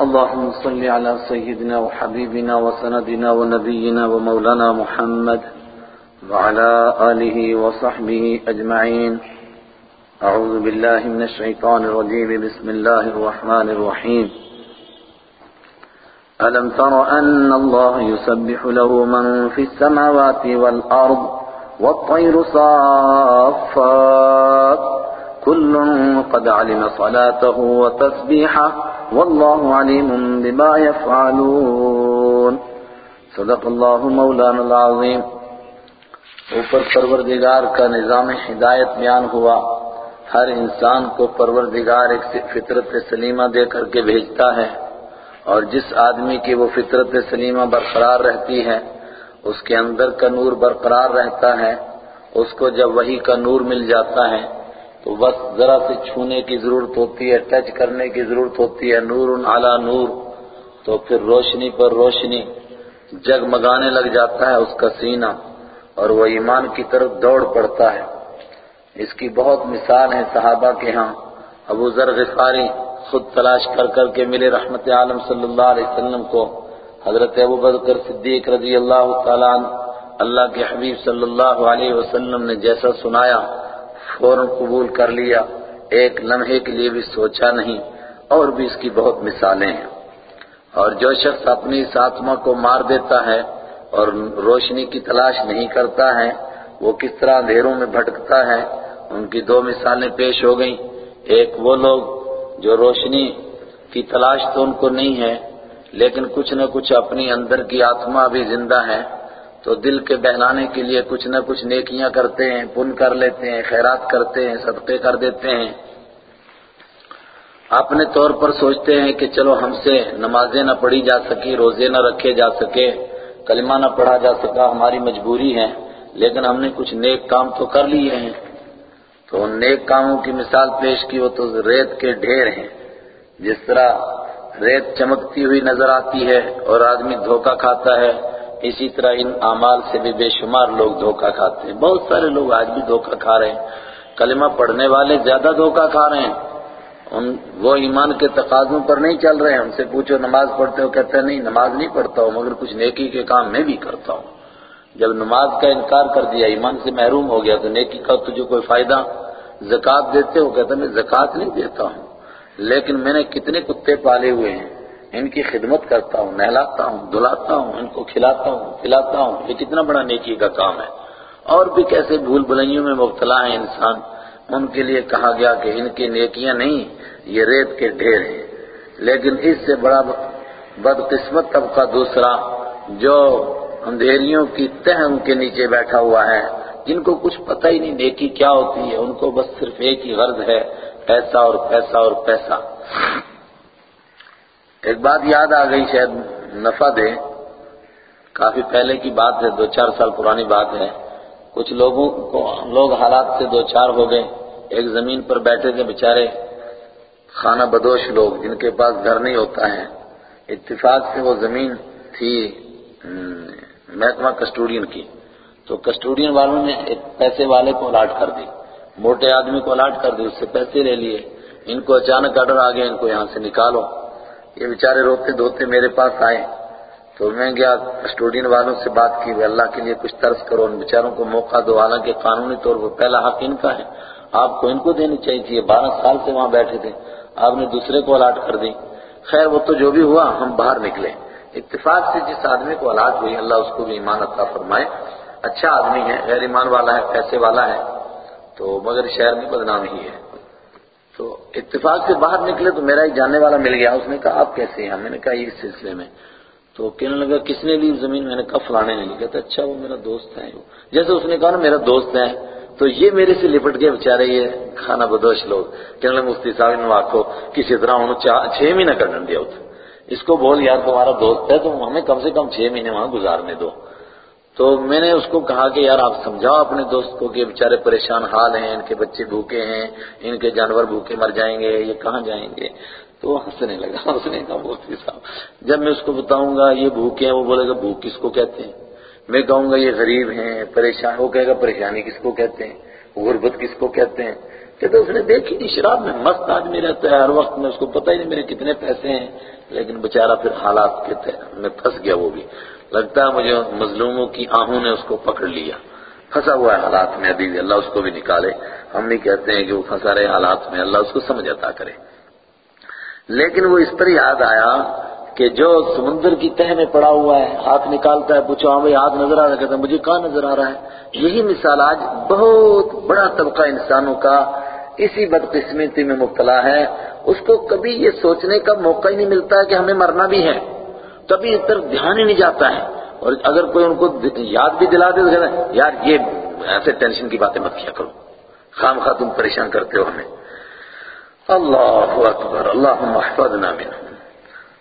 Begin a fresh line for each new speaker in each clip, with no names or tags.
اللهم صل على سيدنا وحبيبنا وسندنا ونبينا ومولانا محمد وعلى آله وصحبه أجمعين. أعوذ بالله من الشيطان الرجيم. بسم الله الرحمن الرحيم. ألم تر أن الله يسبح له من في السماوات والأرض والطير صافات؟ كل قد علم صلاته وتسبيحه والله عليم بما يفعلون صدق الله مولانا العظيم اوپر پروردگار کا نظام ہدایت بیان ہوا. ہر انسان کو پروردگار ایک فطرت سلیمہ دے کر کے بھیجتا ہے اور جس آدمی کی وہ فطرت سلیمہ برقرار رہتی ہے، اس کے اندر کا نور برقرار رہتا ہے، اس کو جب وہی کا نور مل جاتا ہے تو بس ذرا سے چھونے کی ضرورت ہوتی ہے، ٹچ کرنے کی ضرورت ہوتی ہے نور علی نور، تو پھر روشنی پر روشنی جگمگانے لگ جاتا ہے اس کا سینہ، اور وہ ایمان کی طرف دوڑ پڑتا ہے۔ اس کی بہت مثال ہے صحابہ کے ہاں ابو ذر غفاری خود تلاش کر کر کے ملے رحمت عالم صلی اللہ علیہ وسلم کو۔ حضرت ابو بکر صدیق رضی اللہ تعالیٰ اللہ کے حبیب صلی اللہ علیہ وسلم نے جیسا سنایا فوراً قبول کر لیا۔ ایک لمحے کے لیے بھی سوچا نہیں، اور بھی اس کی بہت مثالیں ہیں۔ اور جو شخص اپنی اس آتما کو مار دیتا ہے اور روشنی کی تلاش نہیں کرتا ہے، وہ کس طرح اندھیروں میں بھٹکتا ہے، ان کی دو مثالیں پیش ہو گئیں۔ ایک وہ لوگ جو روشنی کی تلاش تو ان کو نہیں ہے، لیکن کچھ نہ کچھ اپنی اندر کی آتما بھی زندہ ہے۔ تو دل کے بہلانے کے لیے کچھ نہ کچھ نیکیاں کرتے ہیں، پن کر لیتے ہیں، خیرات کرتے ہیں، صدقے کر دیتے ہیں۔ اپنے طور پر سوچتے ہیں کہ چلو ہم سے نمازیں نہ پڑھی جا سکی روزے نہ رکھے جا سکے، کلمہ نہ پڑھا جا سکا، ہماری مجبوری ہے، لیکن ہم نے کچھ نیک کام تو کر لیے ہیں۔ تو ان نیک کاموں کی مثال پیش کی، وہ تو ریت کے ڈھیر ہیں۔ جس طرح ریت چمکتی ہوئی نظر آتی ہے اور آدمی دھوکہ کھاتا ہے اسی طرح ان اعمال سے بھی بے شمار لوگ دھوکہ کھاتے ہیں۔ بہت سارے لوگ آج بھی دھوکہ کھا رہے ہیں۔ کلمہ پڑھنے والے زیادہ دھوکہ کھا رہے ہیں۔ ان وہ ایمان کے تقاضوں پر نہیں چل رہے ہیں۔ ان سے پوچھو، نماز پڑھتے ہو؟ کہتے ہیں، نہیں، نماز نہیں پڑھتا ہوں، مگر کچھ نیکی کے کام میں بھی کرتا ہوں۔ جب نماز کا انکار کر دیا، ایمان سے محروم ہو گیا، تو نیکی کا تجھے کوئی فائدہ؟ زکوٰۃ دیتے ہو؟ کہتا میں زکوٰۃ نہیں دیتا ہوں۔ لیکن میں نے کتنے کتے پالے ہوئے ہیں۔ ان کی خدمت کرتا ہوں، نہلاتا ہوں دھلاتا ہوں، ان کو کھلاتا ہوں پلاتا ہوں، یہ کتنا بڑا نیکی کا کام ہے۔ اور بھی کیسے بھول بھلائیوں میں مبتلا ہیں انسان۔ ان کے لیے کہا گیا کہ ان کی نیکیاں نہیں، یہ ریت کے ڈھیر ہیں۔ لیکن اس سے بڑا بدقسمت طبقہ دوسرا جو اندھیریوں کی تہ ان کے نیچے بیٹھا ہوا ہے، جن کو کچھ پتہ ہی نہیں نیکی کیا ہوتی ہے، ان کو بس صرف ایک ہی غرض ہے، پیسہ اور پیسہ اور پیسہ۔ ایک بات یاد آ گئی، شاید نفع دے۔ کافی پہلے کی بات ہے، دو چار سال پرانی بات ہے۔ کچھ لوگوں کو، لوگ حالات سے دو چار ہو گئے۔ ایک زمین پر بیٹھے تھے بیچارے۔ خانہ بدوش لوگ، جن کے پاس گھر نہیں ہوتا ہے۔ اتفاق سے وہ زمین تھی محکمہ کسٹوڈین کی۔ تو کسٹوڈین والوں نے ایک پیسے والے کو الاٹ کر دی۔ موٹے آدمی کو الاٹ کر دی، اس سے پیسے لے لیے۔ ان کو اچانک آڈر آ گیا، ان کو یہاں سے نکالو۔ یہ بیچارے روتے دھوتے میرے پاس آئے تو میں گیا کسٹوڈین والوں سے بات کی اللہ کے لیے کچھ طرز کرو، ان بیچاروں کو موقع دو۔ حالانکہ قانونی طور پر پہلا حق ان کا ہے۔ آپ کو ان کو دینی چاہیے تھی بارہ سال سے وہاں بیٹھے تھے۔ آپ نے دوسرے کو الاٹ کر دی۔ خیر، وہ تو جو بھی ہوا، ہم باہر نکلے۔ اتفاق سے جس آدمی کو الاٹ ہوئی، اللہ اس کو بھی ایمان عطا فرمائے۔ اچھا آدمی ہے، غیر ایمان والا ہے، پیسے والا ہے، تو مگر شہر میں بدنام ہی ہے۔ تو اتفاق سے باہر نکلے تو میرا ایک جاننے والا مل گیا، اس نے کہا، آپ کیسے ہیں؟ میں نے کہا یہ سلسلے میں۔ تو کہنے لگا، کس نے لی زمین؟ میں نے کہا، فلانے نے۔ لی کہتا اچھا وہ میرا دوست ہے جیسے اس نے کہا نا، میرا دوست ہے تو یہ میرے سے لپٹ گئے بےچارے یہ کھانا بدوش لوگ۔ کہنے لگے، مفتی صاحب نے آخو کسی طرح انہوں چھ مہینہ کر دیا اس کو بول، یار، تمہارا دوست ہے تو ہمیں کم سے کم چھ مہینے وہاں گزارنے دو۔ تو میں نے اس کو کہا کہ یار آپ سمجھاؤ اپنے دوست کو کہ بیچارے پریشان حال ہیں، ان کے بچے بھوکے ہیں، ان کے جانور بھوکے مر جائیں گے، یہ کہاں جائیں گے؟ تو ہنسنے لگا، اس نے کہا مفتی صاحب، جب میں اس کو بتاؤں گا یہ بھوکے ہیں، وہ بولے گا، بھوک کس کو کہتے ہیں؟ میں کہوں گا، یہ غریب ہیں، پریشان، وہ کہے گا، پریشانی کس کو کہتے ہیں؟ غربت کس کو کہتے ہیں؟ کہتے اس نے دیکھی نہیں، شراب میں مست آدمی رہتا ہے، ہر وقت میں اس کو پتہ ہی نہیں میرے کتنے پیسے ہیں، لیکن بیچارہ پھر حالات کے میں پھنس گیا وہ بھی۔ لگتا ہے مجھے مظلوموں کی آہوں نے اس کو پکڑ لیا۔ پھنسا ہوا ہے حالات میں ابھی بھی، اللہ اس کو بھی نکالے۔ ہم نہیں کہتے ہیں کہ وہ پھنسا رہے حالات میں، اللہ اس کو سمجھ عطا کرے۔ لیکن وہ اس پر یاد آیا کہ جو سمندر کی تہ میں پڑا ہوا ہے، ہاتھ نکالتا ہے، پوچھو ہاں بھائی، ہاتھ نظر آ رہا ہے؟ کہتا ہے، مجھے کہاں نظر آ رہا ہے؟ یہی مثال آج بہت بڑا طبقہ انسانوں کا اسی بدقسمتی میں مبتلا ہے۔ اس کو کبھی یہ سوچنے کا موقع ہی نہیں ملتا کہ ہمیں مرنا بھی ہے۔ کبھی اس طرف دھیان ہی نہیں جاتا ہے اور اگر کوئی ان کو یاد بھی دلا دے تو کہتا ہے، یار، یہ ایسے ٹینشن کی باتیں مت کیا کرو۔ خام خواہ تم پریشان کرتے ہو ہمیں۔ اللہ اکبر اللہ محفظنا منہ۔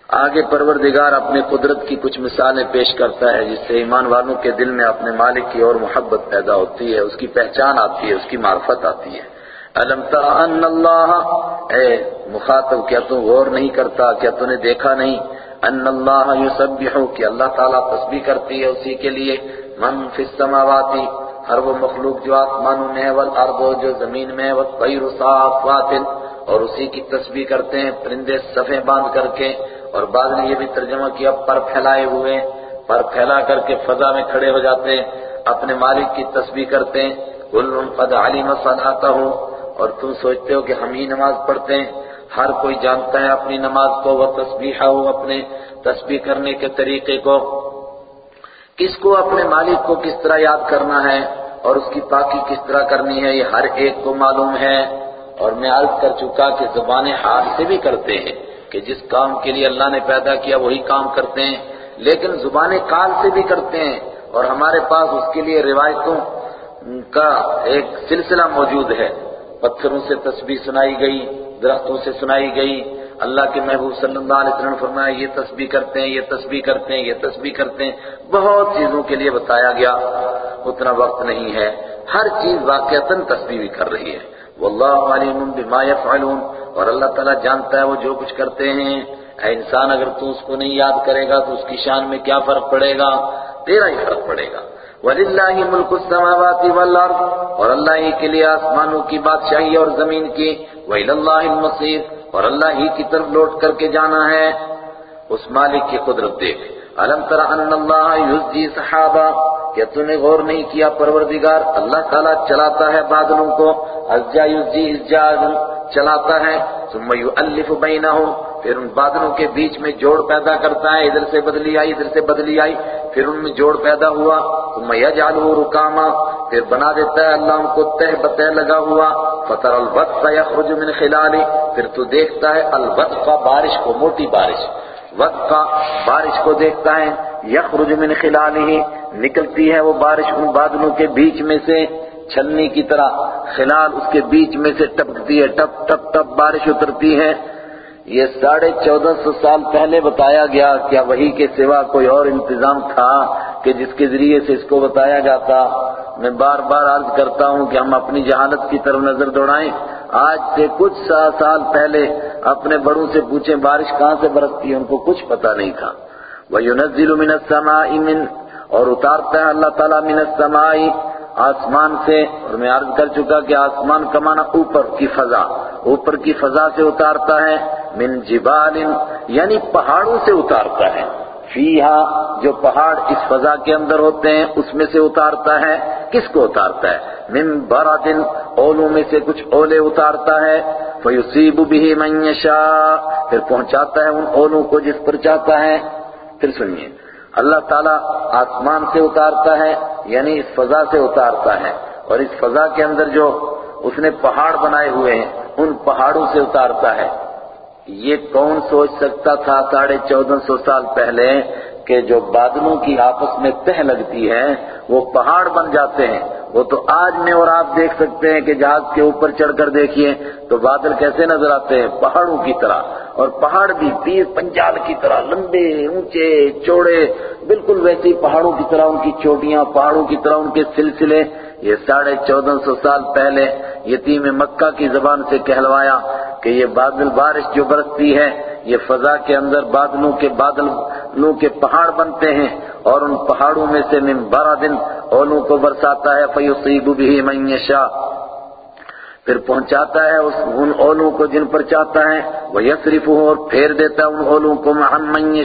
آگے پروردگار اپنے قدرت کی کچھ مثالیں پیش کرتا ہے، جس سے ایمان والوں کے دل میں اپنے مالک کی اور محبت پیدا ہوتی ہے، اس کی پہچان آتی ہے، اس کی معرفت آتی ہے۔ علم ان اللہ، اے مخاطب، کیا تو غور نہیں کرتا، کیا تو نے دیکھا نہیں؟ ان اللہ یسبحو کہ اللہ تعالیٰ تسبیح کرتی ہے اسی کے لیے، من فی السماواتی ہر وہ مخلوق جو آسمانوں میں ہے، والارض جو زمین میں ہے، والطیر صافات، اور اسی کی تسبیح کرتے ہیں، پرندے صفیں باندھ کر کے، اور بعد نے یہ بھی ترجمہ کیا، پر پھیلائے ہوئے، پر پھیلا کر کے فضا میں کھڑے ہو جاتے ہیں، اپنے مالک کی تسبیح کرتے ہیں، کل قد علم صلاته ہوں اور تم سوچتے ہو کہ ہم ہی نماز پڑھتے ہیں ہر کوئی جانتا ہے اپنی نماز کو وہ تسبیح ہو اپنے تسبیح کرنے کے طریقے کو۔ کس کو اپنے مالک کو کس طرح یاد کرنا ہے اور اس کی پاکی کس طرح کرنی ہے یہ ہر ایک کو معلوم ہے۔ اور میں عرض کر چکا کہ زبانیں ہاتھ سے بھی کرتے ہیں کہ جس کام کے لیے اللہ نے پیدا کیا وہی کام کرتے ہیں۔ لیکن زبان کال سے بھی کرتے ہیں اور ہمارے پاس اس کے لیے روایتوں کا ایک سلسلہ موجود ہے۔ پتھروں سے تسبیح سنائی گئی۔ درختوں سے سنائی گئی۔ اللہ کے محبوب صلی اللہ علیہ وسلم فرمایا، یہ تسبیح کرتے ہیں، یہ تسبیح کرتے ہیں، یہ تسبیح کرتے ہیں۔ بہت چیزوں کے لیے بتایا گیا، اتنا وقت نہیں ہے۔ ہر چیز واقعتاً تسبیح بھی کر رہی ہے۔ واللہ علیم بما يفعلون اور اللہ تعالیٰ جانتا ہے وہ جو کچھ کرتے ہیں۔ اے انسان، اگر تو اس کو نہیں یاد کرے گا تو اس کی شان میں کیا فرق پڑے گا؟ تیرا ہی فرق پڑے گا۔ وَلِلَّهِ مُلْكُ السَّمَاوَاتِ وَالْأَرْضِ اور اللہ ہی کے لیے آسمانوں کی بادشاہی اور زمین کی وَإِلَى اللَّهِ الْمَصِيرِ اور اللہ ہی کی طرف لوٹ کر کے جانا ہے۔ اس مالک کی قدرت دیکھ، الم تر ان اللہ یزجی صحابہ، کیا تم نے غور نہیں کیا پروردگار، اللہ تعالیٰ چلاتا ہے بادلوں کو ازجا یزجی ازجاز چلاتا ہے، ثم یؤلف بینہم پھر ان بادلوں کے بیچ میں جوڑ پیدا کرتا ہے، ادھر سے بدلی آئی، ادھر سے بدلی آئی، پھر ان میں جوڑ پیدا ہوا۔ تو ثم یجعلہ رکاما، پھر بنا دیتا ہے اللہ ان کو تہ بتہ لگا ہوا۔ فطر البط یخرج من خلالی، پھر تو دیکھتا ہے البط کا بارش کو، موٹی بارش۔ وقت کا بارش کو دیکھتا ہے، یخرج من خلالہ نکلتی ہے وہ بارش ان بادلوں کے بیچ میں سے چھلنی کی طرح۔ خلال اس کے بیچ میں سے ٹپکتی ہے، ٹپ ٹپ ٹپ، بارش اترتی ہے۔ یہ ساڑھے چودہ سو سال پہلے بتایا گیا کیا وہی کے سوا کوئی اور انتظام تھا کہ جس کے ذریعے سے اس کو بتایا جاتا؟ میں بار بار عرض کرتا ہوں کہ ہم اپنی جہالت کی طرف نظر دوڑائیں۔ آج سے کچھ سال پہلے اپنے بڑوں سے پوچھیں، بارش کہاں سے برستی ہے؟ ان کو کچھ پتا نہیں تھا۔ وَيُنَزِّلُ مِنَ السَّمَاءِ مِنْ اور اتارتا ہے اللہ تعالیٰ من السماء۔ آسمان سے، اور میں عرض کر چکا کہ آسمان کمانا اوپر کی فضا، اوپر کی فضا سے اتارتا ہے، من جبال یعنی پہاڑوں سے اتارتا ہے۔ فیہا، جو پہاڑ اس فضا کے اندر ہوتے ہیں، اس میں سے اتارتا ہے۔ کس کو اتارتا ہے؟ من برد اولوں میں سے کچھ اولے اتارتا ہے۔ فیصیب به من یشاء، پھر پہنچاتا ہے ان اولوں کو جس پر چاہتا ہے۔ پھر سنیے اللہ تعالیٰ آسمان سے اتارتا ہے یعنی اس فضا سے اتارتا ہے۔ اور اس فضا کے اندر جو اس نے پہاڑ بنائے ہوئے ہیں، ان پہاڑوں سے اتارتا ہے۔ یہ کون سوچ سکتا تھا ساڑھے چودہ سو سال پہلے کہ جو بادلوں کی آپس میں تہ لگتی ہے، وہ پہاڑ بن جاتے ہیں۔ وہ تو آج میں اور آپ دیکھ سکتے ہیں کہ جہاز کے اوپر چڑھ کر دیکھیے تو بادل کیسے نظر آتے ہیں؟ پہاڑوں کی طرح۔ اور پہاڑ بھی تیر پنجال کی طرح لمبے، اونچے، چوڑے، بالکل ویسے پہاڑوں کی طرح ان کی چوٹیاں، پہاڑوں کی طرح ان کے سلسلے۔ یہ ساڑھے چودہ سو سال پہلے یتیم مکہ کی زبان سے کہلوایا کہ یہ بادل بارش جو برستی ہے، یہ فضا کے اندر بادلوں کے بادلوں کے پہاڑ بنتے ہیں اور ان پہاڑوں میں سے من بارہ دن اولوں کو برساتا ہے، فیصیب به من یشاء۔ پھر پہنچاتا ہے اس ان اولوں کو جن پر چاہتا ہے، وہ یسرف اور پھیر دیتا ہے ان اولوں کو من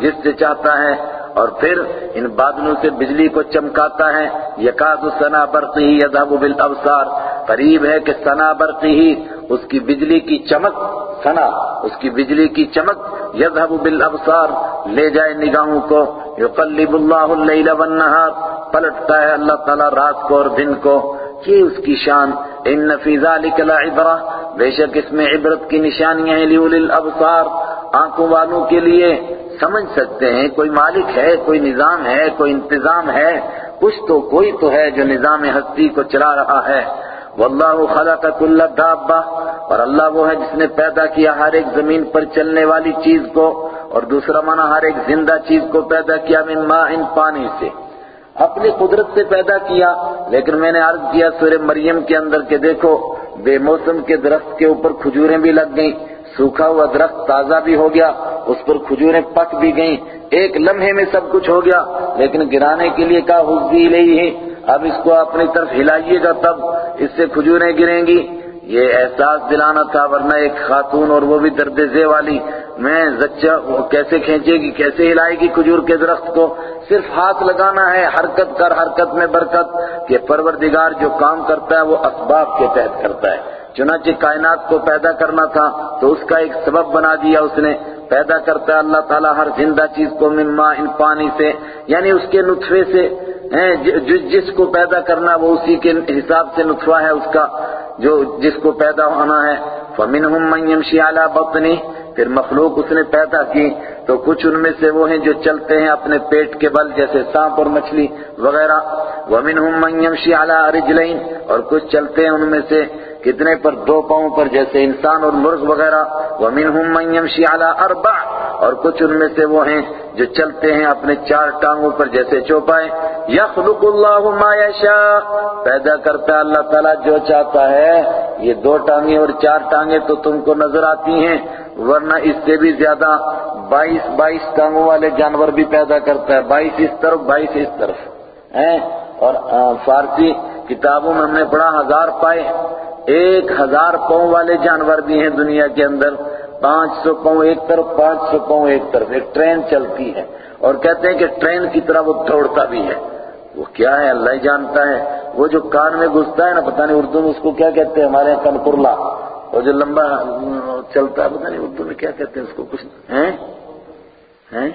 جس سے چاہتا ہے۔ اور پھر ان بادلوں سے بجلی کو چمکاتا ہے۔ یکاد سنا برقی یذهب بالابصار۔ قریب ہے کہ سنا برقی ہی، اس کی بجلی کی چمک سنا اس کی بجلی کی چمک یذهب بالابصار۔ لے جائے نگاہوں کو۔ یقلب اللہ اللیل والنہار۔ پلٹتا ہے اللہ تعالی رات کو اور دن کو۔ یہ اس کی شان؟ ان فی ذلک لعبرہ۔ بے شک اس میں عبرت کی نشانیاں ہیں لیول الابصار آنکھوں والوں کے لیے سمجھ سکتے ہیں کوئی مالک ہے، کوئی نظام ہے، کوئی انتظام ہے۔ کچھ تو کوئی تو ہے جو نظام ہستی کو چلا رہا ہے۔ واللہ خلق کل دابہ۔ اور اللہ وہ ہے جس نے پیدا کیا ہر ایک زمین پر چلنے والی چیز کو، اور دوسرا معنی ہر ایک زندہ چیز کو پیدا کیا من ماء ان پانی سے۔ اپنی قدرت سے پیدا کیا، لیکن میں نے عرض کیا، سورہ مریم کے اندر کہ دیکھو، بے موسم کے درخت کے اوپر کھجوریں بھی لگ گئیں، سوکھا ہوا درخت تازہ بھی ہو گیا، اس پر کھجوریں پک بھی گئیں، ایک لمحے میں سب کچھ ہو گیا، لیکن گرانے کے لیے کہا حزی لئی ہے اب اس کو اپنی طرف ہلائیے گا تب، اس سے کھجوریں گریں گی۔ یہ احساس دلانا تھا ورنہ ایک خاتون اور وہ بھی درد زے والی۔ میں زچہ کیسے کھینچے گی، کیسے ہلائے گی کھجور کے درخت کو؟ صرف ہاتھ لگانا ہے، حرکت کر، حرکت میں برکت۔ کہ پروردگار جو کام کرتا ہے وہ اسباب کے تحت کرتا ہے۔ چنانچہ کائنات کو پیدا کرنا تھا تو اس کا ایک سبب بنا دیا اس نے۔ پیدا کرتا ہے اللہ تعالیٰ ہر زندہ چیز کو مما ان پانی سے یعنی اس کے نطفے سے۔ جس کو پیدا کرنا وہ اسی کے حساب سے نطفہ ہے اس کا۔ جو جس کو پیدا ہونا ہے، فَمِنْهُمْ مَنْ يَمْشِي عَلَى بَطْنِهِ، پھر مخلوق اس نے پیدا کی، تو کچھ ان میں سے وہ ہیں جو چلتے ہیں اپنے پیٹ کے بل، جیسے سانپ اور مچھلی وغیرہ۔ وَمِنْهُمْ مَنْ يَمْشِي عَلَى رِجْلَيْنِ، اور کچھ چلتے ہیں ان میں سے کتنے پر دو پاؤں پر جیسے انسان اور مرغ وغیرہ وَمِنْهُمْ مَنْ يَمْشِي عَلَى أَرْبَعٍ اور کچھ ان میں سے وہ ہیں جو چلتے ہیں اپنے چار ٹانگوں پر جیسے چوپائے۔ یخلق اللہ ما یشاء، پیدا کرتا ہے اللہ تعالیٰ جو چاہتا ہے۔ یہ دو ٹانگیں اور چار ٹانگیں تو تم کو نظر آتی ہیں، ورنہ اس سے بھی زیادہ بائیس بائیس ٹانگوں والے جانور بھی پیدا کرتا ہے۔ بائیس اس طرف، بائیس اس طرف۔ ہیں؟ اور فارسی کتابوں میں ہم نے پڑھا ہزار پائے۔ ایک ہزار پاؤں والے جانور بھی ہیں دنیا کے اندر۔ پانچ سو پاؤں ایک طرف، پانچ سو پاؤں ایک طرف۔ ایک ٹرین چلتی ہے۔ اور کہتے ہیں کہ ٹرین کی طرح وہ دوڑتا بھی ہے۔ وہ کیا ہے؟ اللہ ہی جانتا ہے۔ وہ جو کان میں گھستا ہے نا، پتہ نہیں اردو میں اس کو کیا کہتے ہیں؟ ہمارے یہاں کنپرلا وہ جو لمبا چلتا ہے، پتہ نہیں اردو میں کیا کہتے ہیں اس کو کچھ۔ ہیں؟ ہیں؟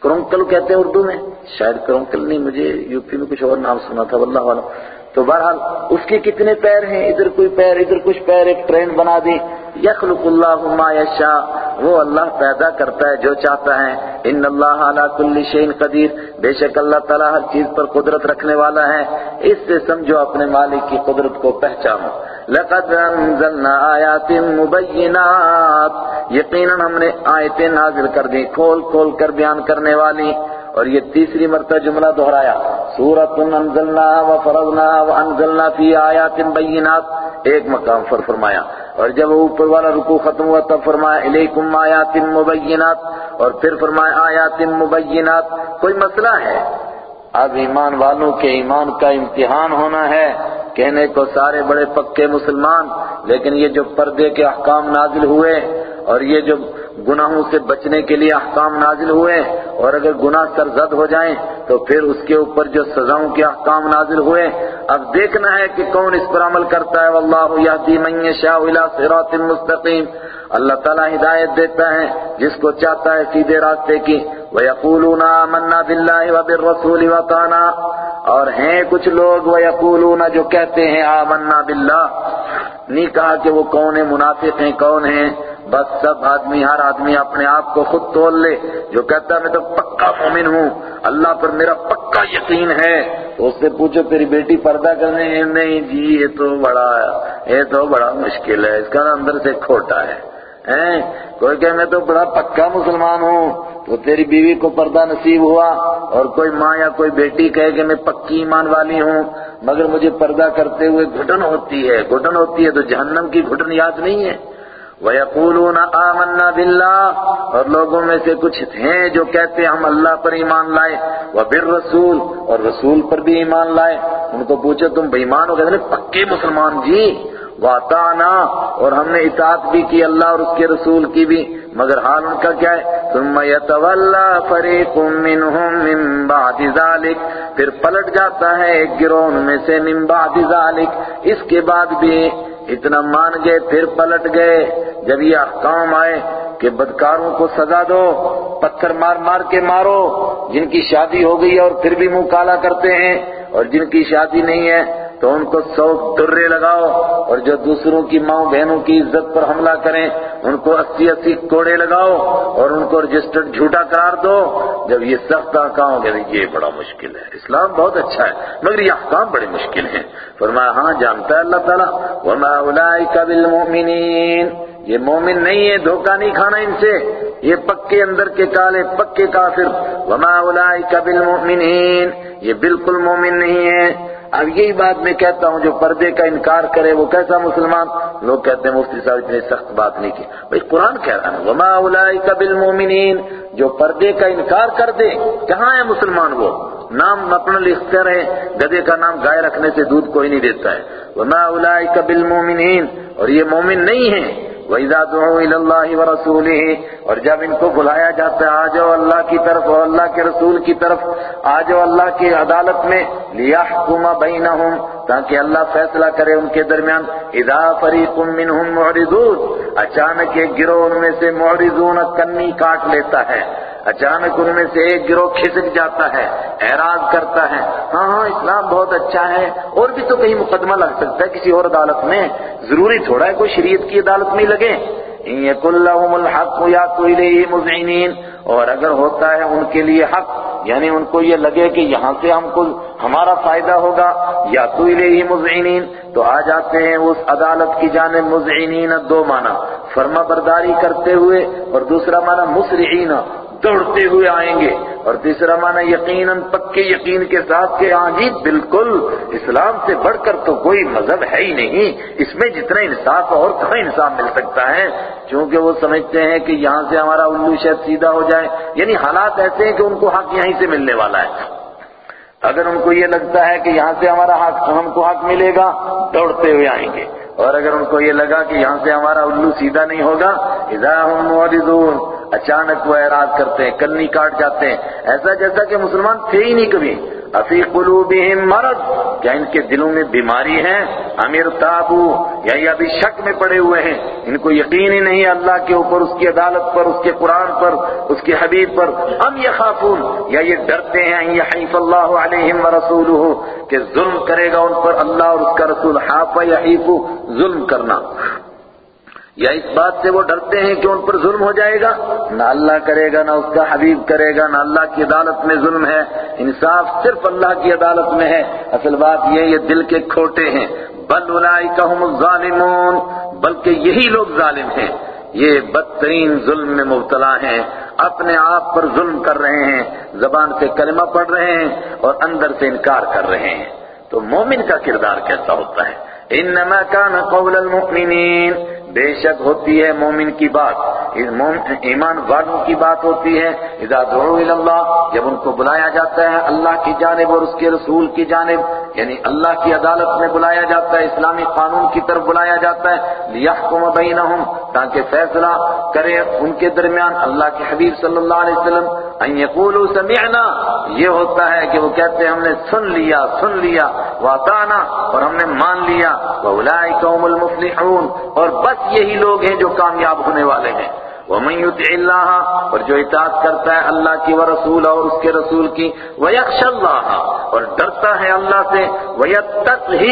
کرونکل کہتے ہیں اردو میں؟ شاید کرونکل نہیں، مجھے یو پی میں کچھ اور نام سنا تھا، واللہ والا تو بہرحال اس کے کتنے پیر ہیں؟ ادھر کوئی پیر، ادھر کچھ پیر، ایک ٹرین بنا دی۔ یخلق اللہ ما یشاء، وہ اللہ پیدا کرتا ہے جو چاہتا ہے۔ ان اللہ علی کل شیء قدیر، بے شک اللہ تعالی ہر چیز پر قدرت رکھنے والا ہے۔ اس سے سمجھو اپنے مالک کی قدرت کو پہچانو۔ لقد انزلنا آیات مبینات، یقیناً ہم نے آیتیں نازل کر دی کھول کھول کر بیان کرنے والی۔ اور یہ تیسری مرتبہ جملہ دہرایا سورت انزلنا وفرضنا وانزلنا فی آیات بینات، ایک مقام پر فرمایا۔ اور جب اوپر والا رکوع ختم ہوا تب فرمایا الیکم آیات مبینات۔ اور پھر فرمایا، آیات مبینات۔ کوئی مسئلہ ہے؟ اب ایمان والوں کے ایمان کا امتحان ہونا ہے۔ کہنے کو سارے بڑے پکے مسلمان، لیکن یہ جو پردے کے احکام نازل ہوئے اور یہ جو گناہوں سے بچنے کے لیے احکام نازل ہوئے اور اگر گناہ سرزد ہو جائیں تو پھر اس کے اوپر جو سزاؤں کے احکام نازل ہوئے، اب دیکھنا ہے کہ کون اس پر عمل کرتا ہے، واللہ یہدی من یشاء الى صراط مستقیم۔ اللہ تعالیٰ ہدایت دیتا ہے، جس کو چاہتا ہے سیدھے راستے کی۔ وَيَقُولُونَ آمَنَّا بِاللَّهِ وَبِالرَّسُولِ وَطَانَا۔ اور ہیں کچھ لوگ وَيَقُولُونَ جو کہتے ہیں آمَنَّا بِاللَّهِ۔ نہیں کہا کہ وہ کون ہیں، منافق ہیں، کون ہیں۔ بس سب آدمی، ہر آدمی اپنے آپ کو خود تول لے، جو کہتا ہے، میں تو پکا مومن ہوں، اللہ پر میرا پکا یقین ہے. تو اس سے پوچھو، تیری بیٹی پردہ کرنے نہیں جی یہ تو بڑا، یہ تو بڑا مشکل ہے، اس کا اندر سے کھوٹا ہے کوئی کہ میں تو بڑا پکا مسلمان ہوں، تو تیری بیوی کو پردہ نصیب ہوا، اور کوئی ماں یا کوئی بیٹی کہے کہ میں پکی ایمان والی ہوں، مگر مجھے پردہ کرتے ہوئے گھٹن ہوتی ہے، گھٹن ہوتی ہے تو جہنم کی گھٹن یاد نہیں ہے؟ وَيَقُولُونَ آمَنَّا بِاللَّهِ اور لوگوں میں سے کچھ ہیں جو کہتے ہیں ہم اللہ پر ایمان لائے، وَبِالرَّسُولِ اور رسول پر بھی ایمان لائے۔ ان کو پوچھو تم بےمان ہو گئے؟ پکے مسلمان جی۔ واتانا اور ہم نے اطاعت بھی کی اللہ اور اس کے رسول کی بھی، مگر حال ان کا کیا ہے؟ ثم يتولى فريق منهم من بعد ذلك پھر پلٹ جاتا ہے ایک گروہ ان میں سے من بعد ذلك اس کے بعد بھی اتنا مان گئے، پھر پلٹ گئے۔ جب یہ احکام آئے کہ بدکاروں کو سزا دو، پتھر مار مار کے مارو۔ جن کی شادی ہو گئی ہے اور پھر بھی منہ کالا کرتے ہیں، اور جن کی شادی نہیں ہے تو ان کو سو درے لگاؤ اور جو دوسروں کی ماں بہنوں کی عزت پر حملہ کریں، ان کو اسی اسی کوڑے لگاؤ اور ان کو رجسٹرڈ جھوٹا قرار دو۔ جب یہ سخت کام کہ یہ بڑا مشکل ہے۔ اسلام بہت اچھا ہے، مگر یہ احکام بڑے مشکل ہیں۔ فرمایا ہاں جانتا ہے اللہ تعالیٰ۔ وما اولئک بالمؤمنین یہ مومن نہیں ہے، دھوکہ نہیں کھانا ان سے۔ یہ پکے اندر کے کالے، پکے کافر۔ وما اولئک بالمؤمنین یہ بالکل مومن نہیں ہے۔ اب یہی بات میں کہتا ہوں، جو پردے کا انکار کرے وہ کیسا مسلمان؟ لوگ کہتے ہیں، مفتی صاحب اتنی سخت بات نہیں کی۔ بھئی قرآن کہہ رہا ہے، وما اولئک بالمؤمنین جو پردے کا انکار کر دے، کہاں ہے مسلمان وہ؟ نام اپنا لکھتے رہے، گدے کا نام گائے رکھنے سے دودھ کوئی نہیں دیتا ہے۔ وما اولئک بالمؤمنین اور یہ مومن نہیں ہیں۔ وَإِذَا دُعُوا إِلَى اللَّهِ وَرَسُولِهِ اور جب ان کو بلایا جاتا ہے، آ جاؤ اللہ کی طرف اور اللہ کے رسول کی طرف، آ جاؤ اللہ کی عدالت میں، لِيَحْكُمَ بَيْنَهُمْ تاکہ اللہ فیصلہ کرے ان کے درمیان، اِذَا فَرِيقٌ مِّنْهُمْ مُعْرِضُونَ، اچانک ایک گروہ ان میں سے معرضون کنی کاٹ لیتا ہے۔ اچانک ان میں سے ایک گروہ کھسک جاتا ہے، اعراض کرتا ہے ہاں ہاں اسلام بہت اچھا ہے، اور بھی تو کہیں مقدمہ لگ سکتا ہے کسی اور عدالت میں۔ ضروری تھوڑا ہے، کوئی شریعت کی عدالت میں لگے۔ يَكُلْ لَهُمُ الْحَقُّ يَأْتُوا إِلَيْهِ اور اگر ہوتا ہے ان کے لیے حق یعنی ان کو یہ لگے کہ یہاں سے ہم کو ہمارا فائدہ ہوگا یا تو الیہ مذعنین، تو آ جاتے ہیں اس عدالت کی جانب مذعنین دو معنی، فرما برداری کرتے ہوئے اور دوسرا معنی مسرعین دوڑتے ہوئے آئیں گے۔ اور تیسرا معنی یقیناً پکے یقین کے ساتھ کہ ہاں جی بالکل، اسلام سے بڑھ کر تو کوئی مذہب ہے ہی نہیں۔ اس میں جتنا انصاف اور کہاں انصاف مل سکتا ہے۔ کیونکہ وہ سمجھتے ہیں کہ یہاں سے ہمارا الو شاید سیدھا ہو جائے۔ یعنی حالات ایسے ہیں کہ ان کو حق یہیں سے ملنے والا ہے۔ اگر ان کو یہ لگتا ہے کہ یہاں سے ہمارا حق ہم کو حق ملے گا۔ دوڑتے ہوئے آئیں گے۔ اور اگر ان کو یہ لگا کہ یہاں سے ہمارا الو سیدھا نہیں ہوگا، اذا ہم موردون اچانک وہ اعراض کرتے ہیں، کنی کاٹ جاتے ہیں۔ ایسا جیسا کہ مسلمان تھے ہی نہیں کبھی۔ افی قلوبہم مرض، کیا ان کے دلوں میں بیماری ہے امیر تابو، یا یہ ابھی شک میں پڑے ہوئے ہیں؟ ان کو یقین ہی نہیں اللہ کے اوپر، اس کی عدالت پر، اس کے قرآن پر، اس کے حبیب پر۔ ام یخافون، یا یہ ڈرتے ہیں، ان یحیف اللہ علیہم ورسولہ کہ ظلم کرے گا ان پر اللہ اور اس کا رسول، حاف یحیف ظلم کرنا۔ یا اس بات سے وہ ڈرتے ہیں کہ ان پر ظلم ہو جائے گا؟ نہ اللہ کرے گا، نہ اس کا حبیب کرے گا، نہ اللہ کی عدالت میں ظلم ہے۔ انصاف صرف اللہ کی عدالت میں ہے۔ اصل بات یہ یہ دل کے کھوٹے ہیں۔ بل اولئک هم الظالمون، بلکہ یہی لوگ ظالم ہیں۔ یہ بدترین ظلم میں مبتلا ہیں۔ اپنے آپ پر ظلم کر رہے ہیں۔ زبان سے کلمہ پڑھ رہے ہیں اور اندر سے انکار کر رہے ہیں۔ تو مومن کا کردار کیسا ہوتا ہے؟ انما كان قول المؤمنین۔ بے شک ہوتی ہے مومن کی بات۔ ایمان والوں کی بات ہوتی ہے۔ اذا دعوا الى اللہ، جب ان کو بلایا جاتا ہے اللہ کی جانب اور اس کے رسول کی جانب یعنی اللہ کی عدالت میں بلایا جاتا ہے، اسلامی قانون کی طرف بلایا جاتا ہے لیحکم بینہم تاکہ فیصلہ کرے ان کے درمیان۔ اللہ کے حبیب صلی اللہ علیہ وسلم ان یقولوا سمعنا، یہ ہوتا ہے کہ وہ کہتے ہیں ہم نے سن لیا سن لیا، واطعنا، اور ہم نے مان لیا واولئک هم المفلحون، اور بس یہی لوگ ہیں جو کامیاب ہونے والے ہیں۔ وَمَن يُطِعِ اللَّهَ اور جو اطاعت کرتا ہے اللہ کی ورسول اور اس کے رسول کی وَيَخْشَ اللَّهَ اور ڈرتا ہے اللہ سے وَيَتَّقْهِ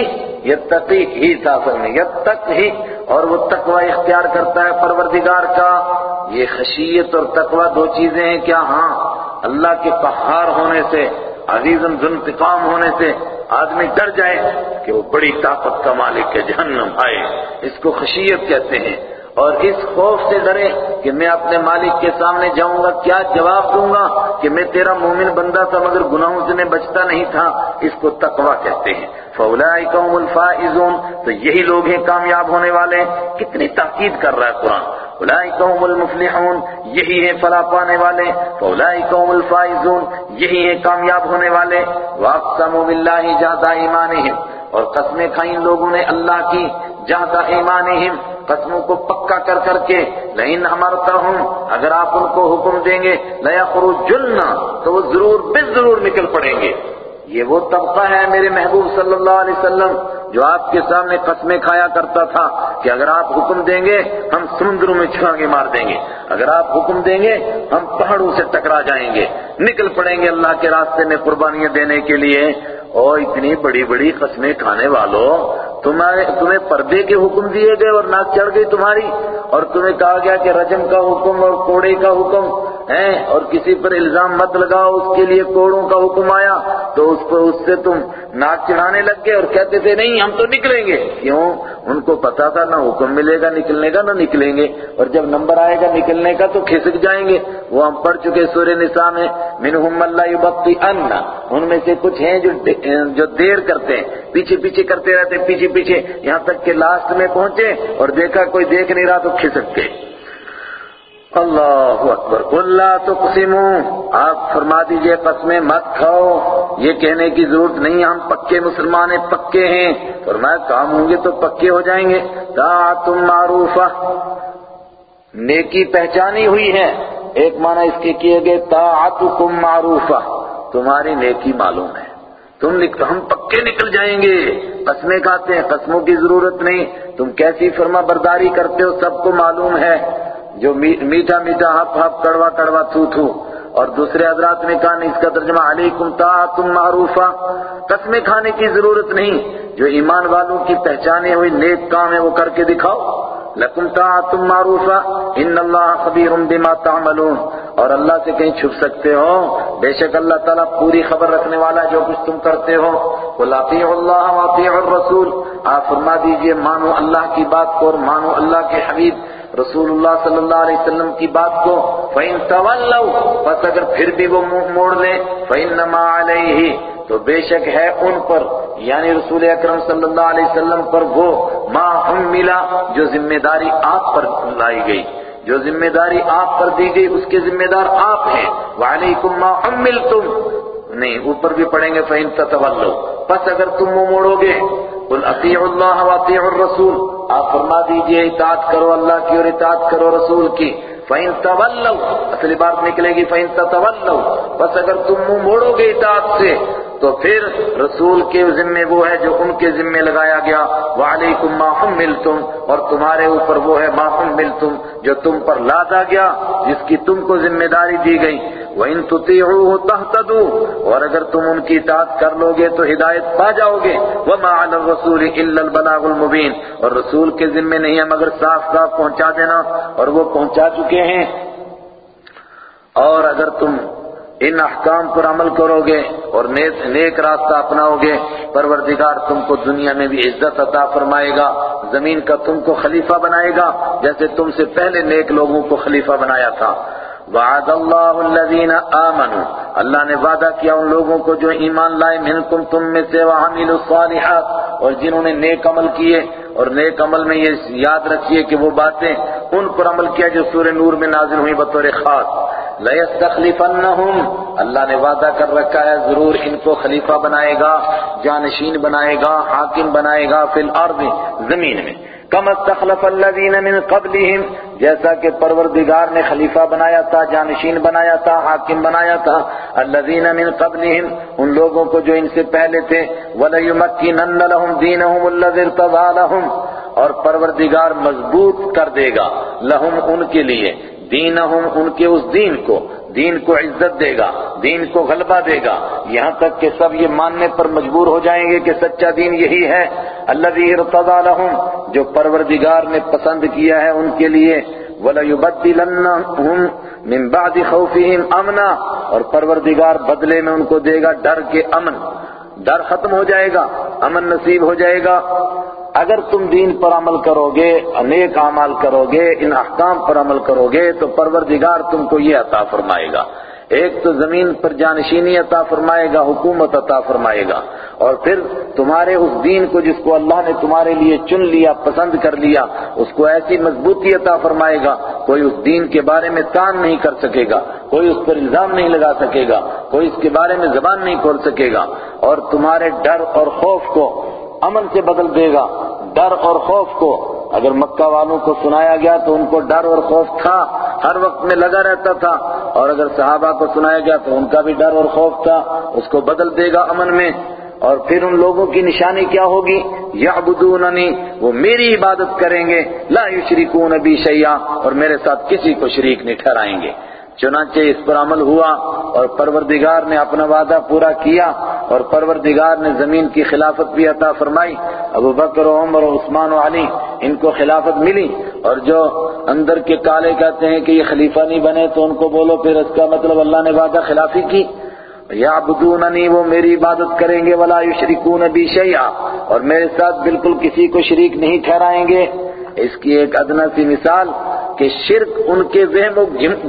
یتقی ہی تاثر میں یتقی اور وہ تقوی اختیار کرتا ہے پروردگار کا۔ یہ خشیت اور تقوی دو چیزیں ہیں کیا؟ ہاں اللہ کے قہار ہونے سے، عزیز انتقام ہونے سے آدمی ڈر جائے کہ وہ بڑی طاقت کا مالک ہے، جہنم آئے۔ اس کو خشیت کہتے ہیں۔ اور اس خوف سے ڈرے کہ میں اپنے مالک کے سامنے جاؤں گا، کیا جواب دوں گا کہ میں تیرا مومن بندہ تھا مگر گناہوں سے میں بچتا نہیں تھا؟ اس کو تقوی کہتے ہیں۔ فَأُولَئِكَ هُمُ الْفَائِزُونَ۔ تو یہی لوگ ہیں کامیاب ہونے والے۔ کتنی تاکید کر رہا ہے قرآن۔ اولئک هم المفلحون۔ یہی ہے فلاح پانے والے۔ فاولئک هم الفائزون۔ یہی ہے کامیاب ہونے والے۔ واقسموا بالله جهد ایمانهم اور قسمیں کھائیں لوگوں نے اللہ کی، جہاں ایمانہم، قسموں کو پکا کر کر کے، لئن ہوں اگر آپ ان کو حکم دیں گے، لیخرجن، تو وہ ضرور بے ضرور نکل پڑیں گے۔ یہ وہ طبقہ ہے میرے محبوب صلی اللہ علیہ وسلم جو آپ کے سامنے قسمیں کھایا کرتا تھا کہ اگر آپ حکم دیں گے، ہم سمندروں میں چھانگے مار دیں گے۔ اگر آپ حکم دیں گے، ہم پہاڑوں سے ٹکرا جائیں گے۔ نکل پڑیں گے اللہ کے راستے میں قربانیاں دینے کے لیے۔ اور اتنی بڑی بڑی قسمیں کھانے والوں تمہارے تمہیں پردے کے حکم دیے گئے اور ناک چڑھ گئی تمہاری۔ اور تمہیں کہا گیا کہ رجم کا حکم اور کوڑے کا حکم ہے اور کسی پر الزام مت لگاؤ، اس کے لیے کوڑوں کا حکم آیا۔ تو اس پر اس سے تم ناک چڑھانے لگ گئے اور کہتے تھے، نہیں ہم تو نکلیں گے۔ کیوں؟ ان کو پتا تھا نہ حکم ملے گا نکلنے کا نہ نکلیں گے۔ اور جب نمبر آئے گا نکلنے کا تو کھسک جائیں گے۔ وہ ہم پڑھ چکے سورہ نساء میں، منہم اللہ یبقی ان ان میں سے کچھ ہیں جو جو دیر کرتے ہیں، پیچھے پیچھے کرتے رہتے پیچھے پیچھے، یہاں تک کہ لاسٹ میں پہنچے اور دیکھا کوئی دیکھ نہیں رہا تو کھسک گئے۔ اللہ اکبر۔ اللہ تو آپ فرما دیجیے قسمیں مت کھاؤ۔ یہ کہنے کی ضرورت نہیں، ہم پکے مسلمان ہیں پکے ہیں۔ فرمایا، کام ہوں گے تو پکے ہو جائیں گے۔ تا تم معروف نیکی پہچانی ہوئی ہے۔ ایک معنی اس کے کیے گئے تا تم معروف تمہاری نیکی معلوم ہے۔ تم ہم پکے نکل جائیں گے۔ قسمیں کھاتے ہیں، قسموں کی ضرورت نہیں۔ تم کیسی فرما برداری کرتے ہو، سب کو معلوم ہے۔ جو میٹھا میٹھا ہپ ہپ کڑوا کڑوا تھو تھو۔ اور دوسرے حضرات نے کہا، نہیں، اس کا ترجمہ علیکم تم معروفہ۔ قسمیں کھانے کی ضرورت نہیں، جو ایمان والوں کی پہچانے ہوئی نیک کام ہے وہ کر کے دکھاؤ۔ لکم تم معروفہ، ان اللہ خبیر بما تعملون۔ اور اللہ سے کہیں چھپ سکتے ہو۔ بے شک اللہ تعالیٰ پوری خبر رکھنے والا جو کچھ تم کرتے ہو۔ قل اطیعوا اللہ واطیعوا الرسول۔ آپ فرما دیجیے، مانو اللہ کی بات کو اور مانو اللہ کے حبیب۔ رسول اللہ صلی اللہ علیہ وسلم کی بات کو فَإِن تَوَلَّوْا بس اگر پھر بھی وہ موڑ لیں فَإِنَّمَا عَلَيْهِ، تو بے شک ہے ان پر یعنی رسول اکرم صلی اللہ علیہ وسلم پر وہ ما ہم ملا جو ذمہ داری آپ پر لائی گئی۔ جو ذمہ داری آپ پر دی گئی، اس کے ذمہ دار آپ ہیں۔ وَعَلَيْكُمْ مَا حُمِّلْتُمْ۔ نہیں، اوپر بھی پڑھیں گے، فَإِن تَتَوَلَّوْا۔ بس اگر تم وہ موڑو گے، قل اطیعوا اللہ واطیعوا الرسول۔ آپ فرما دیجیے، اطاعت کرو اللہ کی اور اطاعت کرو رسول کی۔ فَإِن تَوَلَّوْا، اصلی بات نکلے گی، فَإِن تَتَوَلَّوْا، بس اگر تم منہ موڑو گے اطاعت سے، تو پھر رسول کے ذمے وہ ہے جو ان کے ذمے لگایا گیا۔ وَعَلَيْكُمْ مَا حُمِّلْتُمْ، اور تمہارے اوپر وہ ہے مَا حُمِّلْتُمْ، جو تم پر لادا گیا، جس کی تم کو ذمہ داری دی گئی۔ وَإِن تُطِيعُوهُ تَهْتَدُوا اور اگر تم ان کی اطاعت کر لو گے تو ہدایت پا جاؤ گے وَمَا عَلَى الرَّسُولِ إِلَّا الْبَلَاغُ الْمُبِينَ اور رسول کے ذمے نہیں ہے مگر صاف صاف پہنچا دینا اور وہ پہنچا چکے ہیں۔ اور اگر تم ان احکام پر عمل کرو گے اور نیک راستہ اپناؤ گے پروردگار تم کو دنیا میں بھی عزت عطا فرمائے گا۔ زمین کا تم کو خلیفہ بنائے گا، جیسے تم سے پہلے نیک لوگوں کو خلیفہ بنایا تھا۔ وعد اللہ الذین آمنوا۔ اللہ نے وعدہ کیا ان لوگوں کو جو ایمان لائے، منکم تم میں سے، وعملوا الصالحات، اور جنہوں نے نیک عمل کیے، اور نیک عمل میں یہ یاد رکھیے کہ وہ باتیں ان پر عمل کیا جو سورہ نور میں نازل ہوئی بطور خاص۔ لَيَسْتَخْلِفَنَّهُمْ۔ اللہ نے وعدہ کر رکھا ہے، ضرور ان کو خلیفہ بنائے گا، جانشین بنائے گا، حاکم بنائے گا فی الارض، زمین میں۔ کم استخلف الذین من قبلہم، جیسا کہ پروردگار نے خلیفہ بنایا تھا، جانشین بنایا تھا، حاکم بنایا تھا، الذین من قبلہم، ان لوگوں کو جو ان سے پہلے تھے، وَلَيُمَكِّنَنَّ لَهُمْ دِينَهُمُ الَّذِي ارْتَضَى لَهُمْ، اور پروردگار مضبوط کر دے گا لہم ان کے لیے دینہم ان کے اس دین کو۔ دین کو عزت دے گا، دین کو غلبہ دے گا۔ یہاں تک کہ سب یہ ماننے پر مجبور ہو جائیں گے کہ سچا دین یہی ہے۔ اللہ ارتضى لهم جو پروردگار نے پسند کیا ہے ان کے لیے۔ وَلَيُبَدِّلَنَّهُمْ مِنْ بَعْدِ خَوْفِهِمْ أَمْنًا۔ اور پروردگار بدلے میں ان کو دے گا ڈر کے امن۔ ڈر ختم ہو جائے گا، امن نصیب ہو جائے گا۔ اگر تم دین پر عمل کرو گے انیک اعمال کرو گے ان احکام پر عمل کرو گے تو پروردگار تم کو یہ عطا فرمائے گا۔ ایک تو زمین پر جانشینی عطا فرمائے گا، حکومت عطا فرمائے گا۔ اور پھر تمہارے اس دین کو جس کو اللہ نے تمہارے لیے چن لیا، پسند کر لیا، اس کو ایسی مضبوطی عطا فرمائے گا، کوئی اس دین کے بارے میں تان نہیں کر سکے گا، کوئی اس پر الزام نہیں لگا سکے گا، کوئی اس کے بارے میں زبان نہیں کھول سکے گا۔ اور تمہارے ڈر اور خوف کو امن سے بدل دے گا۔ ڈر اور خوف کو۔ اگر مکہ والوں کو سنایا گیا تو ان کو ڈر اور خوف تھا۔ ہر وقت میں لگا رہتا تھا۔ اور اگر صحابہ کو سنایا گیا تو ان کا بھی ڈر اور خوف تھا۔ اس کو بدل دے گا امن میں۔ اور پھر ان لوگوں کی نشانی کیا ہوگی؟ یعبدوننی، وہ میری عبادت کریں گے۔ لا یشرکون بی شیئا۔ اور میرے ساتھ کسی کو شریک نہیں ٹھہرائیں گے۔ چنانچہ اس پر عمل ہوا اور پروردگار نے اپنا وعدہ پورا کیا اور پروردگار نے زمین کی خلافت بھی عطا فرمائی۔ ابو بکر و عمر و عثمان و علی، ان کو خلافت ملی اور جو اندر کے کالے کہتے ہیں کہ یہ خلیفہ نہیں بنے تو ان کو بولو پھر اس کا مطلب اللہ نے وعدہ خلافی کی۔ یا بدوننی وہ میری عبادت کریں گے، ولا یشرکون بی شیئا، اور میرے ساتھ بالکل کسی کو شریک نہیں ٹھہرائیں گے۔ اس کی ایک ادنا سی مثال کہ شرک ان کے ذہن و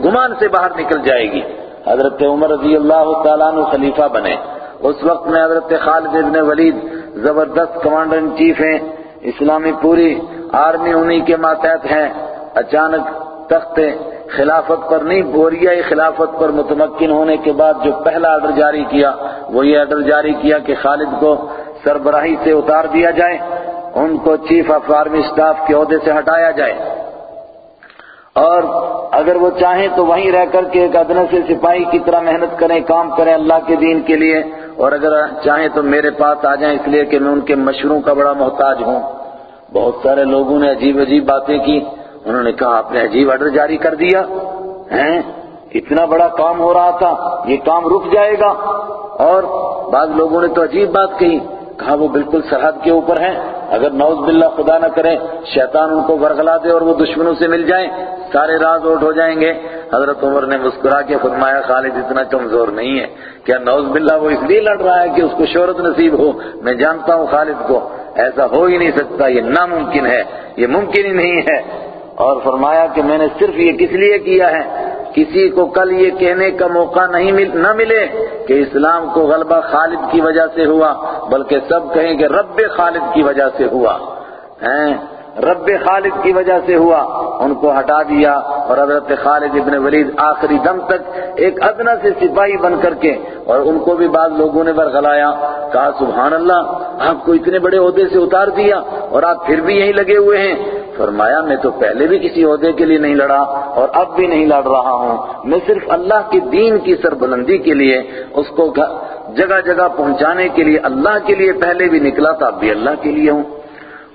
گمان سے باہر نکل جائے گی۔ حضرت عمر رضی اللہ تعالیٰ عنہ خلیفہ بنے۔ اس وقت میں حضرت خالد ابن ولید، زبردست کمانڈر ان چیف ہیں۔ اسلامی پوری آرمی انہی کے ماتحت ہیں۔ اچانک تخت خلافت پر نہیں، بوریا خلافت پر متمکن ہونے کے بعد جو پہلا آرڈر جاری کیا وہ یہ آرڈر جاری کیا کہ خالد کو سربراہی سے اتار دیا جائے، ان کو چیف آف آرمی اسٹاف کے عہدے سے ہٹایا جائے۔ اور اگر وہ چاہیں تو وہیں رہ کر کے ایک ادن سے سپاہی کی طرح محنت کریں، کام کریں اللہ کے دین کے لیے۔ اور اگر چاہیں تو میرے پاس آ جائیں، اس لیے کہ میں ان کے مشوروں کا بڑا محتاج ہوں۔ بہت سارے لوگوں نے عجیب عجیب باتیں کی۔ انہوں نے کہا، آپ نے عجیب آرڈر جاری کر دیا۔ ہیں؟ اتنا بڑا کام ہو رہا تھا، یہ کام رک جائے گا۔ اور بعض لوگوں نے تو عجیب بات کہی کہا وہ بالکل سرحد کے اوپر ہیں۔ اگر نوز باللہ خدا نہ کرے، شیطان ان کو ورغلا دے اور وہ دشمنوں سے مل جائیں، سارے راز اوٹ ہو جائیں گے۔ حضرت عمر نے مسکرا کے فرمایا، خالد اتنا کمزور نہیں ہے۔ کیا نوز باللہ وہ اس لیے لڑ رہا ہے کہ اس کو شہرت نصیب ہو؟ میں جانتا ہوں خالد کو۔ ایسا ہو ہی نہیں سکتا، یہ ناممکن ہے۔ یہ ممکن ہی نہیں ہے۔ اور فرمایا کہ میں نے صرف یہ کس لیے کیا ہے؟ کسی کو کل یہ کہنے کا موقع نہیں مل، نہ ملے کہ اسلام کو غلبہ خالد کی وجہ سے ہوا، بلکہ سب کہیں کہ رب خالد کی وجہ سے ہوا۔ ہیں رب خالد کی وجہ سے ہوا، ان کو ہٹا دیا اور حضرت خالد ابن ولید آخری دم تک ایک ادنا سے سپاہی بن کر کے اور ان کو بھی بعض لوگوں نے برغلایا۔ کہا، سبحان اللہ، آپ کو اتنے بڑے عہدے سے اتار دیا اور آپ پھر بھی یہیں لگے ہوئے ہیں۔ فرمایا، میں تو پہلے بھی کسی عہدے کے لیے نہیں لڑا اور اب بھی نہیں لڑ رہا ہوں۔ میں صرف اللہ کے دین کی سربلندی کے لیے، اس کو جگہ جگہ پہنچانے کے لیے، اللہ کے لیے پہلے بھی نکلا تھا، اب بھی اللہ کے لیے ہوں۔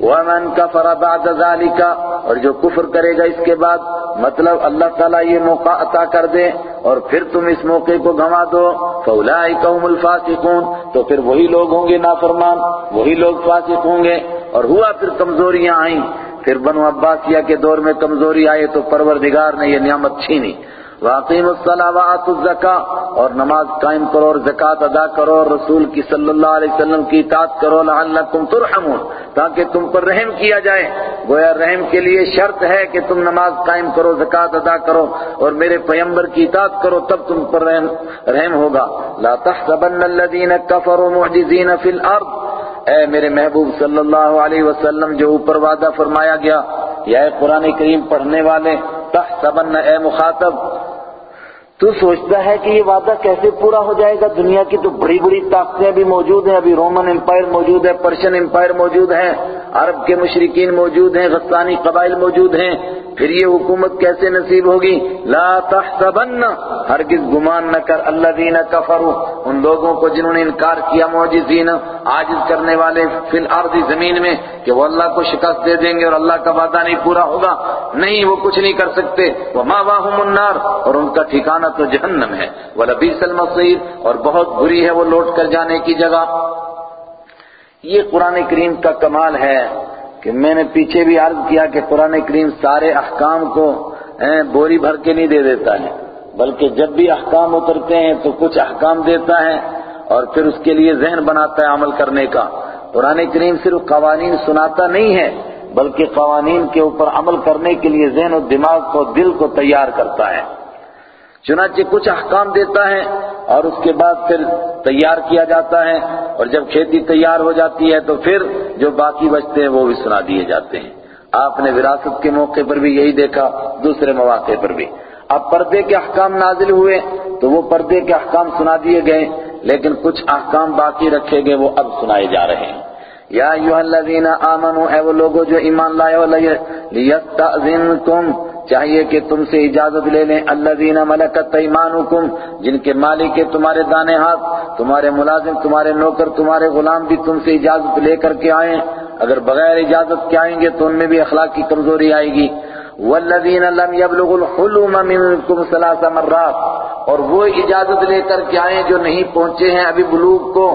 وَمَنْ كَفَرَ بَعْدَ ذَلِكَ، اور جو کفر کرے گا اس کے بعد مطلب اللہ تعالیٰ یہ موقع عطا کر دے، اور پھر تم اس موقع کو گھما دو، فَأُولَئِكَ هُمُ الْفَاسِقُونَ، تو پھر وہی لوگ ہوں گے نافرمان، وہی لوگ فاسق ہوں گے، اور ہوا پھر کمزوریاں آئیں۔ پھر بنو عباسیہ کے دور میں کمزوری آئے تو پروردگار نے یہ نعمت چھینی۔ واقعی الصلاة وآتوا اور نماز قائم کرو اور زکاة ادا کرو، اور رسول کی صلی اللہ علیہ وسلم کی اطاعت کرو، لعلکم ترحمون، تاکہ تم پر رحم کیا جائے۔ گویا رحم کے لیے شرط ہے کہ تم نماز قائم کرو زکاة ادا کرو، اور میرے پیمبر کی اطاعت کرو، تب تم پر رحم رحم ہوگا۔ لا تحسبن الذين كفروا معجزين في الارض اے میرے محبوب صلی اللہ علیہ وسلم، جو اوپر وعدہ فرمایا گیا، یا اے قرآن کریم پڑھنے والے، تحسبن اے مخاطب، تو سوچتا ہے کہ یہ وعدہ کیسے پورا ہو جائے گا؟ دنیا کی تو بڑی بڑی طاقتیں بھی موجود ہیں، ابھی رومن امپائر موجود ہے پرشین امپائر موجود ہیں، عرب کے مشرقین موجود ہیں غسطانی قبائل موجود ہیں پھر یہ حکومت کیسے نصیب ہوگی؟ لا تحسبن، ہرگز گمان نہ کر اللہ دینا کفروا، ان لوگوں کو جنہوں نے انکار کیا معجزین، عاجز کرنے والے فی الارض زمین میں، کہ وہ اللہ کو شکست دے دیں گے اور اللہ کا وعدہ نہیں پورا ہوگا۔ نہیں، وہ کچھ نہیں کر سکتے۔ وہ ماواہم النار، اور ان کا ٹھکانہ تو جہنم ہے۔ ولبیس المصیر، اور بہت بری ہے وہ لوٹ کر جانے کی جگہ۔ یہ قرآن کریم کا کمال ہے۔ کہ میں نے پیچھے بھی عرض کیا کہ قرآن کریم سارے احکام کو بوری بھر کے نہیں دے دیتا ہے۔ بلکہ جب بھی احکام اترتے ہیں تو کچھ احکام دیتا ہے اور پھر اس کے لیے ذہن بناتا ہے عمل کرنے کا۔ قرآن کریم صرف قوانین سناتا نہیں ہے، بلکہ قوانین کے اوپر عمل کرنے کے لیے ذہن و دماغ کو، دل کو تیار کرتا ہے۔ چنانچہ کچھ احکام دیتا ہے اور اس کے بعد پھر تیار کیا جاتا ہے اور جب کھیتی تیار ہو جاتی ہے تو پھر جو باقی بچتے ہیں وہ بھی سنا دیے جاتے ہیں۔ آپ نے وراثت کے موقع پر بھی یہی دیکھا، دوسرے مواقع پر بھی۔ اب پردے کے احکام نازل ہوئے تو وہ پردے کے احکام سنا دیے گئے، لیکن کچھ احکام باقی رکھے گئے، وہ اب سنائے جا رہے ہیں۔ یا ایوہ الذین آمنوا، اے وہ لوگوں جو ایمان لائے ہو چاہیے کہ تم سے اجازت لے لیں الذین ملکت ایمانکم، جن کے مالک کے تمہارے دانے ہاتھ، تمہارے ملازم، تمہارے نوکر، تمہارے غلام بھی تم سے اجازت لے کر کے آئیں۔ اگر بغیر اجازت کے آئیں گے تو ان میں بھی اخلاق کی کمزوری آئے گی۔ والذین لم يبلغوا الحلم منکم ثلاث مرات، اور وہ اجازت لے کر کے آئیں جو نہیں پہنچے ہیں ابھی بلوغ کو۔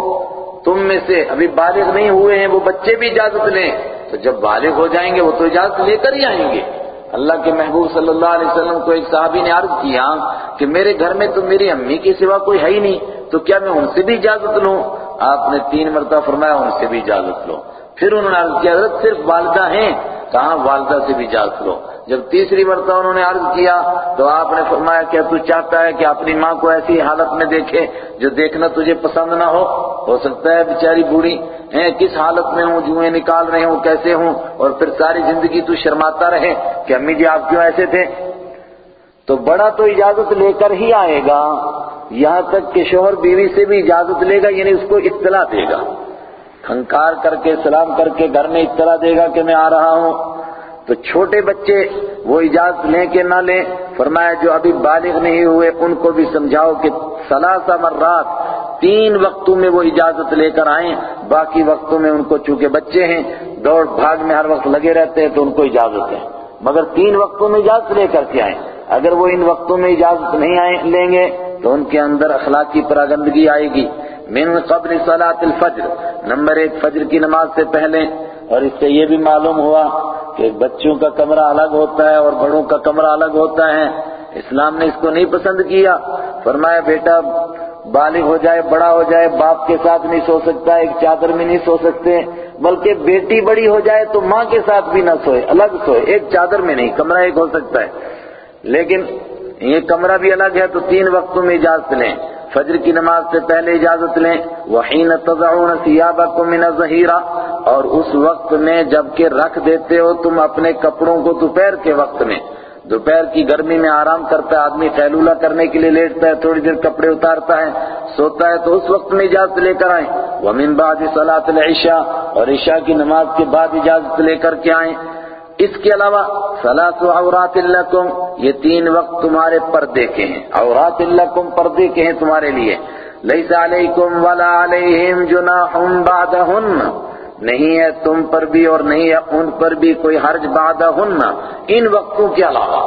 تم میں سے ابھی بالغ نہیں ہوئے ہیں، وہ بچے بھی اجازت لیں۔ تو جب بالغ ہو جائیں گے، وہ تو اجازت لے کر ہی آئیں گے۔ اللہ کے محبوب صلی اللہ علیہ وسلم کو ایک صحابی نے عرض کیا کہ میرے گھر میں تو میری امی کے سوا کوئی ہے ہی نہیں، تو کیا میں ان سے بھی اجازت لوں؟ آپ نے تین مرتبہ فرمایا ان سے بھی اجازت لو۔ پھر انہوں نے عرض کیا، حضرت صرف والدہ ہیں، کہاں والدہ سے بھی اجازت لو؟ جب تیسری مرتبہ انہوں نے عرض کیا تو آپ نے فرمایا کیا تو چاہتا ہے کہ اپنی ماں کو ایسی حالت میں دیکھے جو دیکھنا تجھے پسند نہ ہو۔ ہو سکتا ہے بیچاری بوڑھی ہیں، کس حالت میں ہوں، جوئیں نکال رہے ہوں، کیسے ہوں؟ اور پھر ساری زندگی تو شرماتا رہے کہ امی جی آپ کیوں ایسے تھے؟ تو بڑا تو اجازت لے کر ہی آئے گا۔ یہاں تک کہ شوہر بیوی سے بھی اجازت لے گا یعنی اس کو اطلاع دے گا۔ کھنکار کر کے، سلام کر کے گھر میں اطلاع دے گا کہ میں آ رہا ہوں۔ تو چھوٹے بچے وہ اجازت لیں کہ نہ لیں۔ فرمایا، جو ابھی بالغ نہیں ہوئے، ان کو بھی سمجھاؤ کہ سلاسہ مرات تین وقتوں میں وہ اجازت لے کر آئیں۔ باقی وقتوں میں ان کو چونکہ بچے ہیں، دوڑ بھاگ میں ہر وقت لگے رہتے ہیں تو ان کو اجازت ہے۔ مگر تین وقتوں میں اجازت لے کر کے آئیں۔ اگر وہ ان وقتوں میں اجازت نہیں آئیں، لیں گے تو ان کے اندر اخلاقی پراگندگی آئے گی۔ من قبل صلاة الفجر، نمبر ایک، فجر کی نماز سے پہلے۔ اور اس سے یہ بھی معلوم ہوا کہ بچوں کا کمرہ الگ ہوتا ہے اور بڑوں کا کمرہ الگ ہوتا ہے۔ اسلام نے اس کو نہیں پسند کیا۔ فرمایا، بیٹا، بالغ ہو جائے، بڑا ہو جائے، باپ کے ساتھ نہیں سو سکتا، ایک چادر میں نہیں سو سکتے، بلکہ بیٹی بڑی ہو جائے تو ماں کے ساتھ بھی نہ سوئے، الگ سوئے، ایک چادر میں نہیں، کمرہ ایک ہو سکتا ہے۔ لیکن یہ کمرہ بھی الگ ہے تو تین وقتوں میں اجازت لیں۔ فجر کی نماز سے پہلے اجازت لیں۔ وَحِينَ تَضَعُونَ سِيَابَكُم مِّنَ الظَّهِيرَةِ اور اس وقت میں جبکہ رکھ دیتے ہو تم اپنے کپڑوں کو دوپہر کے وقت میں۔ دوپہر کی گرمی میں آرام کرتا ہے، آدمی خیلولہ کرنے کے لیے لیٹتا ہے، تھوڑی دیر کپڑے اتارتا ہے، سوتا ہے تو اس وقت میں اجازت لے کر آئیں۔ وَمِن بَعْدِ صَلَاةِ الْعِشَاءِ اور عشاء کی نماز کے بعد اجازت لے کر کے آئیں۔ اس کے علاوہ سلاس عورات لکم، یہ تین وقت تمہارے پردے کے ہیں۔ عورات لکم، پردے کے ہیں تمہارے لیے۔ لیس علیکم ولا علیہم جناح بعدہن۔ نہیں ہے تم پر بھی اور نہیں ہے ان پر بھی کوئی حرج بعدہن۔ ان وقتوں کے علاوہ،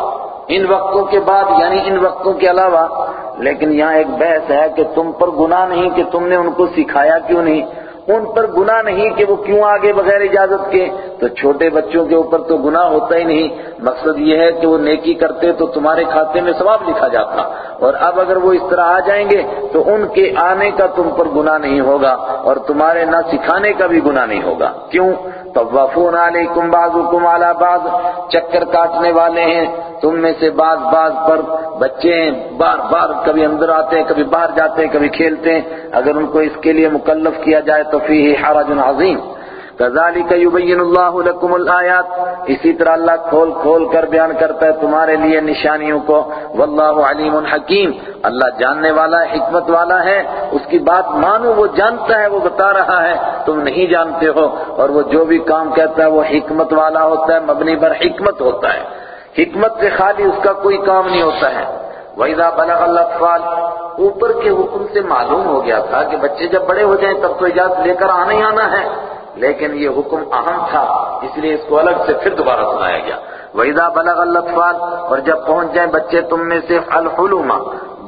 ان وقتوں کے بعد یعنی ان وقتوں کے علاوہ، لیکن یہاں ایک بحث ہے کہ تم پر گناہ نہیں، کہ تم نے ان کو سکھایا کیوں نہیں؟ ان پر گناہ نہیں کہ وہ کیوں آگے بغیر اجازت کے؟ تو چھوٹے بچوں کے اوپر تو گناہ ہوتا ہی نہیں۔ مقصد یہ ہے کہ وہ نیکی کرتے تو تمہارے کھاتے میں ثواب لکھا جاتا۔ اور اب اگر وہ اس طرح آ جائیں گے تو ان کے آنے کا تم پر گناہ نہیں ہوگا اور تمہارے نہ سکھانے کا بھی گناہ نہیں ہوگا۔ کیوں؟ طوافون علیکم بعضکم علی بعض، چکر کاٹنے والے ہیں۔ تم میں سے بعض بعض پر بچے ہیں۔ بار بار کبھی اندر آتے ہیں، کبھی باہر جاتے ہیں، کبھی کھیلتے ہیں۔ اگر ان کو اس کے لیے مکلف کیا جائے تو فیہ حرج عظیم۔ كذلك يبين الله لكم الآيات اسی طرح اللہ کھول کھول کر بیان کرتا ہے تمہارے لیے نشانیوں کو۔ واللہ علیم حکیم۔ اللہ جاننے والا ہے، حکمت والا ہے۔ اس کی بات مانو، وہ جانتا ہے، وہ بتا رہا ہے۔ تم نہیں جانتے ہو۔ اور وہ جو بھی کام کہتا ہے، وہ حکمت والا ہوتا ہے، مبنی پر حکمت ہوتا ہے۔ حکمت سے خالی اس کا کوئی کام نہیں ہوتا ہے۔ وَإِذَا بَلَغَ الْأَطْفَالِ۔ اوپر کے حکم سے معلوم ہو گیا تھا کہ بچے جب بڑے ہو جائیں، تب تو اجازت لے کر آنا ہی آنا ہے۔ لیکن یہ حکم اہم تھا، اس لیے اس کو الگ سے پھر دوبارہ سنایا گیا۔ وَإِذَا بَلَغَ الْأَطْفَالِ، اور جب پہنچ جائیں بچے تم میں سے الحلومہ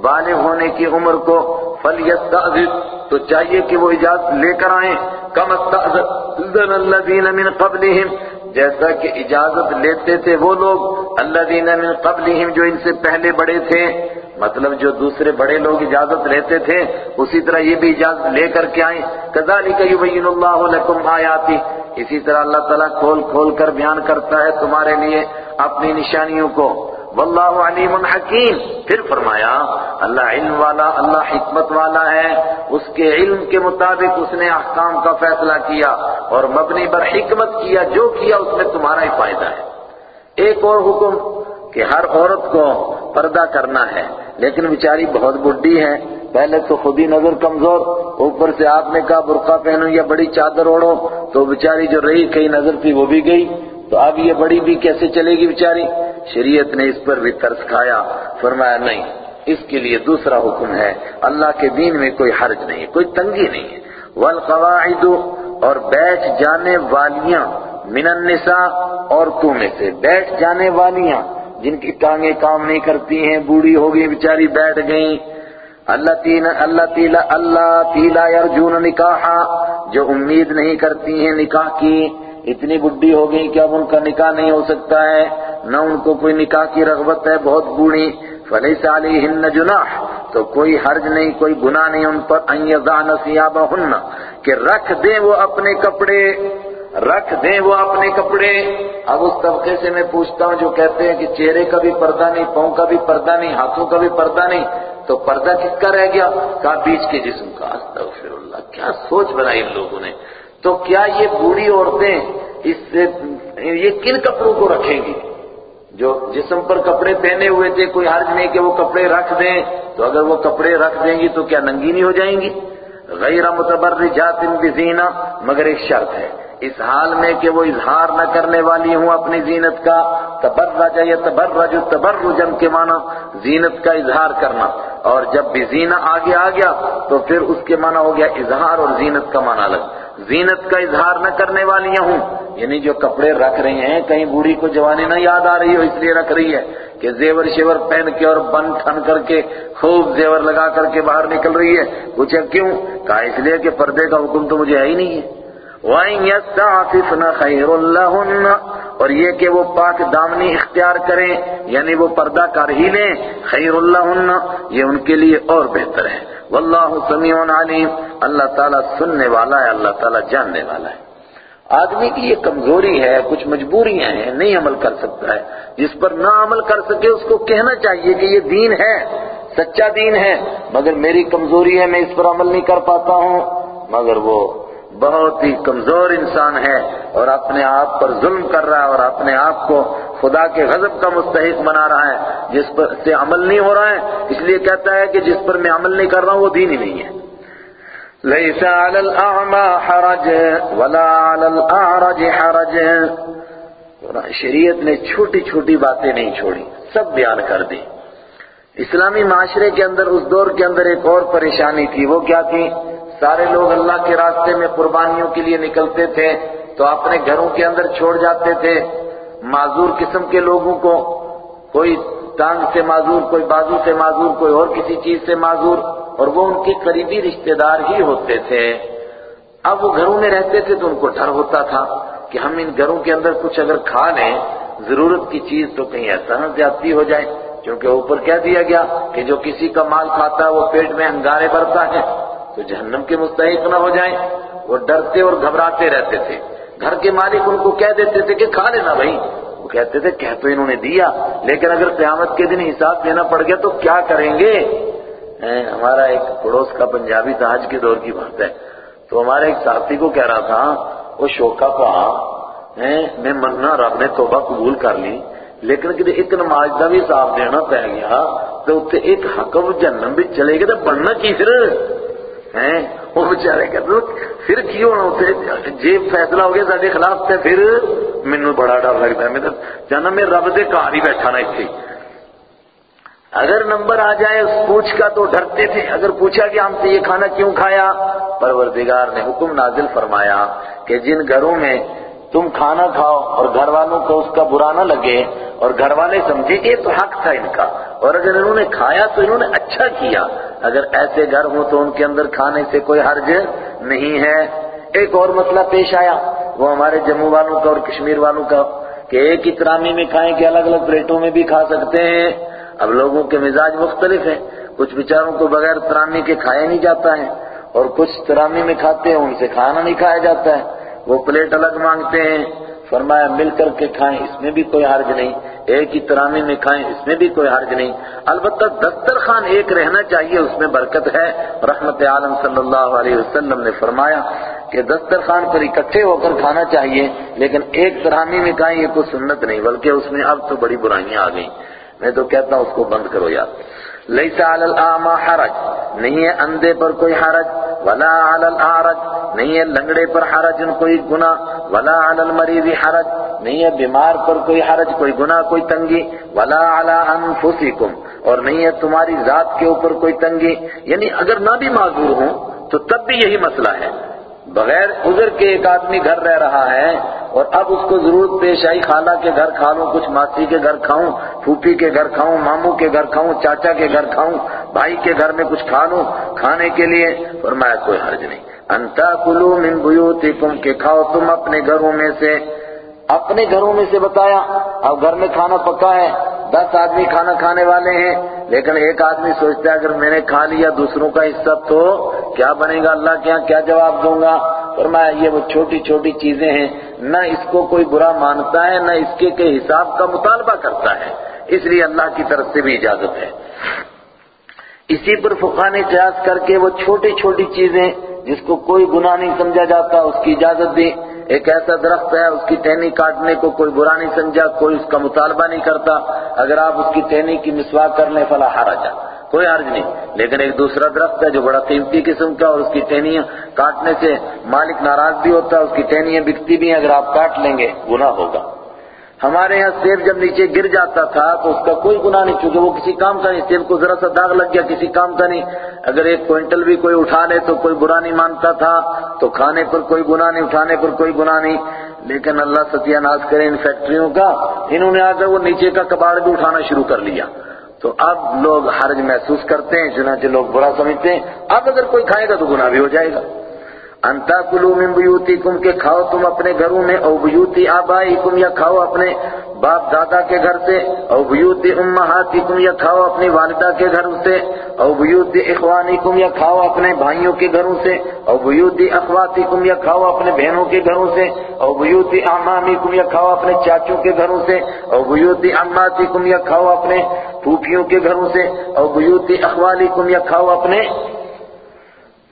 بالغ ہونے کی عمر کو فَلْيَسْتَعْذِرْ تو چاہیے کہ وہ اجازت لے کر آئیں۔ کم استعذن الذین من قبلہم جیسا کہ اجازت لیتے تھے وہ لوگ، الذین من قبلہم جو ان سے پہلے بڑے تھے مطلب جو دوسرے بڑے لوگ اجازت لیتے تھے، اسی طرح یہ بھی اجازت لے کر کے آئیں۔ کذالک یبین اللہ لکم آیاتی۔ اسی طرح اللہ تعالیٰ کھول کھول کر بیان کرتا ہے تمہارے لیے اپنی نشانیوں کو۔ واللہ علیم حکیم۔ پھر فرمایا، اللہ علم والا، اللہ حکمت والا ہے۔ اس کے علم کے مطابق اس نے احکام کا فیصلہ کیا اور مبنی پر حکمت کیا، جو کیا اس میں تمہارا ہی فائدہ ہے۔ ایک اور حکم کہ ہر عورت کو پردہ کرنا ہے، لیکن بیچاری بہت بڈی ہے۔ پہلے تو خود ہی نظر کمزور، اوپر سے آپ نے کہا، برقع پہنو یا بڑی چادر اوڑو تو بیچاری جو رہی کئی نظر تھی وہ بھی گئی۔ تو اب یہ بڑی بھی کیسے چلے گی بیچاری؟ شریعت نے اس پر بھی ترس کھایا۔ فرمایا، نہیں، اس کے لیے دوسرا حکم ہے، اللہ کے دین میں کوئی حرج نہیں، کوئی تنگی نہیں ہے۔ والقواعد، اور بیٹھ جانے والیاں، من النساء، عورتوں میں سے۔ بیٹھ جانے والیاں، جن کی ٹانگیں کام نہیں کرتی ہیں، بوڑھی ہو گئی، بیچاری بیٹھ گئیں۔ اللہ تیلا اللہ تیلا اللہ تیلا یرجون نکاحا، جو امید نہیں کرتی ہیں نکاح کی۔ اتنی بڈی ہو گئی کہ اب ان کا نکاح نہیں ہو سکتا ہے، نہ ان کو کوئی نکاح کی رغبت ہے، بہت بوڑھی۔ فلیس علیہن جناح۔ تو کوئی حرج نہیں، کوئی گناہ نہیں ان پر۔ ان یضعن ثیابہن کہ رکھ دیں وہ اپنے کپڑے، رکھ دیں وہ اپنے کپڑے۔ اب اس طبقے سے میں پوچھتا ہوں، جو کہتے ہیں کہ چہرے کا بھی پردہ نہیں، پاؤں کا بھی پردہ نہیں، ہاتھوں کا بھی پردہ نہیں، تو پردہ کس کا رہ گیا؟ کہا بیچ کے جسم کا۔ استغفر اللہ، کیا سوچ بنائی ان لوگوں نے۔ تو کیا یہ بوڑھی عورتیں اس سے یہ کن کپڑوں کو رکھیں گی؟ جو جسم پر کپڑے پہنے ہوئے تھے، کوئی حرج نہیں کہ وہ کپڑے رکھ دیں۔ تو اگر وہ کپڑے رکھ دیں گی تو کیا ننگی نہیں ہو جائیں گی؟ غیر متبرجات بزینہ مگر ایک شرط ہے۔ اس حال میں کہ وہ اظہار نہ کرنے والی ہوں اپنی زینت کا، تبرج یا تبرج، تبرجن کے معنی زینت کا اظہار کرنا۔ اور جب بھی زینہ آگے آ گیا، تو پھر اس کے معنی ہو گیا اظہار اور زینت کا معنی الگ۔ زینت کا اظہار نہ کرنے والی ہوں۔ یعنی جو کپڑے رکھ رہی ہیں، کہیں بوڑھی کو جوانی نہ یاد آ رہی ہو، اس لیے رکھ رہی ہے کہ زیور شیور پہن کے اور بن ٹھن کر کے خوب زیور لگا کر کے باہر نکل رہی ہے۔ پوچھا کیوں؟ کہا، اس لیے کہ پردے کا حکم تو مجھے ہے ہی نہیں ہے۔ وَإِن يَسْتَعْفِفْنَ خَيْرٌ لَهُنَّ، اور یہ کہ وہ پاک دامنی اختیار کریں یعنی وہ پردہ کر ہی لیں خیر اللہن یہ ان کے لیے اور بہتر ہے۔ واللہ سمیع علیم۔ اللہ تعالیٰ سننے والا ہے، اللہ تعالیٰ جاننے والا ہے۔ آدمی کی یہ کمزوری ہے، کچھ مجبوریاں ہیں، نہیں عمل کر سکتا ہے۔ جس پر نہ عمل کر سکے، اس کو کہنا چاہیے کہ یہ دین ہے، سچا دین ہے۔ مگر میری کمزوری ہے، میں اس پر عمل نہیں کر پاتا ہوں۔ مگر وہ بہت ہی کمزور انسان ہے اور اپنے آپ پر ظلم کر رہا ہے اور اپنے آپ کو خدا کے غضب کا مستحق بنا رہا ہے، جس پر سے عمل نہیں ہو رہا ہے، اس لیے کہتا ہے کہ جس پر میں عمل نہیں کر رہا ہوں، وہ دین ہی نہیں ہے۔ ليس على الأعمى حرج ولا على الأعرج حرج۔ شریعت نے چھوٹی چھوٹی باتیں نہیں چھوڑی، سب بیان کر دی۔ اسلامی معاشرے کے اندر، اس دور کے اندر ایک اور پریشانی تھی، وہ کیا تھی؟ سارے لوگ اللہ کے راستے میں قربانیوں کے لیے نکلتے تھے تو اپنے گھروں کے اندر چھوڑ جاتے تھے۔ معذور قسم کے لوگوں کو کوئی ٹانگ سے معذور، کوئی بازو سے معذور، کوئی اور کسی چیز سے معذور، اور وہ ان کے قریبی رشتہ دار ہی ہوتے تھے۔ اب وہ گھروں میں رہتے تھے تو ان کو ڈر ہوتا تھا کہ ہم ان گھروں کے اندر کچھ اگر کھا لیں، ضرورت کی چیز تو کہیں ایسا نہ زیادتی ہو جائے۔ کیونکہ اوپر کہہ دیا گیا کہ جو کسی کا مال کھاتا ہے وہ پیٹ میں انگارے بھرتا ہے۔ تو جہنم کے مستحق نہ ہو جائیں۔ وہ ڈرتے اور گھبراتے رہتے تھے۔ گھر کے مالک ان کو کہہ دیتے تھے کہ کھا لینا بھائی۔ وہ کہتے تھے، کہہ تو انہوں نے دیا، لیکن اگر قیامت کے دن حساب دینا پڑ گیا تو کیا کریں گے؟ ہمارا ایک پڑوس کا پنجابی تھا آج کے دور کی بات ہے۔ تو ہمارے ایک ساتھی کو کہہ رہا تھا، وہ شوکا پا میں مننا رب نے توبہ قبول کر لی، لیکن کدے ایک نماز کا بھی صاف دینا پی گیا تو اتنے ایک حکم جنم بھی چلے گا تو بننا کی پھر؟ ہیں؟ وہ بچارے کہتے پھر کی ہونا اتنے؟ جی فیصلہ ہو گیا سارے خلاف تے پھر مینوں بڑا ڈر لگتا ہے۔ میں جانا میں رب دے گھر ہی بیٹھا نا اتنے اگر نمبر آ جائے اس پوچھ کا تو ڈرتے تھے۔ اگر پوچھا کہ ہم سے یہ کھانا کیوں کھایا؟ پروردگار نے حکم نازل فرمایا کہ جن گھروں میں تم کھانا کھاؤ اور گھر والوں کو اس کا برا نہ لگے اور گھر والے سمجھے کہ یہ تو حق تھا ان کا اور اگر انہوں نے کھایا تو انہوں نے اچھا کیا اگر ایسے گھر ہوں تو ان کے اندر کھانے سے کوئی حرج نہیں ہے ایک اور مسئلہ پیش آیا، وہ ہمارے جموں والوں کا اور کشمیر والوں کا کہ ایک ہی ترامی میں کھائیں کہ الگ الگ پلیٹوں میں بھی کھا سکتے ہیں۔ اب لوگوں کے مزاج مختلف ہیں، کچھ بیچاروں کو بغیر ترامی کے کھایا نہیں جاتا ہے اور کچھ ترامی میں کھاتے ہیں، ان سے کھانا نہیں کھایا جاتا ہے۔ وہ پلیٹ الگ مانگتے ہیں۔ فرمایا، مل کر کے کھائیں، اس میں بھی کوئی حرج نہیں۔ ایک ہی ترامی میں کھائیں، اس میں بھی کوئی حرج نہیں۔ البتہ دسترخوان ایک رہنا چاہیے، اس میں برکت ہے۔ رحمت عالم صلی اللہ علیہ وسلم نے فرمایا کہ دسترخوان پر اکٹھے ہو کر کھانا چاہیے، لیکن ایک ترامی میں کھائیں، یہ کوئی سنت نہیں، بلکہ اس میں اب تو بڑی برائیاں آ گئیں۔ میں تو کہتا ہوں، اس کو بند کرو یار۔ لیسا علی الاما حرج. نہیں ہے اندھے پر کوئی حرج، ولا علی الاعرج نہیں ہے لنگڑے پر حرج کوئی گناہ، ولا علی المریض حرج. نہیں ہے بیمار پر کوئی حرج، کوئی گناہ، کوئی تنگی، ولا علی انفسکم اور نہیں ہے تمہاری ذات کے اوپر کوئی تنگی. یعنی اگر نہ بھی معذور ہوں تو تب بھی یہی مسئلہ ہے۔ بغیر عذر کے ایک آدمی گھر رہ رہا ہے اور اب اس کو ضرورت پیش آئی، خالہ کے گھر کھا لوں کچھ ماسی کے گھر کھاؤں، پھوپھی کے گھر کھاؤں، ماموں کے گھر کھاؤں، چاچا کے گھر کھاؤں، بھائی کے گھر میں کچھ کھا لوں، کھانے کے لیے فرمایا کوئی حرج نہیں۔ انتا کلو من بیوتکم، کہ کھاؤ تم اپنے گھروں میں سے۔ اپنے گھروں میں سے بتایا، اب گھر میں کھانا پکا ہے، دس آدمی کھانا کھانے والے ہیں، لیکن ایک آدمی سوچتا ہے، اگر میں نے کھا لیا دوسروں کا حصہ تو کیا بنے گا؟ اللہ کے ہاں کیا جواب دوں گا؟ فرمایا، یہ وہ چھوٹی چھوٹی چیزیں ہیں، نہ اس کو کوئی برا مانتا ہے، نہ اس کے کہ حساب کا مطالبہ کرتا ہے۔ اس لیے اللہ کی طرف سے بھی اجازت ہے۔ اسی پر فقہ نے قیاس کر کے وہ چھوٹی چھوٹی چیزیں، جس کو کوئی گناہ نہیں سمجھا جاتا، اس کی اجازت دی۔ ایک ایسا درخت ہے، اس کی ٹہنی کاٹنے کو کوئی برا نہیں سمجھا، کوئی اس کا مطالبہ نہیں کرتا۔ اگر آپ اس کی ٹہنی کی مسواک کر لیں، فلا جا کوئی حرج نہیں۔ لیکن ایک دوسرا درخت ہے جو بڑا قیمتی قسم کا اور اس کی ٹہنیاں کاٹنے سے مالک ناراض بھی ہوتا ہے، اس کی ٹہنیاں بکتی بھی ہیں، اگر آپ کاٹ لیں گے، گناہ ہوگا۔ ہمارے یہاں سیب جب نیچے گر جاتا تھا تو اس کا کوئی گناہ نہیں، چونکہ وہ کسی کام کا نہیں سیب کو ذرا سا داغ لگ گیا، کسی کام کا نہیں۔ اگر ایک کوئنٹل بھی کوئی اٹھا لے تو کوئی برا نہیں مانتا تھا، تو کھانے پر کوئی گناہ نہیں، اٹھانے پر کوئی گناہ نہیں۔ لیکن اللہ ستیہ ناز کرے ان فیکٹریوں کا، انہوں نے آ کر وہ نیچے کا کباڑ بھی اٹھانا شروع کر لیا۔ تو اب لوگ حرج محسوس کرتے ہیں، چنانچہ لوگ برا سمجھتے ہیں۔ اب اگر کوئی کھائے گا تو گناہ بھی ہو جائے گا۔ انتا کلو من بیوتیکم کے کھاؤ تم اپنے گھروں میں، او بیوتی آبائیکم یا کھاؤ اپنے باپ دادا کے گھر سے، او بیوتی امہاتیکم یا کھاؤ اپنی والدہ کے گھر سے، او بیوتی اخوانیکم یا کھاؤ اپنے بھائیوں کے گھروں سے، او بیوتی اخواتیکم یا کھاؤ اپنے بہنوں کے گھروں سے، او بیوتی اعمامیکم، یا کھاؤ اپنے چاچوں کے گھروں سے، او بیوتی اماتیکم یا کھاؤ اپنے پھوپھیوں کے گھروں سے، او بیوتی اخوالیکم، یا کھاؤ اپنے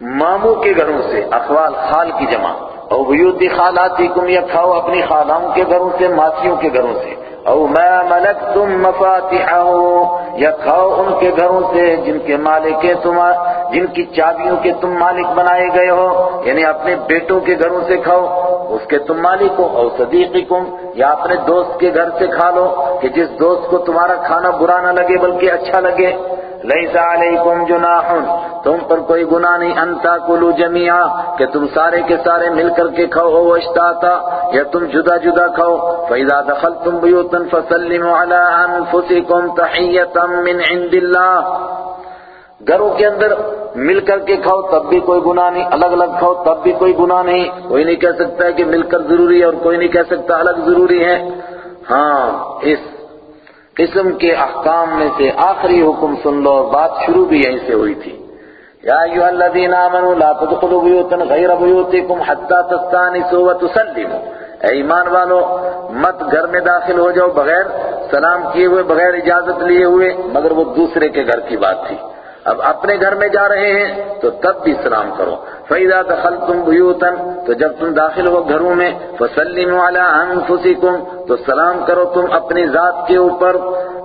ماموں کے گھروں سے اخوال خال کی جمع۔ او بیوتی خالاتی کم یا کھاؤ اپنی خالاؤں کے گھروں سے، ماسیوں کے گھروں سے۔ او ما ملکتم مفاتحہو، یا کھاؤ ان کے گھروں سے جن کے مالک تم، جن کی چابیوں کے تم مالک بنائے گئے ہو۔ یعنی اپنے بیٹوں کے گھروں سے کھاؤ، اس کے تم مالک ہو او صدیقکم، یا اپنے دوست کے گھر سے کھا لو کہ جس دوست کو تمہارا کھانا برا نہ لگے، بلکہ اچھا لگے۔ لیسا علیکم جناح تم پر کوئی گناہ نہیں، انتا کلو جميعا کہ تم سارے کے سارے مل کر کے کھاؤ او اشتاتا، یا تم جدا جدا کھاؤ۔ فَإِذَا دَخَلْتُمْ بُيُوتًا فَسَلِّمُوا عَلَىٰ أَنفُسِكُمْ تَحِيَّةً مِّنْ عِندِ اللَّهِ۔ گھروں کے اندر مل کر کے کھاؤ، تب بھی کوئی گناہ نہیں، الگ الگ کھاؤ، تب بھی کوئی گناہ نہیں۔ کوئی نہیں کہہ سکتا ہے کہ مل کر ضروری ہے اور کوئی نہیں کہہ سکتا الگ ضروری ہے۔ ہاں اس قسم کے احکام میں سے آخری حکم سن لو اور بات شروع بھی یہیں سے ہوئی تھی۔ یا ایوہ الذین آمنوا، لا تدخلوا بیوتا غیر بیوتکم حتی تستانسوا وتسلموا۔ اے ایمان والو، مت گھر میں داخل ہو جاؤ، بغیر سلام کیے ہوئے، بغیر اجازت لیے ہوئے، مگر وہ دوسرے کے گھر کی بات تھی۔ اب اپنے گھر میں جا رہے ہیں، تو تب بھی سلام کرو۔ فَإِذَا دَخَلْتُمْ بُيُوتًا تو جب تم داخل ہو گھروں میں، فَسَلِّمُوا عَلَىٰ أَنفُسِكُمْ تو سلام کرو تم اپنی ذات کے اوپر،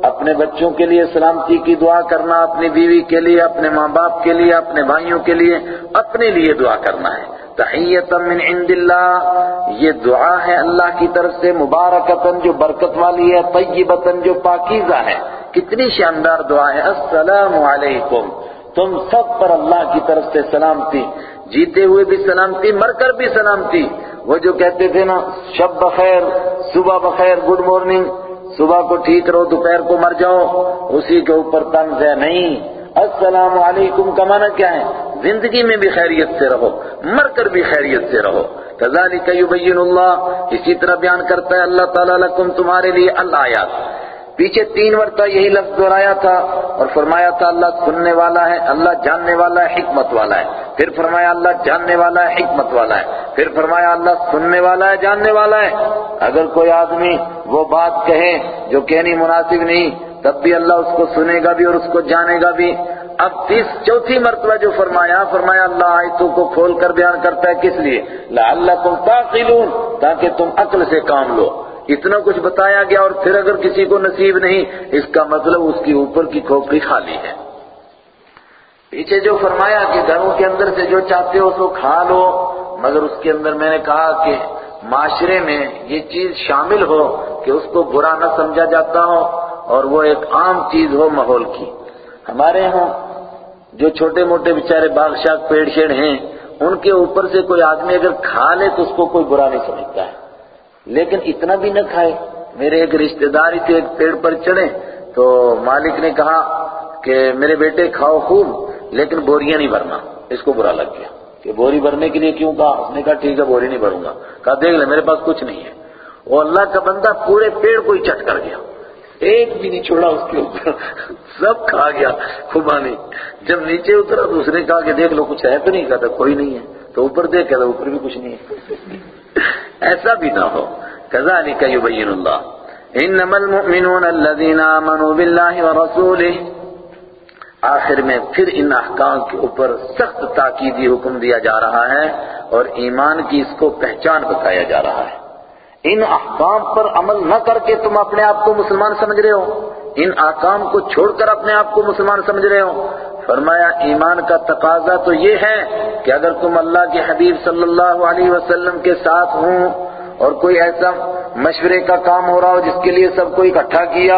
اپنے بچوں کے لیے سلامتی کی دعا کرنا، اپنی بیوی کے لیے، اپنے ماں باپ کے لیے، اپنے بھائیوں کے لیے، اپنے لیے دعا کرنا ہے۔ تحیت من عند اللہ، یہ دعا ہے اللہ کی طرف سے مبارکتن جو برکت والی ہے طیبتن جو پاکیزہ ہے۔ کتنی شاندار دعا ہے۔ السلام علیکم۔ تم سب پر اللہ کی طرف سے سلامتی۔ جیتے ہوئے بھی سلامتی مر کر بھی سلامتی وہ جو کہتے تھے نا، شب بخیر، صبح بخیر، گڈ مارننگ۔ صبح کو ٹھیک رہو، دوپہر کو مر جاؤ۔ اسی کے اوپر طنز ہے نہیں۔ السلام علیکم کا معنی کیا ہے؟ زندگی میں بھی خیریت سے رہو، مر کر بھی خیریت سے رہو۔ کذالک یبین اللہ۔ اسی طرح بیان کرتا ہے اللہ تعالیٰ لکم تمہارے لیے الآیات پیچھے تین مرتبہ یہی لفظ دہرایا تھا اور فرمایا تھا، اللہ سننے والا ہے، اللہ جاننے والا ہے، حکمت والا ہے۔ پھر فرمایا، اللہ جاننے والا ہے، حکمت والا ہے۔ پھر فرمایا، اللہ سننے والا ہے، جاننے والا ہے۔ اگر کوئی آدمی وہ بات کہے جو کہنی مناسب نہیں، تب بھی اللہ اس کو سنے گا بھی اور اس کو جانے گا بھی۔ اب تیس، چوتھی مرتبہ جو فرمایا فرمایا، اللہ آیتوں کو کھول کر بیان کرتا ہے کس لیے؟ لعلکم تعقلون تاکہ تم عقل سے کام لو۔ اتنا کچھ بتایا گیا اور پھر اگر کسی کو نصیب نہیں، اس کا مطلب اس کی اوپر کی کھوپڑی خالی ہے۔ پیچھے جو فرمایا کہ گھروں کے اندر سے جو چاہتے ہو سو کھا لو، مگر اس کے اندر میں نے کہا کہ معاشرے میں یہ چیز شامل ہو کہ اس کو برا نہ سمجھا جاتا ہو اور وہ ایک عام چیز ہو ماحول کی۔ ہمارے ہاں جو چھوٹے موٹے بیچارے باغ شاخ پیڑ شیڑ ہیں، ان کے اوپر سے کوئی آدمی اگر کھا لے تو اس کو کوئی برا نہیں سمجھتا ہے۔ لیکن اتنا بھی نہ کھائے۔ میرے ایک رشتہ داری تھے ایک پیڑ پر چڑھے۔ تو مالک نے کہا کہ میرے بیٹے کھاؤ خوب، لیکن بوریاں نہیں بھرنا۔ اس کو برا لگ گیا۔ کہ بوری بھرنے کے لیے کیوں کہا؟ اس نے کہا، ٹھیک ہے، بوری نہیں بھروں گا۔ کہا، دیکھ لے، میرے پاس کچھ نہیں ہے۔ وہ اللہ کا بندہ پورے پیڑ کو ہی چٹ کر گیا۔ ایک بھی نہیں چھوڑا اس کے اوپر۔ سب کھا گیا خوبانی جب نیچے اترا تو اس نے کہا کہ دیکھ لو، کچھ ہے تو نہیں، کہا تھا، کوئی نہیں ہے۔ تو اوپر دیکھ تو اوپر بھی کچھ نہیں ہے۔ ایسا بھی نہ ہو۔ كذلك يبين الله انما المؤمنون الذين امنوا بالله ورسوله آخر میں پھر ان احکام کے اوپر سخت تاکیدی حکم دیا جا رہا ہے اور ایمان کی اس کو پہچان بتایا جا رہا ہے۔ ان احکام پر عمل نہ کر کے تم اپنے آپ کو مسلمان سمجھ رہے ہو۔ ان احکام کو چھوڑ کر اپنے آپ کو مسلمان سمجھ رہے ہو۔ فرمایا، ایمان کا تقاضا تو یہ ہے کہ اگر تم اللہ کے حبیب صلی اللہ علیہ وسلم کے ساتھ ہوں اور کوئی ایسا مشورے کا کام ہو رہا ہو جس کے لیے سب کو اکٹھا کیا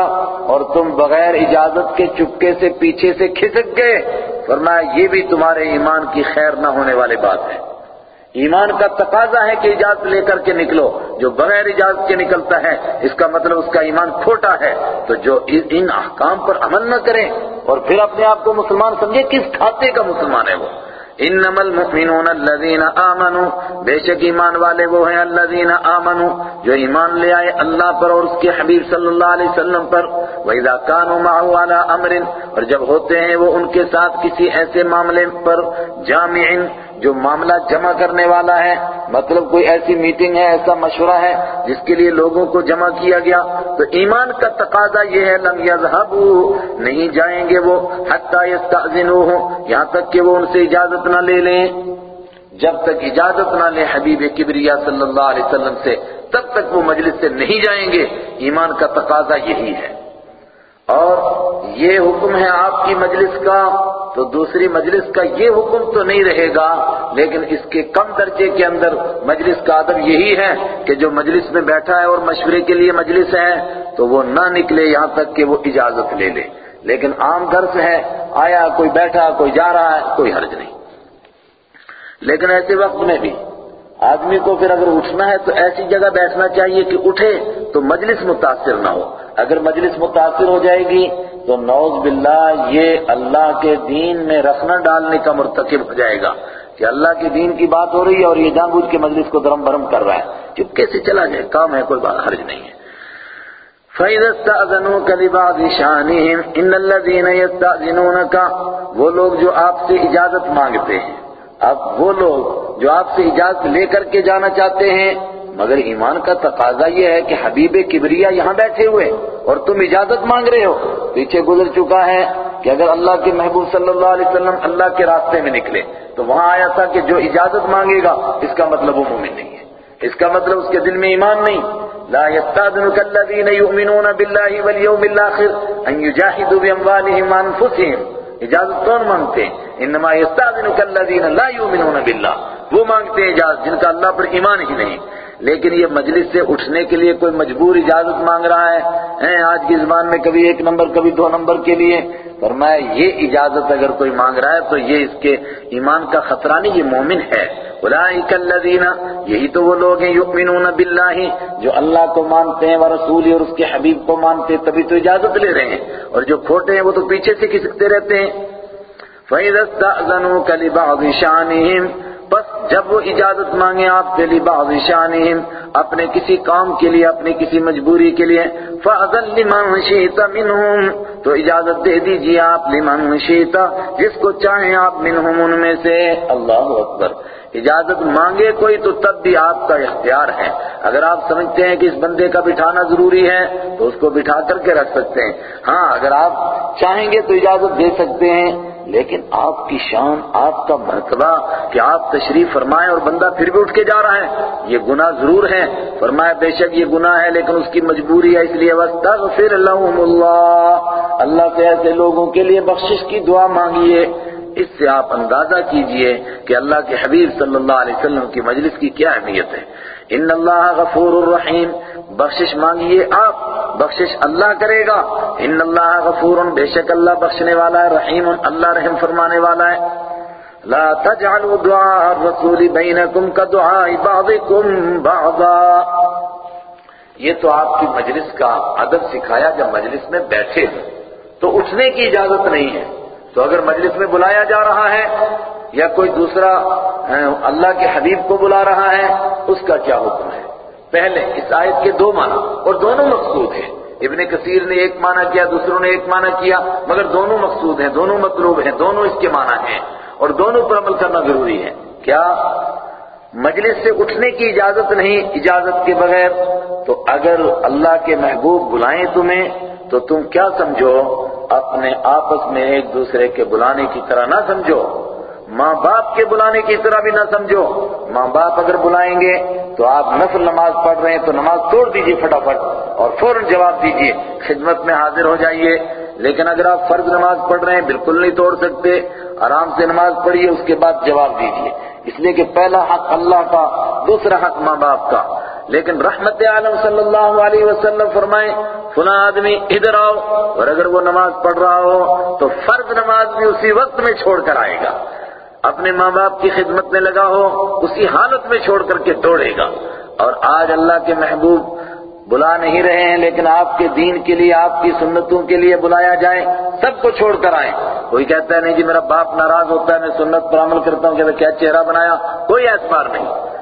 اور تم بغیر اجازت کے چپکے سے پیچھے سے کھسک گئے، فرمایا، یہ بھی تمہارے ایمان کی خیر نہ ہونے والی بات ہے۔ ایمان کا تقاضا ہے کہ اجازت لے کر کے نکلو، جو بغیر اجازت کے نکلتا ہے، اس کا مطلب اس کا ایمان کھوٹا ہے۔ تو جو ان احکام پر عمل نہ کریں، اور پھر اپنے آپ کو مسلمان سمجھے کس کھاتے کا مسلمان ہے وہ۔ انما المؤمنون الذين امنوا بے شک ایمان والے وہ ہیں الذين امنوا جو ایمان لے آئے اللہ پر اور اس کے حبیب صلی اللہ علیہ وسلم پر۔ واذا كانوا معه على امر اور جب ہوتے ہیں وہ ان کے ساتھ کسی ایسے معاملے پر جامع جو معاملہ جمع کرنے والا ہے مطلب کوئی ایسی میٹنگ ہے، ایسا مشورہ ہے جس کے لیے لوگوں کو جمع کیا گیا، تو ایمان کا تقاضا یہ ہے، لم يذهبوا، نہیں جائیں گے وہ حتی یستأذنوه یہاں تک کہ وہ ان سے اجازت نہ لے لیں۔ جب تک اجازت نہ لیں حبیب کبریا صلی اللہ علیہ وسلم سے، تب تک وہ مجلس سے نہیں جائیں گے۔ ایمان کا تقاضا یہی ہے۔ اور یہ حکم ہے آپ کی مجلس کا، تو دوسری مجلس کا یہ حکم تو نہیں رہے گا، لیکن اس کے کم درجے کے اندر مجلس کا ادب یہی ہے کہ جو مجلس میں بیٹھا ہے اور مشورے کے لیے مجلس ہے، تو وہ نہ نکلے یہاں تک کہ وہ اجازت لے لے۔ لیکن عام درس ہے، آیا کوئی بیٹھا، کوئی جا رہا ہے، کوئی حرج نہیں۔ لیکن ایسے وقت میں بھی آدمی کو پھر اگر اٹھنا ہے تو ایسی جگہ بیٹھنا چاہیے کہ اٹھے تو مجلس متاثر نہ ہو۔ اگر مجلس متاثر ہو جائے گی تو نوز باللہ یہ اللہ کے دین میں رکھنا ڈالنے کا مرتکب ہو جائے گا کہ اللہ کے دین کی بات ہو رہی ہے اور یہ جان بوجھ کے مجلس کو درم برم کر رہا ہے چپکے سے چلا جائے کام ہے کوئی بات حرج نہیں ہے۔ فَإِذَا اسْتَأْذَنُوكَ لِبَعْضِ شَانِهِمْ إِنَّ الَّذِينَ يَسْتَأْذِنُونَكَ وہ لوگ جو آپ سے اجازت مانگتے ہیں۔ اب وہ لوگ جو آپ سے اجازت لے کر کے جانا چاہتے ہیں مگر ایمان کا تقاضا یہ ہے کہ حبیب کبریا یہاں بیٹھے ہوئے اور تم اجازت مانگ رہے ہو۔ پیچھے گزر چکا ہے کہ اگر اللہ کے محبوب صلی اللہ علیہ وسلم اللہ کے راستے میں نکلے تو وہاں آیا تھا کہ جو اجازت مانگے گا، اس کا مطلب وہ مومن نہیں ہے۔ اس کا مطلب اس کے دل میں ایمان نہیں۔ لا يستاذنك الذين يؤمنون بالله واليوم الاخر ان يجاهدوا باموالهم وانفسهم اجازت کون مانگتے ہیں؟ انما يستاذنك الذين لا يؤمنون بالله وہ مانگتے ہیں اجازت، جن کا اللہ پر ایمان ہی نہیں۔ لیکن یہ مجلس سے اٹھنے کے لیے کوئی مجبور اجازت مانگ رہا ہے آج کی زبان میں کبھی ایک نمبر، کبھی دو نمبر کے لیے۔ فرمایا یہ اجازت اگر کوئی مانگ رہا ہے، تو یہ اس کے ایمان کا خطرہ نہیں، یہ مومن ہے۔ اولئک الذین، یہی تو وہ لوگ ہیں، یؤمنون باللہ، جو اللہ کو مانتے ہیں ورسول اور اس کے حبیب کو مانتے ہیں، تبھی تو اجازت لے رہے ہیں۔ اور جو کھوٹے ہیں، وہ تو پیچھے سے کھسکتے رہتے ہیں۔ فَإِذَا اسْتَأْذَنُوكَ لِبَعْضِ شَانِهِمْ بس جب وہ اجازت مانگے آپ کے لیے بعض شانہم، اپنے کسی کام کے لیے، اپنی کسی مجبوری کے لیے، فَأَذَنْ لِمَنْ شِئْتَ مِنْهُمْ، تو اجازت دے دیجیے آپ لمن شیتا جس کو چاہیں آپ منہم ان میں سے۔ اللہ اکبر۔ اجازت مانگے کوئی تو تب بھی آپ کا اختیار ہے۔ اگر آپ سمجھتے ہیں کہ اس بندے کا بٹھانا ضروری ہے، تو اس کو بٹھا کر کے رکھ سکتے ہیں۔ ہاں اگر آپ چاہیں گے تو اجازت دے سکتے ہیں۔ لیکن آپ کی شان، آپ کا مرتبہ کہ آپ تشریف فرمائیں اور بندہ پھر بھی اٹھ کے جا رہا ہے، یہ گناہ ضرور ہے فرمایا، بے شک یہ گناہ ہے، لیکن اس کی مجبوری ہے۔ اس لیے وَاسْتَغْفِرْ لَهُمُ اللَّهِ اللہ سے ایسے لوگوں کے لیے بخشش کی دعا مانگیے۔ اس سے آپ اندازہ کیجیے کہ اللہ کے حبیب صلی اللہ علیہ وسلم کی مجلس کی کیا اہمیت ہے۔ ان اللہ غفور الرحیم۔ بخشش مانگیے آپ، بخشش اللہ کرے گا۔ ان اللہ غفور بے شک اللہ بخشنے والا ہے، رحیم، اللہ رحم فرمانے والا ہے۔ لا تجعلوا دعاء الرسول بینکم كدعاء بعضکم بعضا۔ یہ تو آپ کی مجلس کا ادب سکھایا جب مجلس میں بیٹھے تو اٹھنے کی اجازت نہیں ہے۔ تو اگر مجلس میں بلایا جا رہا ہے، یا کوئی دوسرا اللہ کے حبیب کو بلا رہا ہے، اس کا کیا حکم ہے؟ پہلے اس آیت کے دو معنی اور دونوں مقصود ہیں۔ ابن کثیر نے ایک معنی کیا، دوسروں نے ایک معنی کیا، مگر دونوں مقصود ہیں، دونوں مطلوب ہیں، دونوں اس کے معنی ہیں اور دونوں پر عمل کرنا ضروری ہے۔ کیا مجلس سے اٹھنے کی اجازت نہیں، اجازت کے بغیر؟ تو اگر اللہ کے محبوب بلائیں تمہیں، تو تم کیا سمجھو؟ اپنے آپس میں ایک دوسرے کے بلانے کی طرح نہ سمجھو۔ ماں باپ کے بلانے کی طرح بھی نہ سمجھو۔ ماں باپ اگر بلائیں گے تو آپ نفل نماز پڑھ رہے ہیں تو نماز توڑ دیجیے فٹافٹ اور فوراً جواب دیجیے۔ خدمت میں حاضر ہو جائیے۔ لیکن اگر آپ فرض نماز پڑھ رہے ہیں بالکل نہیں توڑ سکتے، آرام سے نماز پڑھیے، اس کے بعد جواب دیجیے۔ اس لیے کہ پہلا حق اللہ کا، دوسرا حق ماں باپ کا۔ لیکن رحمت عالم صلی اللہ علیہ وسلم فرمائیں فلاں آدمی ادھر آؤ اور اگر وہ نماز پڑھ رہا ہو تو فرض نماز بھی اسی وقت میں چھوڑ کر آئے گا۔ اپنے ماں باپ کی خدمت میں لگا ہو، اسی حالت میں چھوڑ کر کے دوڑے گا۔ اور آج اللہ کے محبوب بلا نہیں رہے ہیں، لیکن آپ کے دین کے لیے، آپ کی سنتوں کے لیے بلایا جائے، سب کو چھوڑ کر آئیں کوئی کہتا ہے، نہیں جی میرا باپ ناراض ہوتا ہے، میں سنت پر عمل کرتا ہوں کہ کیا چہرہ بنایا؟ کوئی اعتبار نہیں۔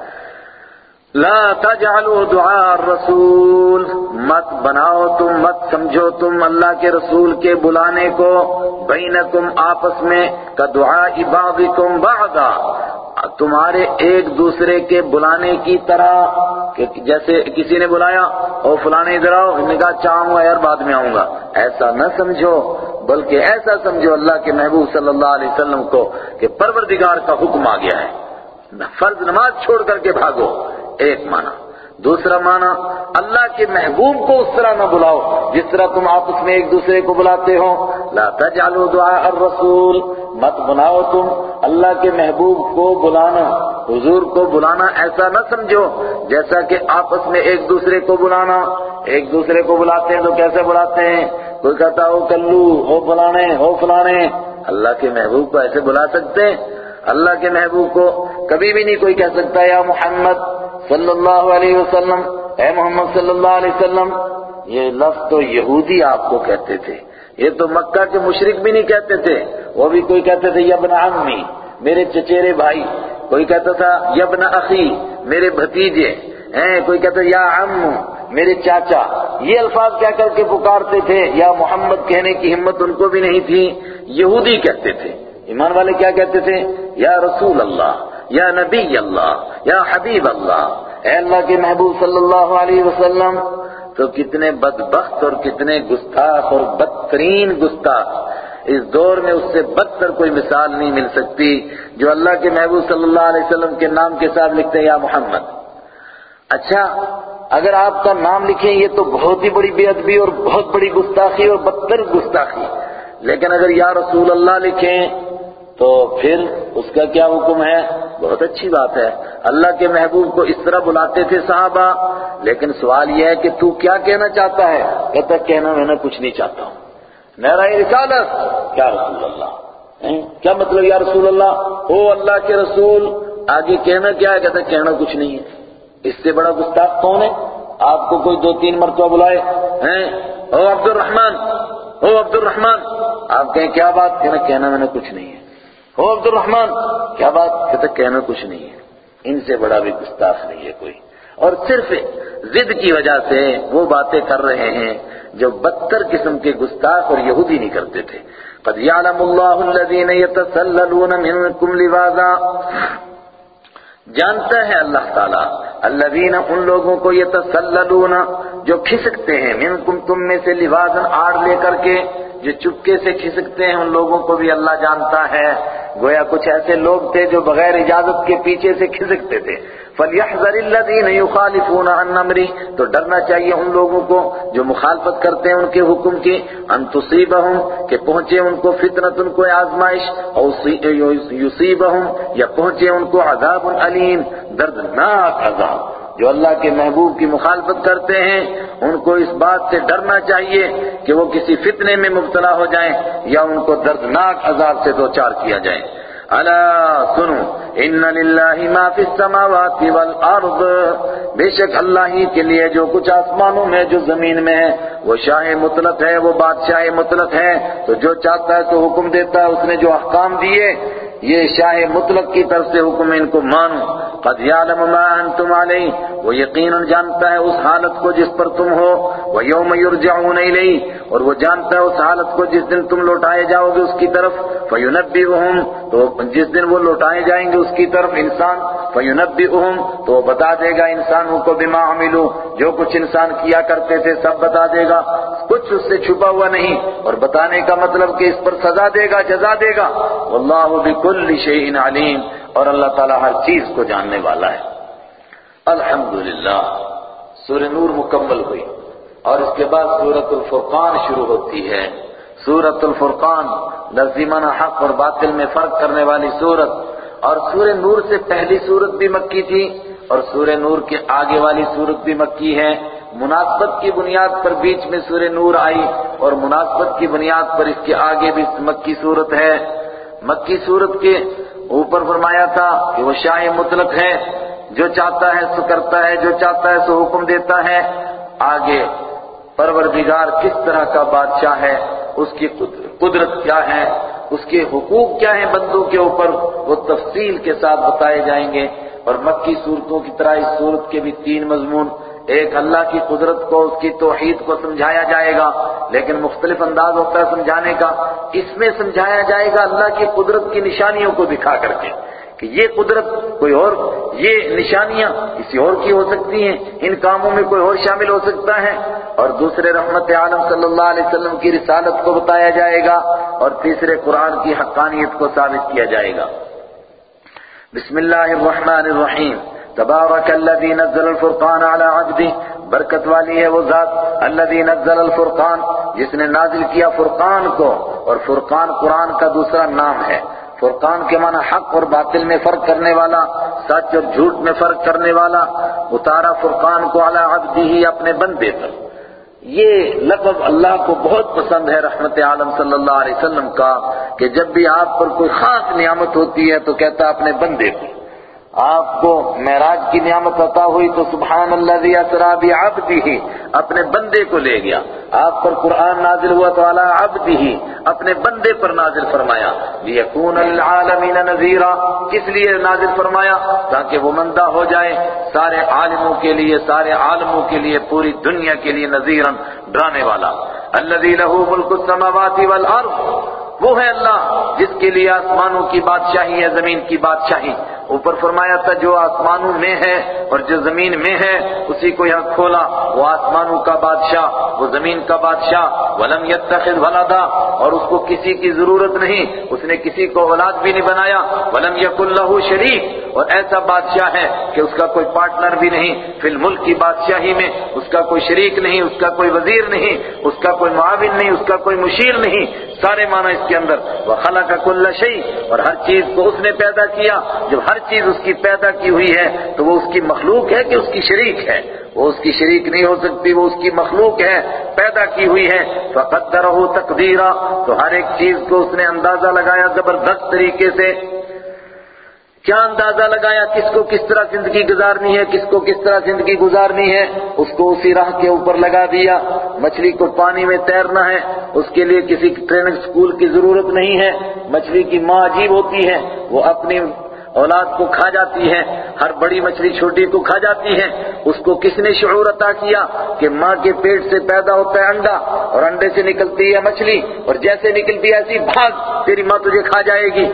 لا تجعلوا دعاء الرسول. مت بناؤ تم، مت سمجھو تم اللہ کے رسول کے بلانے کو بینکم، آپس میں، کا دعا بعضکم بعضا. تمہارے ایک دوسرے کے بلانے کی طرح، کہ جیسے کسی نے بلایا، او فلانے ادھر آؤ نے کہا چاہوں گا یار بعد میں آؤں گا۔ ایسا نہ سمجھو، بلکہ ایسا سمجھو اللہ کے محبوب صلی اللہ علیہ وسلم کو کہ پروردگار کا حکم آ گیا ہے۔ فرض نماز چھوڑ کر کے بھاگو، ایک معنی۔ دوسرا معنی، اللہ کے محبوب کو اس طرح نہ بلاؤ، جس طرح تم آپس میں ایک دوسرے کو بلاتے ہو۔ لا تجعلوا دعاء الرسول، مت بناؤ تم اللہ کے محبوب کو بلانا، حضور کو بلانا، ایسا نہ سمجھو جیسا کہ آپس میں ایک دوسرے کو بلانا۔ ایک دوسرے کو بلاتے ہیں تو کیسے بلاتے ہیں؟ کوئی کہتا ہو، کلو، ہو بلانے ہو فلانے۔ اللہ کے محبوب کو ایسے بلا سکتے ہیں؟ اللہ کے محبوب کو کبھی بھی نہیں کوئی کہہ سکتا، یا محمد صلی اللہ علیہ وسلم، اے محمد صلی اللہ علیہ وسلم. یہ لفظ تو یہودی آپ کو کہتے تھے، یہ تو مکہ کے مشرق بھی نہیں کہتے تھے، وہ بھی کوئی کہتے تھے یبن عمی، میرے چچیرے بھائی. کوئی کہتا تھا یبن اخی، میرے بھتیجے. ہیں، کوئی کہتا یا عم، میرے چاچا. یہ الفاظ کہہ کر کے پکارتے تھے، یا محمد کہنے کی ہمت ان کو بھی نہیں تھی، یہودی کہتے تھے۔ ایمان والے کیا کہتے تھے؟ یا رسول اللہ، یا نبی اللہ، یا حبیب اللہ۔ اے اللہ کے محبوب صلی اللہ علیہ وسلم، تو کتنے بدبخت اور کتنے گستاخ اور بدترین گستاخ۔ اس دور میں اس سے بدتر کوئی مثال نہیں مل سکتی جو اللہ کے محبوب صلی اللہ علیہ وسلم کے نام کے ساتھ لکھتے ہیں، یا محمد۔ اچھا اگر آپ کا نام لکھیں، یہ تو بہت ہی بڑی بے ادبی اور بہت بڑی گستاخی اور بدتر گستاخی۔ لیکن اگر یا رسول اللہ لکھیں تو پھر اس کا کیا حکم ہے؟ بہت اچھی بات ہے۔ اللہ کے محبوب کو اس طرح بلاتے تھے صحابہ، لیکن سوال یہ ہے کہ تو کیا کہنا چاہتا ہے؟ کہتا کہنا میں نے کچھ نہیں چاہتا ہوں۔ میرا رسالت کیا رسول اللہ کیا مطلب یا رسول اللہ؟ او اللہ کے رسول، آگے کہنا کیا ہے؟ کہتا کہنا کچھ نہیں ہے۔ اس سے بڑا گستاخ کون ہے؟ آپ کو کوئی دو تین مرتبہ بلائے، ہیں؟ او عبد الرحمن او عبد الرحمن آپ کہیں کیا بات؟ کہنا کہنا میں نے کچھ نہیں ہے۔ ہو عبد الرحمن کیا بات؟ کہتا کہنا کچھ نہیں ہے۔ ان سے بڑا بھی گستاخ نہیں ہے کوئی۔ اور صرف ضد کی وجہ سے وہ باتیں کر رہے ہیں جو بدتر قسم کے گستاخ اور یہودی نہیں کرتے تھے۔ قد يعلم الله الذين يتسللون منكم لواذا۔ جانتا ہے اللہ تعالیٰ الذین ان لوگوں کو یتسللون جو کھسکتے ہیں۔ منکم تم میں سے لوازن آڑ لے کر کے، جو چپکے سے کھسکتے ہیں، ان لوگوں کو بھی اللہ جانتا ہے۔ گویا کچھ ایسے لوگ تھے جو بغیر اجازت کے پیچھے سے کھسکتے تھے۔ فَلْيَحْذَرِ الَّذِينَ يُخَالِفُونَ عَنْ نَمْرِ تو ڈرنا چاہیے ان لوگوں کو جو مخالفت کرتے ہیں ان کے حکم کی۔ ان تصیبہم کہ پہنچے ان کو فتنت ان کو آزمائش۔ او یصیبہم یا پہنچے ان کو عذاب علیم دردناک عذاب۔ جو اللہ کے محبوب کی مخالفت کرتے ہیں، ان کو اس بات سے ڈرنا چاہیے کہ وہ کسی فتنے میں مبتلا ہو جائیں یا ان کو دردناک عذاب سے دوچار کیا جائے الا سنو، ان للہ ما فی السماوات والارض۔ بے شک اللہ ہی کے لیے جو کچھ آسمانوں میں، جو زمین میں ہے، وہ شاہ مطلق ہے، وہ بادشاہ مطلق ہے۔ تو جو چاہتا ہے تو حکم دیتا ہے، اس نے جو احکام دیے یہ شاہ مطلق کی طرف سے حکم ان کو مانو قد یعلم ما انتم علیہ، وہ یقیناً جانتا ہے اس حالت کو جس پر تم ہو۔ وہ یوم یرجعون الیہ، اور وہ جانتا ہے اس حالت کو جس دن تم لوٹائے جاؤ گے اس کی طرف۔ فینبئہم، تو جس دن وہ لوٹائے جائیں گے اس کی طرف انسان۔ فینبئہم، تو وہ بتا دے گا انسانوں کو بما عملو جو کچھ انسان کیا کرتے تھے سب بتا دے گا۔ کچھ اس سے چھپا ہوا نہیں، اور بتانے کا مطلب کہ اس پر سزا دے گا، جزا دے گا۔ واللہ بكل شيء علیم اور اللہ تعالی ہر چیز کو جاننے والا ہے۔ الحمدللہ، سورہ نور مکمل ہوئی۔ اور اس کے بعد سورۃ الفرقان شروع ہوتی ہے۔ سورۃ الفرقان لزیمانہ حق اور باطل میں فرق کرنے والی سورت۔ اور سورہ نور سے پہلی سورت بھی مکی تھی۔ اور سورہ نور کے آگے والی سورت بھی مکی ہے۔ مناسبت کی بنیاد پر بیچ میں سورہ نور آئی اور مناسبت کی بنیاد پر اس کے آگے بھی مکی صورت ہے۔ مکی صورت کے اوپر فرمایا تھا کہ وہ شاہ مطلق ہے، جو چاہتا ہے سو کرتا ہے، جو چاہتا ہے سو حکم دیتا ہے۔ آگے، پروردگار کس طرح کا بادشاہ ہے؟ اس کی قدرت کیا ہے؟ اس کے حقوق کیا ہیں بندوں کے اوپر؟ وہ تفصیل کے ساتھ بتائے جائیں گے۔ اور مکی صورتوں کی طرح اس صورت کے بھی تین مضمون ایک اللہ کی قدرت کو، اس کی توحید کو سمجھایا جائے گا۔ لیکن مختلف انداز ہوتا ہے سمجھانے کا۔ اس میں سمجھایا جائے گا اللہ کی قدرت کی نشانیوں کو دکھا کر کے کہ یہ قدرت کوئی اور، یہ نشانیاں کسی اور کی ہو سکتی ہیں۔ ان کاموں میں کوئی اور شامل ہو سکتا ہے۔ اور دوسرے رحمت عالم صلی اللہ علیہ وسلم کی رسالت کو بتایا جائے گا۔ اور تیسرے قرآن کی حقانیت کو ثابت کیا جائے گا۔ بسم اللہ الرحمن الرحیم۔ تبارک الذی نزل الفرقان على عبده برکت والی ہے وہ ذات الذي نزل الفرقان، جس نے نازل کیا فرقان کو، اور فرقان قرآن کا دوسرا نام ہے۔ فرقان کے معنی حق اور باطل میں فرق کرنے والا، سچ اور جھوٹ میں فرق کرنے والا، اتارا فرقان کو علی عبدہ ہی اپنے بندے پر۔ یہ لفظ اللہ کو بہت پسند ہے رحمت عالم صلی اللہ علیہ وسلم کا، کہ جب بھی آپ پر کوئی خاص نعمت ہوتی ہے تو کہتا اپنے بندے پر آپ کو معراج کی نعمت عطا ہوئی تو سبحان اللہ اسرا بعبدہ ہی اپنے بندے کو لے گیا۔ آپ پر قرآن نازل ہوا تو علی عبدہ ہی اپنے بندے پر نازل فرمایا۔ لیکون العالمین نذیرا، کس لیے نازل فرمایا؟ تاکہ وہ مندہ ہو جائے۔ سارے عالموں کے لیے، سارے عالموں کے لیے، پوری دنیا کے لیے نذیرا ڈرانے والا۔ الذی له ملک السماوات والارض، وہ ہے اللہ جس کے لیے آسمانوں کی بادشاہی ہے، زمین کی بادشاہی۔ اوپر فرمایا تھا، جو آسمانوں میں ہے اور جو زمین میں ہے، اسی کو یہاں کھولا۔ وہ آسمانوں کا بادشاہ، وہ زمین کا بادشاہ۔ ولم يتخذ ولدا۔ اور اس کو کسی کی ضرورت نہیں، اس نے کسی کو اولاد بھی نہیں بنایا۔ ولم يكن له شریک اور ایسا بادشاہ ہے کہ اس کا کوئی پارٹنر بھی نہیں۔ فی الملک کی بادشاہی میں اس کا کوئی شریک نہیں، اس کا کوئی وزیر نہیں، اس کا کوئی معاون نہیں، اس کا کوئی مشیر نہیں۔ سارے معنی اس کے اندر۔ وہ خلا کا کل اور ہر چیز کو اس نے پیدا کیا۔ جب ہر چیز اس کی پیدا کی ہوئی ہے تو وہ اس کی مخلوق ہے کہ اس کی شریک ہے؟ وہ اس کی شریک نہیں ہو سکتی، وہ اس کی مخلوق ہے، پیدا کی ہوئی ہے۔ فقدرہ تقدیرا تو ہر ایک چیز کو اس نے اندازہ لگایا زبردست طریقے سے۔ کیا اندازہ لگایا کس کو کس طرح زندگی گزارنی ہے، کس کو کس طرح زندگی گزارنی ہے؟ اس کو اسی راہ کے اوپر لگا دیا۔ مچھلی کو پانی میں تیرنا ہے، اس کے لیے کسی ٹریننگ سکول کی ضرورت نہیں ہے۔ مچھلی کی ماں عجیب ہوتی ہے، وہ اپنی اولاد کو کھا جاتی ہے، ہر بڑی مچھلی چھوٹی کو کھا جاتی ہے۔ اس کو کس نے شعور عطا کیا کہ ماں کے پیٹ سے پیدا ہوتا ہے انڈا اور انڈے سے نکلتی ہے مچھلی اور جیسے نکلتی ہے ایسی بھاگ تیری ماں تجھے کھا جائے گی۔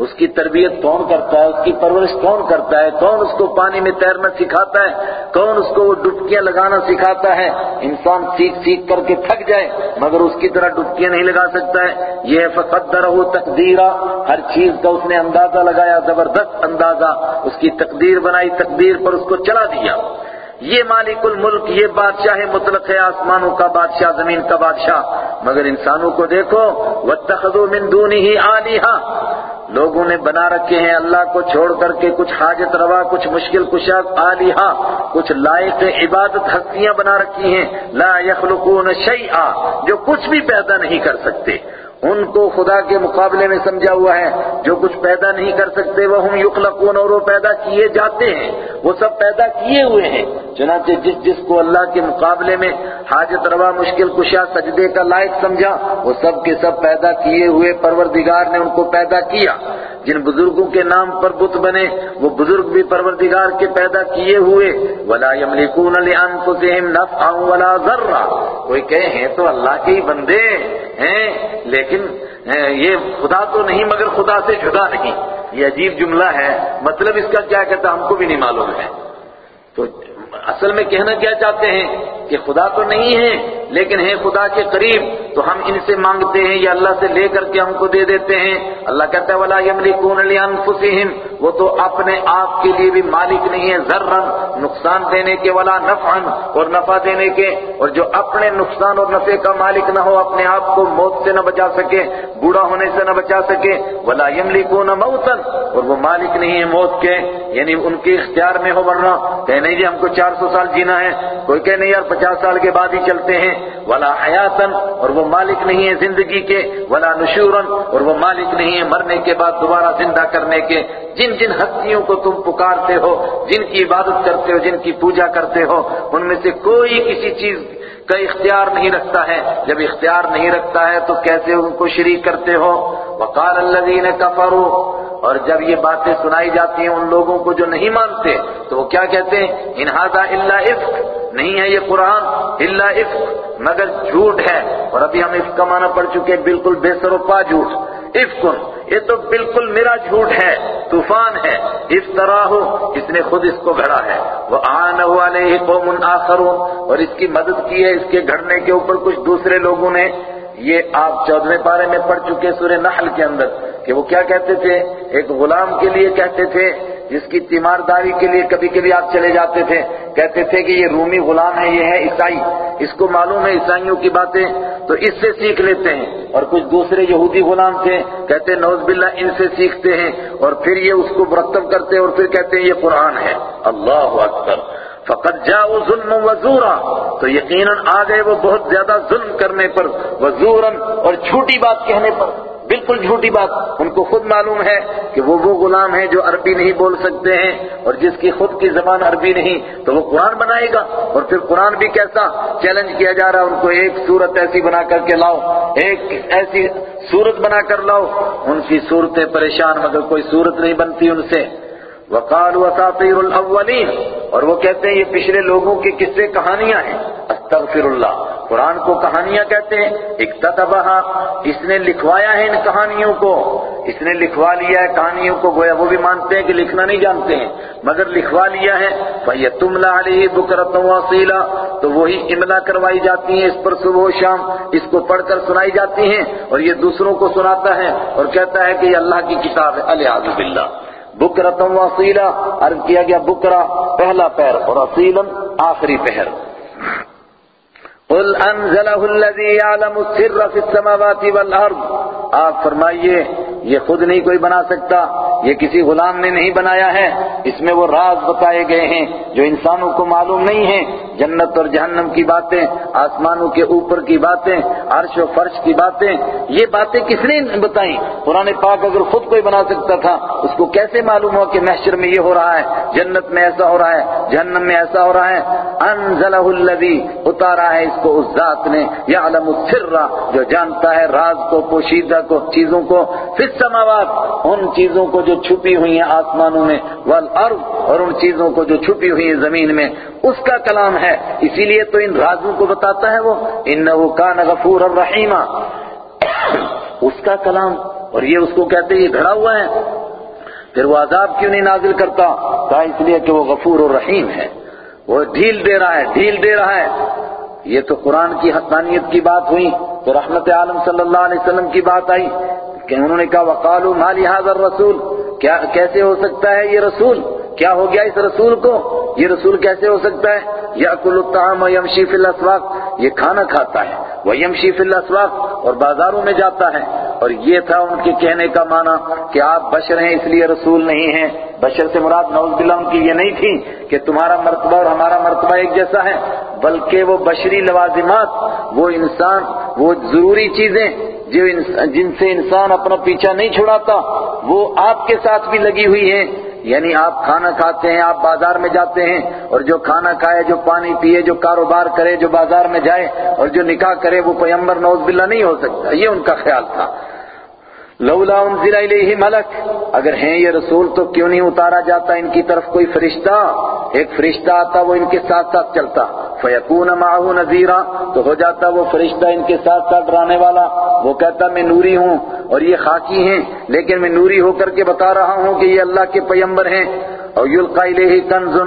اس کی تربیت کون کرتا ہے؟ اس کی پرورش کون کرتا ہے؟ کون اس کو پانی میں تیرنا سکھاتا ہے؟ کون اس کو وہ ڈبکیاں لگانا سکھاتا ہے؟ انسان سیکھ سیکھ کر کے تھک جائے، مگر اس کی طرح ڈبکیاں نہیں لگا سکتا ہے۔ یہ فقدرہ تقدیرہ ہر چیز کا اس نے اندازہ لگایا، زبردست اندازہ۔ اس کی تقدیر بنائی، تقدیر پر اس کو چلا دیا۔ یہ مالک الملک، یہ بادشاہ مطلق ہے، آسمانوں کا بادشاہ، زمین کا بادشاہ۔ مگر انسانوں کو دیکھو، وَاتَّخَذُوا مِن دُونِهِ آلِهَا لوگوں نے بنا رکھے ہیں اللہ کو، چھوڑ کر کے کچھ حاجت روا، کچھ مشکل کشا آلیہا کچھ لائق عبادت ہستیاں بنا رکھی ہیں۔ لا يخلقون شیئا جو کچھ بھی پیدا نہیں کر سکتے۔ ان کو خدا کے مقابلے میں سمجھا ہوا ہے۔ جو کچھ پیدا نہیں کر سکتے، وہ ہم یخلقون اور وہ پیدا کیے جاتے ہیں۔ وہ سب پیدا کیے ہوئے ہیں۔ چنانچہ جس جس کو اللہ کے مقابلے میں حاجت روا، مشکل کشا، سجدے کا لائق سمجھا، وہ سب کے سب پیدا کیے ہوئے پروردگار نے ان کو پیدا کیا۔ جن بزرگوں کے نام پر بت بنے، وہ بزرگ بھی پروردگار کے پیدا کیے ہوئے۔ ولا يملكون لانفسهم نفعا ولا ضرا۔ کوئی کہے ہیں تو اللہ کے ہی بندے ہیں، لیکن یہ خدا تو نہیں، مگر خدا سے جدا نہیں۔ یہ عجیب جملہ ہے۔ مطلب اس کا کیا کہتا ہم کو بھی نہیں معلوم ہے۔ تو اصل میں کہنا کیا چاہتے ہیں؟ کہ خدا تو نہیں ہے، لیکن ہے خدا کے قریب۔ تو ہم ان سے مانگتے ہیں یا اللہ سے لے کر کے ہم کو دے دیتے ہیں۔ اللہ کہتا ہے، ولا يملكون لانفسهم وہ تو اپنے آپ کے لیے بھی مالک نہیں ہے ذرا نقصان دینے کے، ولا نفعا، اور نفع دینے کے۔ اور جو اپنے نقصان اور نفع کا مالک نہ ہو، اپنے آپ کو موت سے نہ بچا سکے، بوڑھا ہونے سے نہ بچا سکے۔ ولا يملكون موتا۔ اور وہ مالک نہیں ہے موت کے یعنی ان کے اختیار میں ہو، ورنہ کہ نہیں جی ہم کو چار سو سال جینا ہے۔ کوئی کہ نہیں یار، پچاس سال کے بعد ہی چلتے ہیں۔ ولا حیاتن اور وہ وہ مالک نہیں ہے زندگی کے، ولا نشورن اور وہ مالک نہیں ہے مرنے کے بعد دوبارہ زندہ کرنے کے۔ جن جن ہستیوں کو تم پکارتے ہو، جن کی عبادت کرتے ہو، جن کی پوجا کرتے ہو، ان میں سے کوئی کسی چیز کا اختیار نہیں رکھتا ہے۔ جب اختیار نہیں رکھتا ہے تو کیسے ان کو شریک کرتے ہو؟ وقال الذین کفروا۔ اور جب یہ باتیں سنائی جاتی ہیں ان لوگوں کو جو نہیں مانتے، تو وہ کیا کہتے ہیں؟ ان هذا الا افک نہیں ہے یہ قرآن، الا افک مگر جھوٹ ہے۔ اور ابھی ہم افک کا معنی پڑھ چکے بالکل بے سر و پا جھوٹ۔ افکن یہ تو بالکل میرا جھوٹ ہے، طوفان ہے۔ اس طرح ہو، اس نے خود اس کو گھڑا ہے۔ وہ آن والے قوم آخرون۔ اور اس کی مدد کی ہے، اس کے گھڑنے کے اوپر کچھ دوسرے لوگوں نے۔ یہ آپ چودھویں پارے میں پڑھ چکے سورہ نحل کے اندر، کہ وہ کیا کہتے تھے؟ ایک غلام کے لیے کہتے تھے جس کی تیمارداری کے لیے کبھی کبھی آپ چلے جاتے تھے، کہتے تھے کہ یہ رومی غلام ہے، یہ ہے عیسائی۔ اس کو معلوم ہے عیسائیوں کی باتیں، تو اس سے سیکھ لیتے ہیں۔ اور کچھ دوسرے یہودی غلام تھے، کہتے نوز باللہ، ان سے سیکھتے ہیں۔ اور پھر یہ اس کو مرتب کرتے ہیں اور پھر کہتے ہیں یہ قرآن ہے۔ اللہ اکبر۔ فقط جا ظلم وزورا۔ تو یقیناً آ گئے وہ بہت زیادہ ظلم کرنے پر، وزوراً اور جھوٹی بات کہنے پر۔ بالکل جھوٹی بات ان کو خود معلوم ہے کہ وہ وہ غلام ہیں جو عربی نہیں بول سکتے ہیں اور جس کی خود کی زبان عربی نہیں، تو وہ قرآن بنائے گا۔ اور پھر قرآن بھی کیسا چیلنج کیا جا رہا ہے، ان کو ایک صورت ایسی بنا کر کے لاؤ، ایک ایسی صورت بنا کر لاؤ۔ ان کی صورتیں پریشان، مگر کوئی صورت نہیں بنتی ان سے۔ وقالوا اساطیر الاولین اور وہ کہتے ہیں یہ پچھلے لوگوں کی قصے کہانیاں ہیں؟ استغفر اللہ قرآن کو کہانیاں کہتے ہیں، اکتتبہا۔ اس نے لکھوایا ہے ان کہانیوں کو۔ اس نے لکھوا لیا ہے کہانیوں کو، گویا وہ بھی مانتے ہیں کہ لکھنا نہیں جانتے ہیں۔ مگر لکھوا لیا ہے فَيَتُمْلَ عَلَيْهِ بُكْرَةً وَاصِيلًا تو وہی املا کروائی جاتی ہیں، اس پر صبح و شام اس کو پڑھ کر سنائی جاتی ہیں۔ اور یہ دوسروں کو سناتا ہے اور کہتا ہے کہ یہ اللہ کی کتاب ہے۔ الحاظ باللہ۔ بکرتم وسیلہ عرض کیا گیا بکرا پہلا پیر اور اصیلم آخری پہر۔ قل انزلہ الذی یعلم السر فی السماوات والارض آپ فرمائیے، یہ خود نہیں کوئی بنا سکتا، یہ کسی غلام نے نہیں بنایا ہے۔ اس میں وہ راز بتائے گئے ہیں جو انسانوں کو معلوم نہیں ہیں۔ جنت اور جہنم کی باتیں، آسمانوں کے اوپر کی باتیں، عرش و فرش کی باتیں، یہ باتیں کس نے بتائیں؟ قرآن پاک اگر خود کوئی بنا سکتا تھا، اس کو کیسے معلوم ہوا کہ محشر میں یہ ہو رہا ہے؟ جنت میں ایسا ہو رہا ہے، جہنم میں ایسا ہو رہا ہے؟ انزلہ الذی اتارا ہے اس کو اس ذات نے یعلم السر، جو جانتا ہے راز کو، پوشیدہ کو، چیزوں کو، فی السماوات، ان چیزوں کو جو چھپی ہوئی ہیں آسمانوں میں، والارض، اور ان چیزوں کو جو چھپی ہوئی ہیں زمین میں۔ اس کا کلام ہے۔ اسی لیے تو ان رازوں کو بتاتا ہے وہ۔ انہو کان غفور الرحیم اس کا کلام، اور یہ اس کو کہتے ہیں، یہ گھڑا ہوا ہے۔ پھر وہ عذاب کیوں نہیں نازل کرتا؟ کہا اس لیے کہ وہ غفور الرحیم ہے۔ وہ ڈھیل دے رہا ہے، ڈھیل دے رہا ہے۔ یہ تو قرآن کی حقانیت کی بات ہوئی، تو رحمت عالم صلی اللہ علیہ وسلم کی بات آئی، کہ انہوں نے کہا، وقالوا ما لهذا الرسول؟ کیا، کیسے ہو سکتا ہے یہ رسول؟ کیا ہو گیا اس رسول کو؟ یہ رسول کیسے ہو سکتا ہے؟ یاکل الطعام ويمشي فی الاسواق یہ کھانا کھاتا ہے وہ یمشی فی الاسواق اور بازاروں میں جاتا ہے۔ اور یہ تھا ان کے کہنے کا معنی کہ آپ بشر ہیں اس لیے رسول نہیں ہیں۔ بشر سے مراد نوز باللہ ان کی یہ نہیں تھی کہ تمہارا مرتبہ اور ہمارا مرتبہ ایک جیسا ہے، بلکہ وہ بشری لوازمات، وہ انسان، وہ ضروری چیزیں جو جن سے انسان اپنا پیچھا نہیں چھڑاتا، وہ آپ کے ساتھ بھی لگی ہوئی ہیں۔ یعنی آپ کھانا کھاتے ہیں، آپ بازار میں جاتے ہیں اور جو کھانا کھائے، جو پانی پیے، جو کاروبار کرے، جو بازار میں جائے اور جو نکاح کرے، وہ پیمبر نوز باللہ نہیں ہو سکتا۔ یہ ان کا خیال تھا۔ لولا انزل الیہ ملک۔ اگر ہیں یہ رسول تو کیوں نہیں اتارا جاتا ان کی طرف کوئی فرشتہ؟ ایک فرشتہ آتا وہ ان کے ساتھ ساتھ چلتا۔ فیکون معه نذیرا، تو ہو جاتا وہ فرشتہ ان کے ساتھ ساتھ ڈرانے والا۔ وہ کہتا، میں نوری ہوں اور یہ خاکی ہیں، لیکن میں نوری ہو کر کے بتا رہا ہوں کہ یہ اللہ کے پیمبر ہیں۔ اور یلقا الیہ کنز،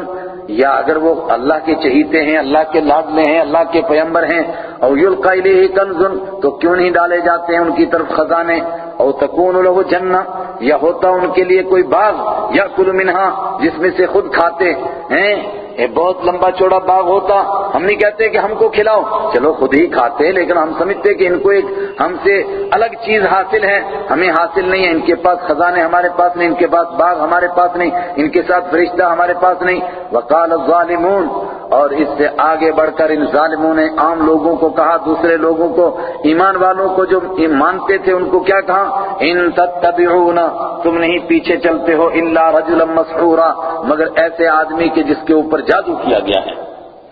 یا اگر وہ اللہ کے چہیتے ہیں، اللہ کے لاڈلے ہیں، اللہ کے پیمبر ہیں۔ اور یلقا الیہ کنز، تو کیوں نہیں ڈالے جاتے ہیں ان کی طرف خزانے؟ او تکون له جنہ یا ہوتا ان کے لیے کوئی باغ یا کل منہا جس میں سے خود کھاتے ہیں یہ بہت لمبا چوڑا باغ ہوتا، ہم نہیں کہتے کہ ہم کو کھلاؤ۔ چلو خود ہی کھاتے لیکن ہم سمجھتے کہ ان کو ایک ہم سے الگ چیز حاصل ہے۔ ہمیں حاصل نہیں ہے، ان کے پاس خزانے ہمارے پاس نہیں، ان کے پاس باغ ہمارے پاس نہیں، ان کے ساتھ فرشتہ ہمارے پاس نہیں۔ وقال الظالمون، اور اس سے آگے بڑھ کر ان ظالموں نے عام لوگوں کو کہا، دوسرے لوگوں کو، ایمان والوں کو جو مانتے تھے، ان کو کیا کہا؟ ان تتبعون، تم نہیں پیچھے چلتے ہو الا رجلا مسحورا۔ مگر ایسے آدمی کے جس کے اوپر جادو کیا گیا ہے۔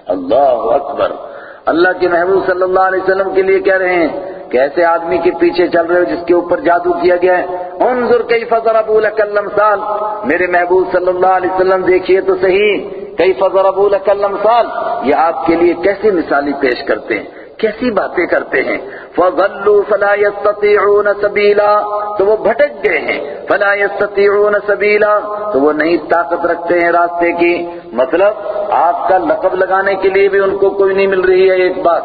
اللہ اکبر۔ اللہ کے محبوب صلی اللہ علیہ وسلم کے لیے کہہ رہے ہیں کہ ایسے آدمی کے پیچھے چل رہے ہو جس کے اوپر جادو کیا گیا ہے۔ انظر کیف ضربوا لك الامثال میرے محبوب صلی اللہ علیہ وسلم دیکھیے تو صحیح۔ کیف ضربوا لك الامثال یہ آپ کے لیے کیسی مثالی پیش کرتے ہیں؟ کیسی باتیں کرتے ہیں؟ فَضَلُّوا فَلَا يَسْتَطِعُونَ سَبِيلًا، تو وہ بھٹک گئے ہیں۔ فَلَا يَسْتَطِعُونَ سَبِيلًا، تو وہ نہیں طاقت رکھتے ہیں راستے کی۔ مطلب آپ کا لقب لگانے کے لیے بھی ان کو کوئی نہیں مل رہی ہے ایک بات۔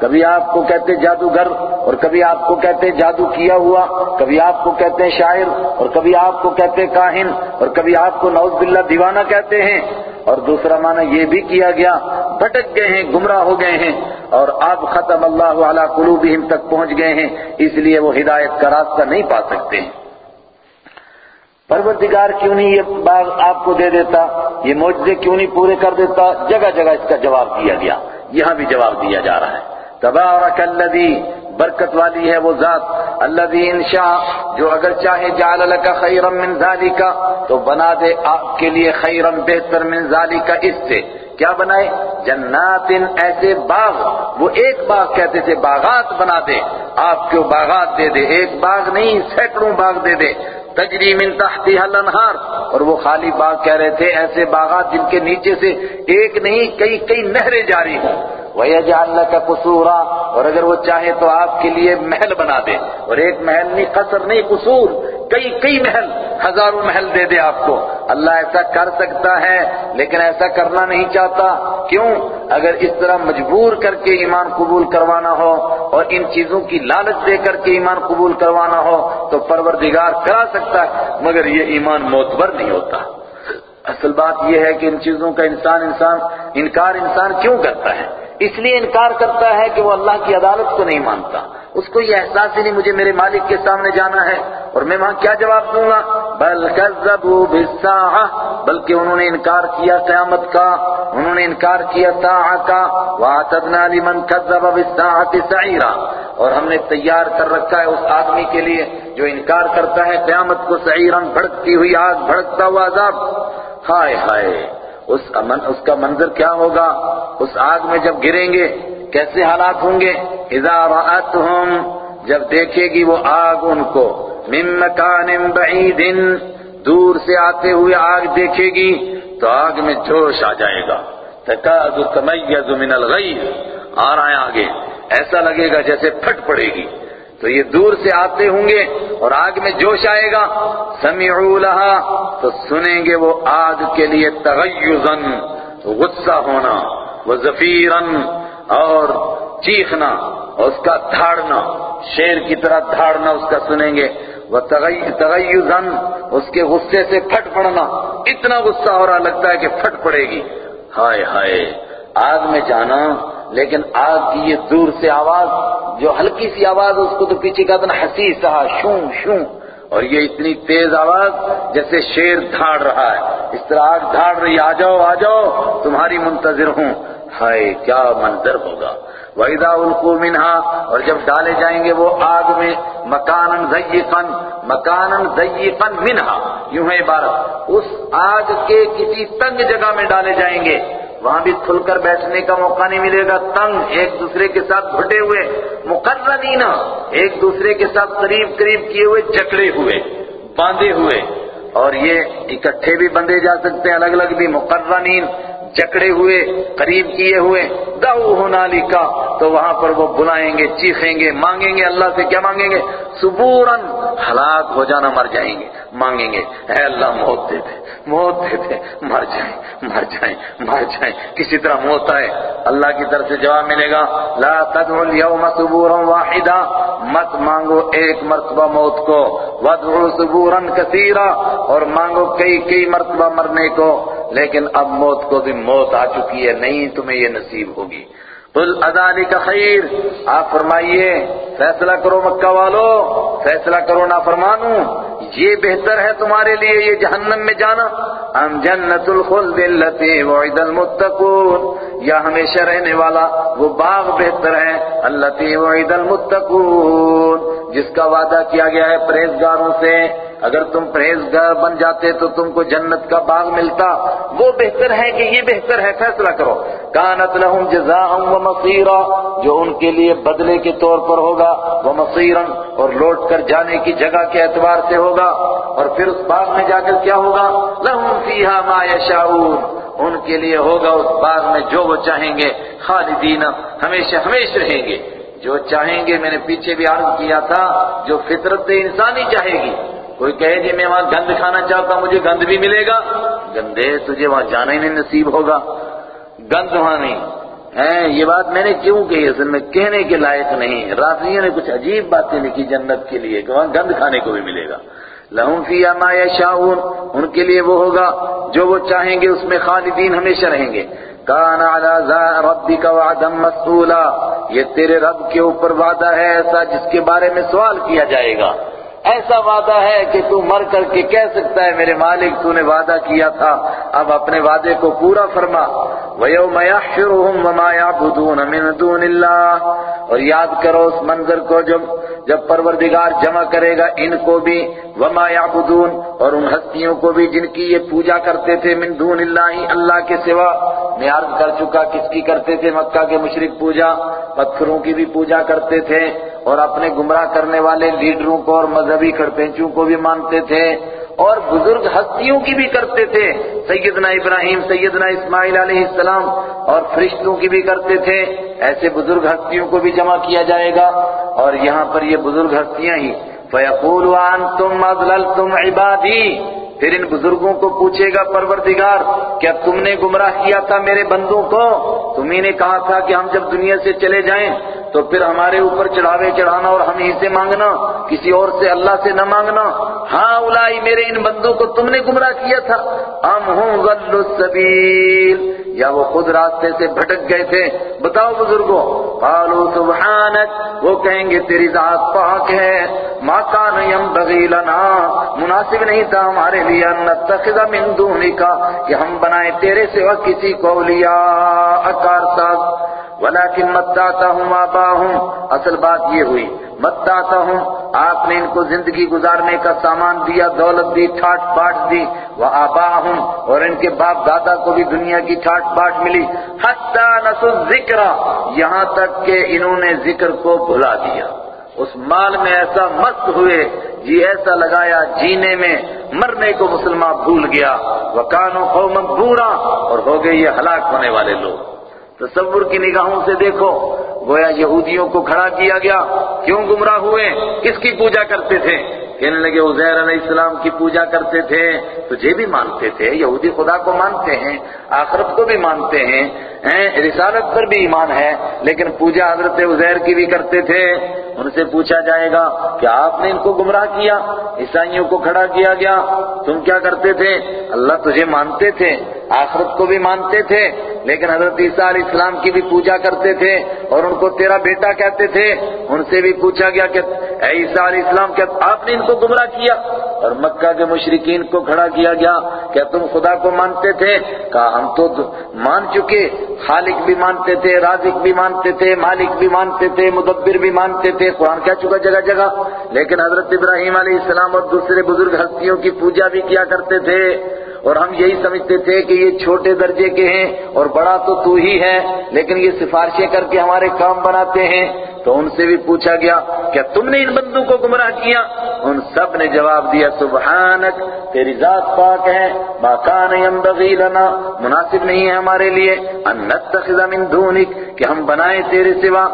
کبھی آپ کو کہتے جادوگر، اور کبھی آپ کو کہتے جادو کیا ہوا، کبھی آپ کو کہتے ہیں شاعر، اور کبھی آپ کو کہتے کاہن، اور کبھی آپ کو نوز باللہ دیوانہ کہتے ہیں۔ اور دوسرا معنی یہ بھی کیا گیا، بھٹک گئے ہیں، گمراہ ہو گئے ہیں، اور اب ختم اللہ علی قلوبہم تک پہنچ گئے ہیں، اس لیے وہ ہدایت کا راستہ نہیں پا سکتے۔ ہیں پروردگار کیوں نہیں یہ باغ آپ کو دے دیتا؟ یہ معجزے کیوں نہیں پورے کر دیتا؟ جگہ جگہ اس کا جواب دیا گیا۔ یہاں بھی جواب دیا جا رہا ہے۔ تبارک الذی برکت والی ہے وہ ذات الذی انشاء جو اگر چاہے جعل لك خیرا من ذالک، تو بنا دے آپ کے لیے خیرا بہتر من ذالک اس سے۔ کیا بنائے؟ جنات ایسے باغ، وہ ایک باغ کہتے تھے، باغات بنا دے۔ آپ کو باغات دے دے، ایک باغ نہیں، سینکڑوں باغ دے دے۔ تجری من تحتها الانہار۔ اور وہ خالی باغ کہہ رہے تھے، ایسے باغات جن کے نیچے سے ایک نہیں، کئی کئی نہریں جاری ہوں۔ وَيَجْعَلْ لَكَ قُصُورًا اور اگر وہ چاہے تو آپ کے لیے محل بنا دے اور ایک محل نہیں، قصر نہیں، قصور، کئی کئی محل، ہزاروں محل دے دے آپ کو۔ اللہ ایسا کر سکتا ہے لیکن ایسا کرنا نہیں چاہتا۔ کیوں؟ اگر اس طرح مجبور کر کے ایمان قبول کروانا ہو اور ان چیزوں کی لالچ دے کر کے ایمان قبول کروانا ہو تو پروردگار کرا سکتا ہے، مگر یہ ایمان معتبر نہیں ہوتا۔ اصل بات یہ ہے کہ ان چیزوں کا انسان انسان، انکار انسان کیوں کرتا ہے؟ اس لیے انکار کرتا ہے کہ وہ اللہ کی عدالت کو نہیں مانتا۔ اس کو یہ احساس ہی نہیں، مجھے میرے مالک کے سامنے جانا ہے اور میں وہاں کیا جواب دوں گا؟ بل كذبوا بالساعة، بلکہ انہوں نے انکار کیا قیامت کا، انہوں نے انکار کیا ساعة کا۔ وَاعْتَدْنَا لِمَنْ كَذَّبَ بِالسَّاعَةِ سَعِيرًا۔ اور ہم نے تیار کر رکھا ہے اس آدمی کے لیے جو انکار کرتا ہے قیامت کو سعیرن بھڑکتی ہوئی آگ، بھڑکتا ہوا عذاب۔ ہائے ہائے۔ اس امن اس کا منظر کیا ہوگا؟ اس آگ میں جب گریں گے، کیسے حالات ہوں گے؟ اذا رأتهم، جب دیکھے گی وہ آگ ان کو، من مکان بعید دور سے آتے ہوئے آگ دیکھے گی، تو آگ میں جوش آ جائے گا۔ تکاد تمیز من الغیظ آ رہا ہے آگے۔ ایسا لگے گا جیسے پھٹ پڑے گی۔ تو یہ دور سے آتے ہوں گے اور آگ میں جوش آئے گا۔ سمعوا لها، تو سنیں گے وہ آگ کے لیے تغیزن غصہ ہونا وزفیرن اور چیخنا، اور اس کا دھاڑنا، شیر کی طرح دھاڑنا اس کا سنیں گے۔ وہ تغیزن اس کے غصے سے پھٹ پڑنا، اتنا غصہ ہو رہا لگتا ہے کہ پھٹ پڑے گی۔ ہائے ہائے، آگ میں جانا لیکن آگ کی یہ دور سے آواز، جو ہلکی سی آواز، اس کو تو پیچھے کا اتنا حسیس رہا شوں شوں۔ اور یہ اتنی تیز آواز جیسے شیر دھاڑ رہا ہے۔ اس طرح آگ دھاڑ رہی آ جاؤ آ جاؤ، تمہاری منتظر ہوں۔ ہائے، کیا منظر ہوگا۔ وَإِذَا أُلْقُوا مِنْهَا، اور جب ڈالے جائیں گے وہ آگ میں مکانن ضیقن مکانن ضیقن منها۔ یوں ہے عبارت۔ اس آگ کے کسی تنگ جگہ میں ڈالے جائیں گے۔ وہاں بھی کھل کر بیٹھنے کا موقع نہیں ملے گا۔ تنگ ایک دوسرے کے ساتھ گھٹے ہوئے مقررین ایک دوسرے کے ساتھ قریب قریب کیے ہوئے، جکڑے ہوئے، باندھے ہوئے۔ اور یہ اکٹھے بھی بندھے جا سکتے ہیں، الگ الگ بھی۔ مقررین جکڑے ہوئے، قریب کیے ہوئے۔ دعو ہنالی کا تو وہاں پر وہ بلائیں گے، چیخیں گے، مانگیں گے، اللہ سے کیا مانگیں گے؟ سبورن ہلاک ہو جانا، مر جائیں گے۔ مانگیں گے۔ اے اللہ، موت دے دے، موت دے دے۔ مر جائیں مر جائیں مر جائیں۔ کسی طرح موت آئے، اللہ کی طرف سے جواب ملے گا۔ لا تدعو اليوم سبورا واحدا۔ مت مانگو ایک مرتبہ موت کو۔ وادعو سبورا کثیرا۔ اور مانگو کئی کئی مرتبہ مرنے کو۔ لیکن اب موت کو بھی موت آ چکی ہے، نہیں تمہیں یہ نصیب ہوگی۔ قل ادانی کا خیر؟ آپ فرمائیے، فیصلہ کرو مکہ والو، فیصلہ کرو نا فرمانو یہ بہتر ہے تمہارے لیے یہ جہنم میں جانا۔ ام جنت الخلد التي وعد المتقون۔ یا ہمیشہ رہنے والا، وہ باغ بہتر ہے التي وعد المتقون۔ جس کا وعدہ کیا گیا ہے پرہیزگاروں سے اگر تم پرہیزگار بن جاتے تو تم کو جنت کا باغ ملتا۔ وہ بہتر ہے کہ یہ بہتر ہے، فیصلہ کرو۔ کانت لہم جزاء و مصیرا، جو ان کے لیے بدلے کے طور پر ہوگا وہ مصیرا، اور لوٹ کر جانے کی جگہ کے اعتبار سے ہوگا۔ اور پھر اس باغ میں جا کر کیا ہوگا؟ لہم فیہا ما یشاؤون۔ ان کے لیے ہوگا اس باغ میں جو وہ چاہیں گے۔ خالدین، ہمیشہ ہمیشہ رہیں گے۔ جو چاہیں گے، میں نے پیچھے بھی عرض کیا تھا، جو فطرت انسانی چاہے گی۔ کوئی کہے جی میں وہاں گند کھانا چاہتا ہوں، مجھے گند بھی ملے گا؟ گندے تجھے وہاں جانا ہی نہیں نصیب ہوگا۔ گند وہاں نہیں۔ ہے یہ بات میں نے کیوں کہی؟ اصل میں کہنے کے لائق نہیں۔ رافیوں نے کچھ عجیب باتیں لکھی جنت کے لیے کہ وہاں گند کھانے کو بھی ملے گا۔ لہم فی ما یشاؤون، ان کے لیے وہ ہوگا جو وہ چاہیں گے، اس میں خالدین ہمیشہ رہیں گے۔ کان علی ربک وعدا مسئولا، یہ تیرے رب کے اوپر وعدہ ہے ایسا جس کے بارے میں سوال کیا جائے گا۔ ایسا وعدہ ہے کہ تو مر کر کے کہہ سکتا ہے، میرے مالک تو نے وعدہ کیا تھا، اب اپنے وعدے کو پورا فرما۔ وَيَوْمَ يَحْشُرُهُمْ وَمَا يَعْبُدُونَ مِن دُونِ اللَّهِ۔ اور یاد کرو اس منظر کو جب جب پروردگار جمع کرے گا، ان کو بھی، وما یعبدون اور ان ہستیوں کو بھی جن کی یہ پوجا کرتے تھے، من دون اللہ اللہ کے سوا۔ میں عرض کر چکا، کس کی کرتے تھے مکہ کے مشرک پوجا؟ پتھروں کی بھی پوجا کرتے تھے۔ اور اپنے گمراہ کرنے والے لیڈروں کو اور مذہبی کھڑپینچوں کو بھی مانتے تھے اور بزرگ ہستیوں کی بھی کرتے تھے۔ سیدنا ابراہیم، سیدنا اسماعیل علیہ السلام اور فرشتوں کی بھی کرتے تھے۔ ایسے بزرگ ہستیوں کو بھی جمع کیا جائے گا اور یہاں پر یہ بزرگ ہستیاں ہی۔ فَيَقُولُ أَنْتُمْ أَضْلَلْتُمْ عِبَادِي پھر ان بزرگوں کو پوچھے گا پروردگار، کیا تم نے گمراہ کیا تھا میرے بندوں کو؟ تمہیں نے کہا تھا کہ ہم جب دنیا سے چلے جائیں تو پھر ہمارے اوپر چڑھاوے چڑھانا اور ہم ہی سے مانگنا، کسی اور سے اللہ سے نہ مانگنا۔ ہاں اولائی میرے ان بندوں کو تم نے گمراہ کیا تھا۔ ام ہوں غل السبیل۔ یا وہ خود راستے سے بھٹک گئے تھے۔ بتاؤ بزرگوں، قالوا سبحانک، وہ کہیں گے تیری ذات پاک ہے۔ ما کان ينبغي لنا۔ مناسب نہیں تھا ہمارے لیے ان نتخذ من دونک، کہ ہم بنائیں تیرے سوا کسی کو اولیاء، اکار ساز۔ ولیکن متاتہم آباہم، اصل بات یہ ہوئی متاتہم آپ نے ان کو زندگی گزارنے کا سامان دیا، دولت دی، ٹھاٹ باٹ دی وہ آباہم، اور ان کے باپ دادا کو بھی دنیا کی ٹھاٹ باٹ ملی۔ حتی نسو ذکر یہاں تک کہ انہوں نے ذکر کو بھلا دیا۔ اس مال میں ایسا مست ہوئے جی ایسا لگایا جینے میں مرنے کو مسلمان بھول گیا۔ وکانو قوم بورا، اور ہو گئے یہ ہلاک ہونے والے لوگ۔ تصور کی نگاہوں سے دیکھو۔ گویا یہودیوں کو کھڑا کیا گیا۔ کیوں گمراہ ہوئے؟ کس کی پوجا کرتے تھے؟ کہنے لگے، عزیر علیہ السلام کی پوجا کرتے تھے. تجھے بھی مانتے تھے، یہودی خدا کو مانتے ہیں، آخرت کو بھی مانتے ہیں رسالت پر بھی ایمان ہے، لیکن پوجا حضرت عزیر کی بھی کرتے تھے۔ ان سے پوچھا جائے گا کہ آپ نے ان کو گمراہ کیا؟ عیسائیوں کو کھڑا کیا گیا؟ تم کیا کرتے تھے؟ اللہ تجھے مانتے تھے، آخرت کو بھی مانتے تھے، لیکن حضرت عیسیٰ علیہ السلام کی بھی پوجا کرتے تھے اور ان کو تیرا بیٹا کہتے تھے۔ ان سے بھی پوچھا گیا کہ، اے عیسیٰ علیہ السلام، کیا آپ نے ان کو گمراہ کیا اور مکہ کے مشرقین کو کھڑا کیا گیا کیا تم خدا کو مانتے تھے کہا ہم تو مان چکے، خالق بھی مانتے تھے، رازق بھی مانتے تھے، مالک بھی مانتے تھے، مدبر بھی مانتے تھے، قرآن کہہ چکا جگہ جگہ؟ لیکن حضرت ابراہیم علیہ السلام اور دوسرے بزرگ ہستیوں کی پوجا بھی کیا کرتے تھے اور ہم یہی سمجھتے تھے کہ یہ چھوٹے درجے کے ہیں اور بڑا تو تو ہی ہے، لیکن یہ سفارشیں کر کے ہمارے کام بناتے ہیں۔ تو ان سے بھی پوچھا گیا کیا تم نے ان بندوں کو گمراہ کیا؟ ان سب نے جواب دیا، سبحانک، تیری ذات پاک ہے کان ينبغي لنا، مناسب نہیں ہے ہمارے لیے، ان نتخذ من دونک، کہ ہم بنائیں تیرے سوا۔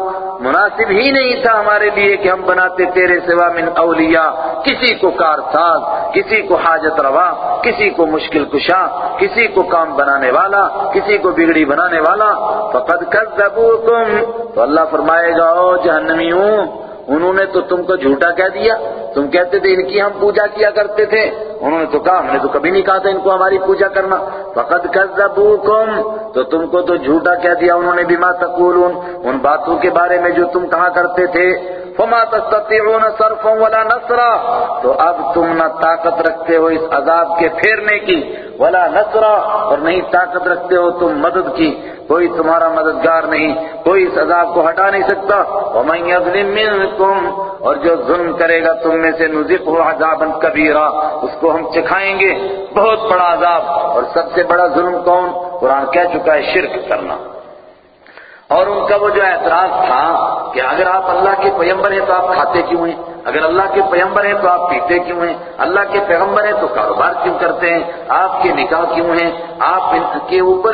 مناسب ہی نہیں تھا ہمارے لیے کہ ہم بناتے تیرے سوا من اولیاء، کسی کو کارساز، کسی کو حاجت روا، کسی کو مشکل کشا کسی کو کام بنانے والا، کسی کو بگڑی بنانے والا۔ فقد کذبوکم۔ تو اللہ فرمائے گا، او جہنمیوں انہوں نے تو تم کو جھوٹا کہہ دیا۔ تم کہتے تھے ان کی ہم پوجا کیا کرتے تھے۔ انہوں نے تو کہا، ہم نے تو کبھی نہیں کہا تھا ان کو ہماری پوجا کرنا۔ فقط کذبوکم، تو تم کو تو جھوٹا کہہ دیا انہوں نے۔ بما تقولون، ان باتوں کے بارے میں جو تم کہا کرتے تھے۔ فما تستطيعون صرفا ولا نصرا۔ تو اب تم نہ طاقت رکھتے ہو اس عذاب کے پھیرنے کی، ولا نصرا۔ اور نہیں طاقت رکھتے ہو تم مدد کی۔ کوئی تمہارا مددگار نہیں، کوئی اس عذاب کو ہٹا نہیں سکتا۔ ومن يظلم منكم۔ اور جو ظلم کرے گا تم میں سے نذقه عذابا كبيرا اس کو ہم چکھائیں گے۔ بہت بڑا عذاب۔ اور سب سے بڑا ظلم کون؟ قرآن کہہ چکا ہے شرک کرنا۔ اور ان کا وہ جو اعتراض تھا کہ اگر آپ اللہ کے پیمبر ہیں تو آپ کھاتے کیوں ہیں؟ اگر اللہ کے پیمبر ہیں تو آپ پیتے کیوں ہیں؟ اللہ کے پیغمبر ہیں تو کاروبار کیوں کرتے ہیں؟ آپ کے نکاح کیوں ہیں؟ آپ ان کے اوپر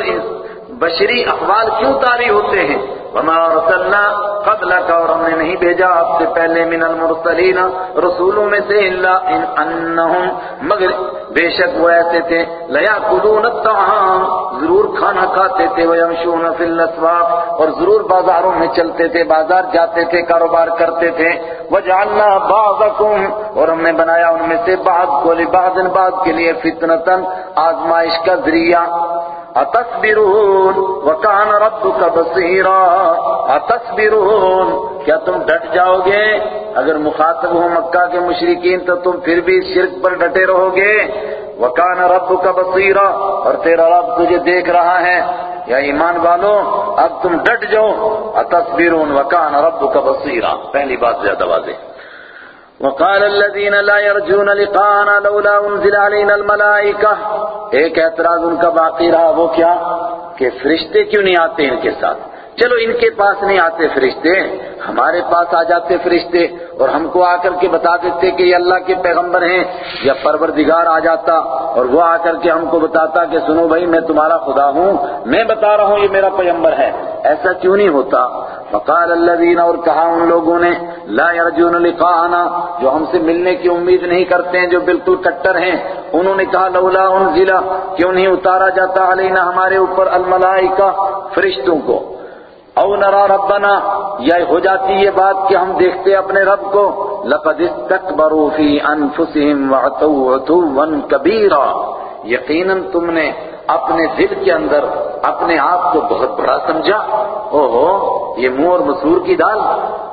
بشری اقوال کیوں تاری ہوتے ہیں؟ وما ارسلنا قبلك اور ہم نے نہیں بھیجا آپ سے پہلے من المرسلین رسولوں میں سے الا ان انہم، مگر بے شک وہ ایسے تھے لیاکلون الطعام، ضرور کھانا کھاتے تھے ویمشون فی الاسواق اور ضرور بازاروں میں چلتے تھے، بازار جاتے تھے، کاروبار کرتے تھے۔ وجعلنا بعضکم اور ہم نے بنایا ان میں سے بعض کو، لبعض بعض کے لیے فتنتن آزمائش کا ذریعہ۔ اتصبرون وکان ربک بصیرا اتصبرون کیا تم ڈٹ جاؤ گے؟ اگر مخاطب ہو مکہ کے مشرقین تو تم پھر بھی شرک پر ڈٹے رہو گے. وکان ربک بصیرا اور تیرا رب تجھے دیکھ رہا ہے. یا ایمان والو، اب تم ڈٹ جاؤ. اتصبرون وکان ربک بصیرا پہلی بات زیادہ واضح. وقال الذين لا يرجون لقاءنا لولا انزل علينا الملائكه ایک اعتراض ان کا باقی رہا وہ کیا؟ کہ فرشتے کیوں نہیں آتے ان کے ساتھ؟ چلو ان کے پاس نہیں آتے فرشتے، ہمارے پاس آ جاتے فرشتے اور ہم کو آ کر کے بتا دیتے کہ یہ اللہ کے پیغمبر ہیں، یا پروردگار آ جاتا اور وہ آ کر کے ہم کو بتاتا کہ سنو بھائی، میں تمہارا خدا ہوں، میں بتا رہا ہوں، یہ میرا پیغمبر ہے۔ ایسا کیوں نہیں ہوتا؟ فقال الذين اور کہا ان لوگوں نے، لا يرجون لقاءنا، جو ہم سے ملنے کی امید نہیں کرتے ہیں، جو بالکل کٹر ہیں۔ انہوں نے کہا، لولا انزل کیوں نہیں اتارا جاتا علینا ہمارے اوپر الملائکہ فرشتوں کو؟ او نرا ربنا، یا ہو جاتی یہ بات کہ ہم دیکھتے اپنے رب کو، لقد استكبروا في انفسهم وعتوا عتوا كبيرا یقیناً تم نے اپنے دل کے اندر اپنے آپ کو بہت بڑا سمجھا۔ او ہو یہ منہ اور مسور کی دال۔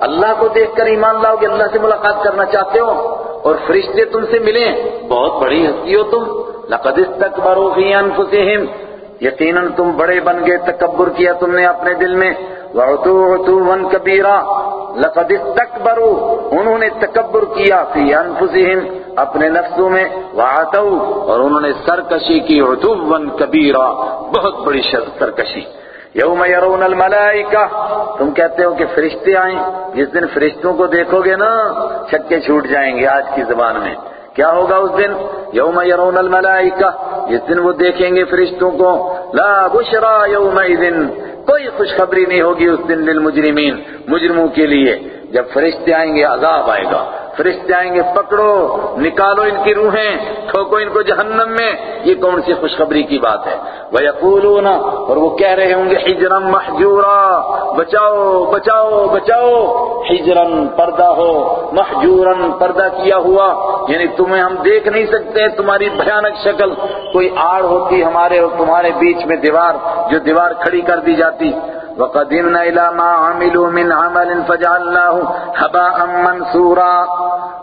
اللہ کو دیکھ کر ایمان لاؤ کہ اللہ سے ملاقات کرنا چاہتے ہو۔ اور فرشتے تم سے ملیں۔ بہت بڑی ہستی ہو تم۔ لقد استکبروا فی انفسہم۔ یقیناً تم بڑے بن گئے، تکبر کیا تم نے اپنے دل میں۔ وعتوا عتوا کبیرا لقد استکبروا انہوں نے تکبر کیا فی انفسہم اپنے نفسوں میں۔ وعتوا۔ اور انہوں نے سرکشی کی، عتوا کبیرا بہت بڑی سرکشی۔ یوم یرون الملائکہ تم کہتے ہو کہ فرشتے آئیں۔ جس دن فرشتوں کو دیکھو گے نا، چھکے چھوٹ جائیں گے آج کی زبان میں۔ کیا ہوگا اس دن؟ یوم یرون الملائکہ، جس دن وہ دیکھیں گے فرشتوں کو، لا بشرا یوم کوئی خوشخبری نہیں ہوگی اس دن للمجرمین، مجرموں کے لیے۔ جب فرشتے آئیں گے، عذاب آئے گا۔ فرشتے آئیں گے، پکڑو، نکالو ان کی روحیں، ٹھوکو ان کو جہنم میں۔ یہ کون سی خوشخبری کی بات ہے؟ وہ اور وہ کہہ رہے ہوں گے ہجرم محجورا۔ بچاؤ بچاؤ بچاؤ۔ ہجرن پردہ ہو، محجورن پردہ کیا ہوا۔ یعنی تمہیں ہم دیکھ نہیں سکتے، تمہاری بھیانک شکل۔ کوئی آڑ ہوتی ہمارے اور تمہارے بیچ میں دیوار، جو دیوار کھڑی کر دی جاتی۔ وقدمنا الى ما عملوا من عمل فجعلناه هباء منصورا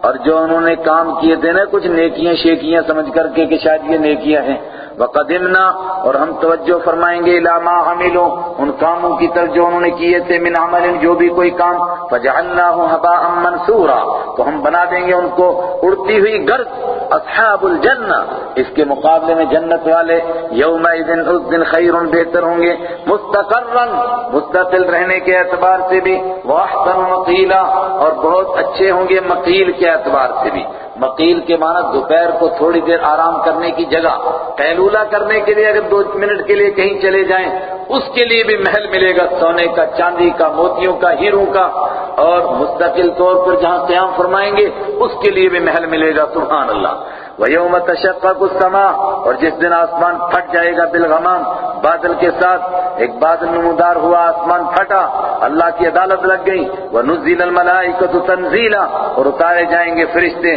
اور جو انہوں نے کام کیے تھے نا، کچھ نیکیاں، شیکیاں سمجھ کر کے کہ شاید یہ نیکیاں ہیں۔ وقدمنا، اور ہم توجہ فرمائیں گے، الى ما عملوا، ان کاموں کی طرف جو انہوں نے کیے تھے، من عمل جو بھی کوئی کام فجعلناه هباء منصورا تو ہم بنا دیں گے ان کو اڑتی ہوئی گرد اصحاب الجنہ اس کے مقابلے میں جنت والے یومئذ اس دن خیر بہتر ہوں گے مستقرا مستقل رہنے کے اعتبار سے بھی، واحسن مقیلا، اور بہت اچھے ہوں گے مقیل کے اعتبار سے بھی۔ مقیل کے معنی دوپہر کو تھوڑی دیر آرام کرنے کی جگہ، پہلولہ کرنے کے لیے اگر دو منٹ کے لیے کہیں چلے جائیں، اس کے لیے بھی محل ملے گا سونے کا، چاندی کا، موتیوں کا، ہیروں کا۔ اور مستقل طور پر جہاں قیام فرمائیں گے، اس کے لیے بھی محل ملے گا، سبحان اللہ۔ وَيَوْمَ تَشَقَّقُ السَّمَاءُ، اور جس دن آسمان پھٹ جائے گا بالغمام، بادل کے ساتھ ایک بادل نمودار ہوا، آسمان پھٹا، اللہ کی عدالت لگ گئی، وَنُزِّلَ الْمَلَائِكَةُ تَنزِيلًا، اور اتارے جائیں گے فرشتے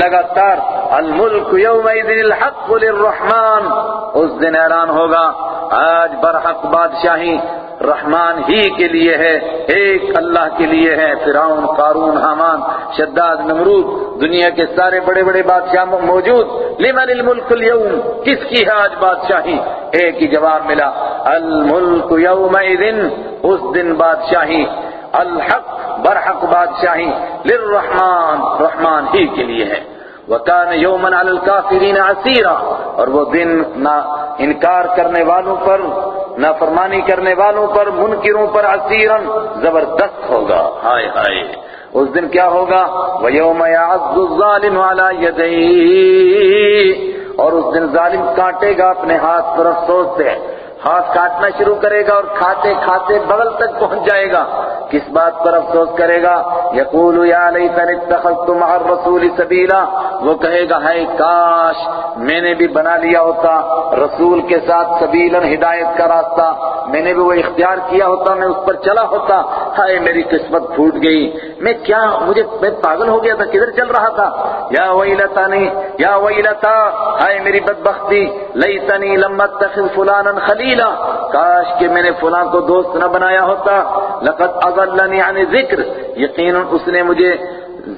لگاتار الملک يَوْمَئِذٍ الْحَقُّ لِلرَّحْمَانِ اس دن اعلان ہوگا، آج برحق بادشاہی رحمان ہی کے لیے ہے، ایک اللہ کے لیے ہے، فرعون، قارون، حامان، شداد، نمرود، دنیا کے سارے بڑے بڑے بادشاہ موجود۔ لمن الملک اليوم؟ کس کی ہے آج بادشاہی؟ ایک ہی جواب ملا، الملک یومئذ، اس دن بادشاہی۔ الحق، برحق بادشاہی۔ للرحمان رحمان ہی کے لیے ہے۔ وَكَانَ يَوْمًا عَلَى الْكَافِرِينَ عَسِيرًا اور وہ دن نہ انکار کرنے والوں پر نہ فرمانی کرنے والوں پر، منکروں پر عسیرا زبردست ہوگا۔ ہائے ہائے، اس دن کیا ہوگا؟ وَيَوْمَ يَعَزُّ الظَّالِمُ عَلَى يَدَيْهِ، اور اس دن ظالم کاٹے گا اپنے ہاتھ پر افسوس سے ہاتھ کاٹنا شروع کرے گا اور کھاتے کھاتے بغل تک پہنچ جائے گا۔ کس بات پر افسوس کرے گا؟ یقول یا لیتن اتخذت مع الرسول سبیلا۔ وہ کہے گا ہے کاش، میں نے بھی بنا لیا ہوتا، رسول کے ساتھ سبیلا ہدایت کا راستہ۔ میں نے بھی وہ اختیار کیا ہوتا، میں اس پر چلا ہوتا۔ ہائے، میری قسمت پھوٹ گئی۔ میں کیا، مجھے، میں پاگل ہو گیا تھا، کدھر چل رہا تھا؟ یا ویلتا نہیں یا ویلتا، ہائے میری بدبختی، لیتنی لم اتخذ فلانا خلیلا کاش کہ میں نے فلاں کو دوست نہ بنایا ہوتا۔ لقد اضلنی عن ذکر یقیناً اس نے مجھے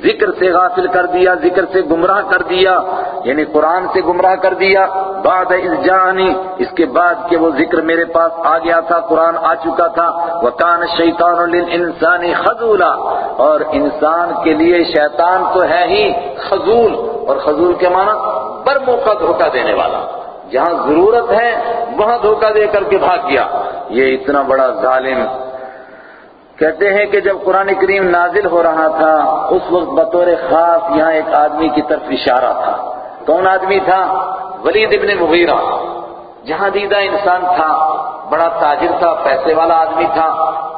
ذکر سے غافل کر دیا، ذکر سے گمراہ کر دیا یعنی قرآن سے گمراہ کر دیا۔ بعد از جانی اس کے بعد کہ وہ ذکر میرے پاس آ گیا تھا، قرآن آ چکا تھا۔ وَكَانَ الشَّيْطَانُ لِلْإِنسَانِ خَذُولًا، اور انسان کے لیے شیطان تو ہے ہی خزول اور خزول کے معنی بر موقع دھوکہ دینے والا۔ جہاں ضرورت ہے وہاں دھوکہ دے کر کے بھاگ گیا۔ یہ اتنا بڑا ظالم۔ کہتے ہیں کہ جب قرآن کریم نازل ہو رہا تھا، اس وقت بطور خاص یہاں ایک آدمی کی طرف اشارہ تھا۔ کون آدمی تھا؟ ولید ابن مغیرہ۔ جہاں دیدہ انسان تھا، بڑا تاجر تھا، پیسے والا آدمی تھا۔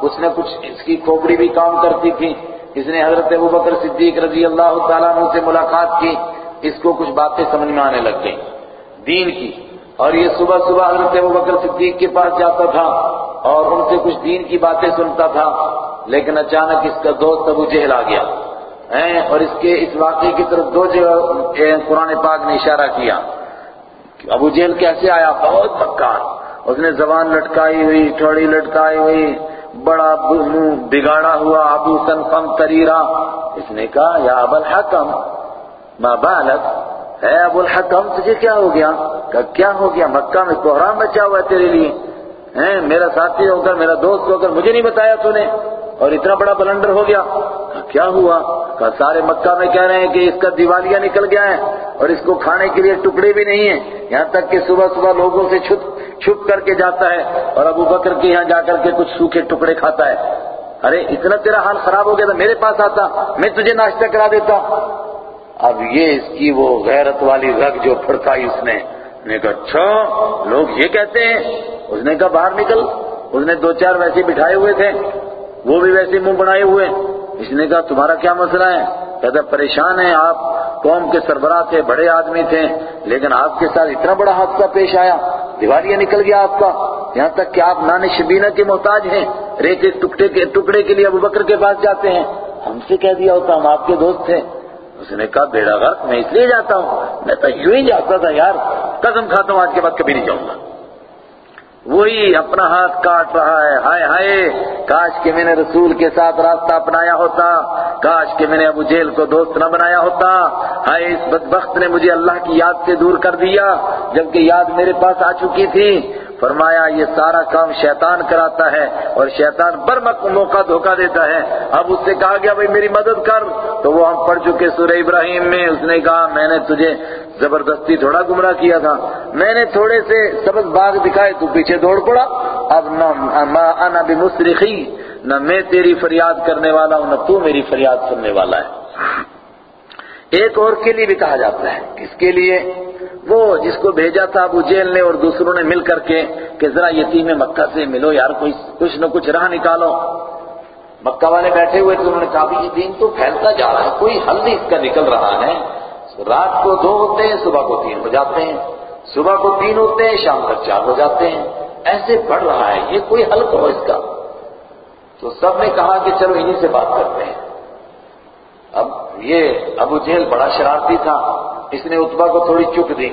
اس نے کچھ اس کی کھوپڑی بھی کام کرتی تھی۔ اس نے حضرت ابوبکر صدیق رضی اللہ تعالیٰ عنہ سے ملاقات کی۔ اس کو کچھ باتیں سمجھ میں آنے لگ گئیں۔ دین کی۔ اور یہ صبح صبح حضرت ابو بکر صدیق کے پاس جاتا تھا اور ان سے کچھ دین کی باتیں سنتا تھا، لیکن اچانک اس کا دوست ابو جہل آ گیا۔ اور اس کے اس واقعے کی طرف دو جگہ قرآن پاک نے اشارہ کیا۔ ابو جہل کیسے آیا؟ بہت پکا اس نے زبان لٹکائی ہوئی ٹھوڑی لٹکائی ہوئی، بڑا منہ بگاڑا ہوا ابو سن فم تریرا۔ اس نے کہا، یا ابو الحکم، ما بالک؟ اے ابو الحکم تجھے کیا ہو گیا؟ کہا کیا ہو گیا؟ مکہ میں کوہرام بچا ہوا ہے تیرے لیے۔ ہیں، میرا ساتھی ہو کر، میرا دوست ہو کر مجھے نہیں بتایا تو نے؟ اور اتنا بڑا بلنڈر ہو گیا۔ کیا ہوا؟ کہا سارے مکہ میں کہہ رہے ہیں کہ اس کا دیوالیاں نکل گیا ہے اور اس کو کھانے کے لیے ٹکڑے بھی نہیں ہیں۔ یہاں تک کہ صبح صبح لوگوں سے چھپ چھپ کر کے جاتا ہے اور ابو بکر کے یہاں جا کر کے کچھ سوکھے ٹکڑے کھاتا ہے۔ ارے، اتنا تیرا حال خراب ہو گیا تھا میرے پاس آتا، میں تجھے ناشتہ کرا دیتا۔ اب یہ اس کی وہ غیرت والی رگ جو پھڑکائی اس نے نے کہا اچھا لوگ یہ کہتے ہیں، اس نے کہا، باہر نکل۔ اس نے دو چار ویسے بٹھائے ہوئے تھے، وہ بھی ویسے منہ بنائے ہوئے۔ اس نے کہا، تمہارا کیا مسئلہ ہے؟ کہتا، پریشان ہیں آپ، قوم کے سربراہ تھے، بڑے آدمی تھے، لیکن آپ کے ساتھ اتنا بڑا حادثہ پیش آیا دیوالیاں نکل گیا آپ کا۔ یہاں تک کہ آپ نان شبینہ کے محتاج ہیں، ریت ایک ٹکڑے کے ٹکڑے کے لیے ابو بکر کے پاس جاتے ہیں۔ ہم سے کہہ دیا ہوتا، ہم آپ کے دوست تھے۔ اس نے کہا، بیڑا غرق، میں اس لیے جاتا ہوں۔ میں تو یوں ہی جاتا تھا یار، قسم کھاتا ہوں، آج کے بعد کبھی نہیں جاؤں گا۔ وہی اپنا ہاتھ کاٹ رہا ہے۔ ہائے ہائے، کاش کہ میں نے رسول کے ساتھ راستہ اپنایا ہوتا۔ کاش کہ میں نے ابو جیل کو دوست نہ بنایا ہوتا۔ ہائے، اس بدبخت نے مجھے اللہ کی یاد سے دور کر دیا۔ جبکہ یاد میرے پاس آ چکی تھی۔ فرمایا، یہ سارا کام شیطان کراتا ہے اور شیطان بر موقع دھوکہ دیتا ہے۔ اب اس سے کہا گیا، بھائی، میری مدد کر۔ تو وہ ہم پڑھ چکے سورہ ابراہیم میں۔ اس نے کہا، میں نے تجھے زبردستی تھوڑا گمراہ کیا تھا۔ میں نے تھوڑے سے سبز باغ دکھائے، تو پیچھے دوڑ پڑا۔ اب نہ انا بمصرخی نہ میں تیری فریاد کرنے والا ہوں، نہ تو میری فریاد سننے والا ہے۔ ایک اور کے لیے بھی کہا جاتا ہے۔ کس کے لیے وہ جس کو بھیجا تھا ابو جیل نے اور دوسروں نے مل کر کے کہ ذرا یتیم مکہ سے ملو یار، کوئی کچھ نہ کچھ راہ نکالو۔ مکہ والے بیٹھے ہوئے تھے انہوں نے کہا بھی یہ دین تو پھیلتا جا رہا ہے، کوئی حل نہیں اس کا نکل رہا ہے۔ رات کو دو ہوتے ہیں، صبح کو تین ہو جاتے ہیں۔ صبح کو تین ہوتے ہیں، شام تک چار ہو جاتے ہیں۔ ایسے بڑھ رہا ہے، یہ کوئی حل کرو اس کا۔ تو سب نے کہا کہ چلو انہی سے بات کرتے ہیں۔ اب یہ ابو جہل بڑا شرارتی تھا۔ اس نے اتبا کو تھوڑی چک دی۔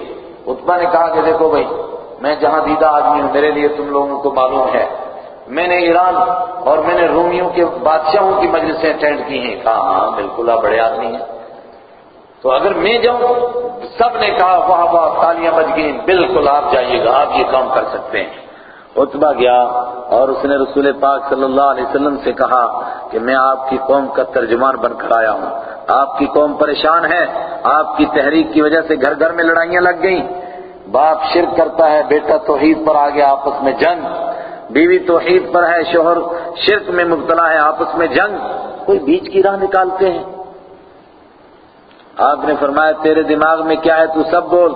اتبا نے کہا کہ دیکھو بھائی، میں جہاں دیدہ آدمی ہوں، میرے لیے تم لوگوں کو معلوم ہے۔ میں نے ایران اور میں نے رومیوں کے بادشاہوں کی مجلسیں اٹینڈ کی ہیں۔ کہا ہاں بالکل آپ بڑے آدمی ہیں۔ تو اگر میں جاؤں سب نے کہا، واہ واہ، تالیاں بج گئی بالکل آپ جائیے گا، آپ یہ کام کر سکتے ہیں۔ اتبا گیا اور اس نے رسول پاک صلی اللہ علیہ وسلم سے کہا کہ میں آپ کی قوم کا ترجمان بن کر آیا ہوں۔ آپ کی قوم پریشان ہے۔ آپ کی تحریک کی وجہ سے گھر گھر میں لڑائیاں لگ گئیں۔ باپ شرک کرتا ہے، بیٹا توحید پر آ گیا، آپس میں جنگ۔ بیوی توحید پر ہے، شوہر شرک میں مبتلا ہے، آپس میں جنگ۔ کوئی بیچ کی راہ نکالتے ہیں؟ آپ نے فرمایا، تیرے دماغ میں کیا ہے تو سب بول۔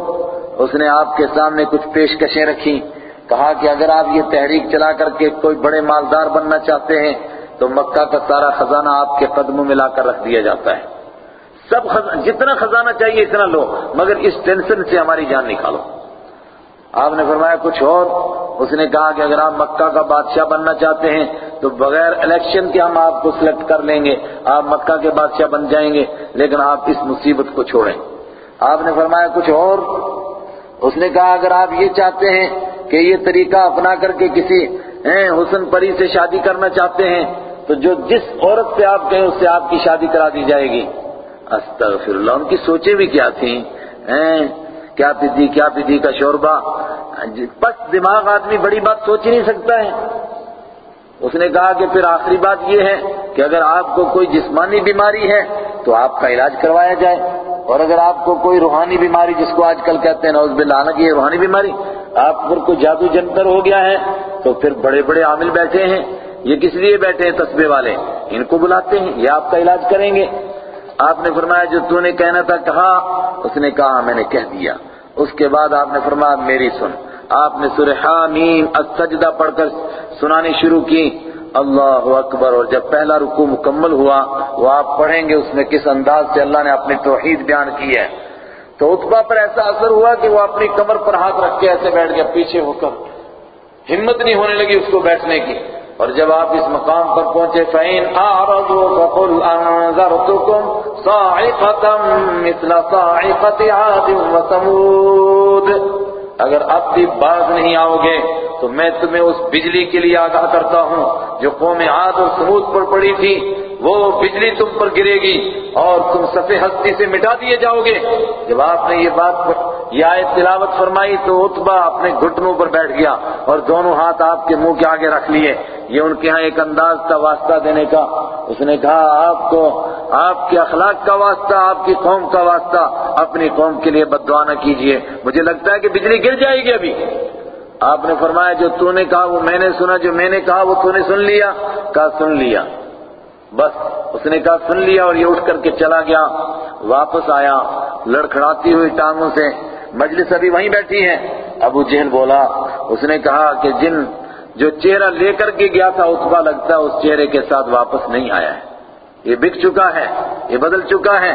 اس نے آپ کے سامنے کچھ پیشکشیں رکھی کہا کہ اگر آپ یہ تحریک چلا کر کے کوئی بڑے مالدار بننا چاہتے ہیں، تو مکہ کا سارا خزانہ آپ کے قدموں میں لا کر رکھ دیا جاتا ہے۔ سب خزانہ جتنا خزانہ چاہیے اتنا لو، مگر اس ٹینشن سے ہماری جان نکالو۔ آپ نے فرمایا، کچھ اور۔ اس نے کہا کہ اگر آپ مکہ کا بادشاہ بننا چاہتے ہیں تو بغیر الیکشن کے ہم آپ کو سلیکٹ کر لیں گے۔ آپ مکہ کے بادشاہ بن جائیں گے، لیکن آپ اس مصیبت کو چھوڑیں۔ آپ نے فرمایا کچھ اور؟ اس نے کہا، اگر آپ یہ چاہتے ہیں کہ یہ طریقہ اپنا کر کے کسی حسن پری سے شادی کرنا چاہتے ہیں، تو جو جس عورت سے آپ کہیں اس سے آپ کی شادی کرا دی جائے گی۔ استغفر اللہ ان کی سوچیں بھی کیا تھیں؟ کیا پی کیا پی کا شوربہ؟ بس دماغ آدمی بڑی بات سوچ ہی نہیں سکتا ہے۔ اس نے کہا کہ پھر آخری بات یہ ہے کہ اگر آپ کو کوئی جسمانی بیماری ہے تو آپ کا علاج کروایا جائے اور اگر آپ کو کوئی روحانی بیماری جس کو آج کل کہتے ہیں نوز باللہ کی یہ روحانی بیماری آپ پر کوئی جادو جنتر ہو گیا ہے تو پھر بڑے بڑے عامل بیٹھے ہیں۔ یہ کس لیے بیٹھے ہیں تصبے والے؟ ان کو بلاتے ہیں، یہ آپ کا علاج کریں گے۔ آپ نے فرمایا، جو تو نے کہنا تھا کہا، اس نے کہا ہاں، میں نے کہہ دیا۔ اس کے بعد آپ نے فرمایا، میری سن۔ آپ نے سورہ حامیم السجدہ پڑھ کر سنانی شروع کی۔ اللہ اکبر۔ اور جب پہلا رکوع مکمل ہوا، وہ آپ پڑھیں گے اس میں کس انداز سے اللہ نے اپنی توحید بیان کی ہے۔ تو اتبا پر ایسا اثر ہوا کہ وہ اپنی کمر پر ہاتھ رکھ کے ایسے بیٹھ گیا، پیچھے ہو کر۔ ہمت نہیں ہونے لگی اس کو بیٹھنے کی۔ اور جب آپ اس مقام پر پہنچے، فَإِنْ أَعْرَضُوا فَقُلْ أَنذَرْتُكُمْ اگر اب بھی باز نہیں آؤ گے تو میں تمہیں اس بجلی کے لیے آگاہ کرتا ہوں جو قوم عاد اور سمود پر پڑی تھی۔ وہ بجلی تم پر گرے گی اور تم صفحے ہستی سے مٹا دیے جاؤ گے۔ جب آپ نے یہ بات یہ آیت تلاوت فرمائی تو اتبا اپنے گھٹنوں پر بیٹھ گیا اور دونوں ہاتھ آپ کے منہ کے آگے رکھ لیے۔ یہ ان کے ہاں ایک انداز تھا واسطہ دینے کا۔ اس نے کہا، آپ کو آپ کے اخلاق کا واسطہ، آپ کی قوم کا واسطہ۔ اپنی قوم کے لیے بدعا نہ کیجیے مجھے لگتا ہے کہ بجلی گر جائے گی ابھی۔ آپ نے فرمایا، جو تو نے کہا وہ میں نے سنا، جو میں نے کہا وہ تو نے سن لیا۔ کہا، سن لیا۔ بس اس نے کہا، سن لیا اور یہ اٹھ کر کے چلا گیا۔ واپس آیا، لڑکھڑاتی ہوئی ٹانگوں سے۔ مجلس ابھی وہیں بیٹھی ہے۔ ابو جہل بولا، اس نے کہا کہ جن جو چہرہ لے کر کے گیا تھا اتبا لگتا اس چہرے کے ساتھ واپس نہیں آیا ہے۔ یہ بک چکا ہے، یہ بدل چکا ہے۔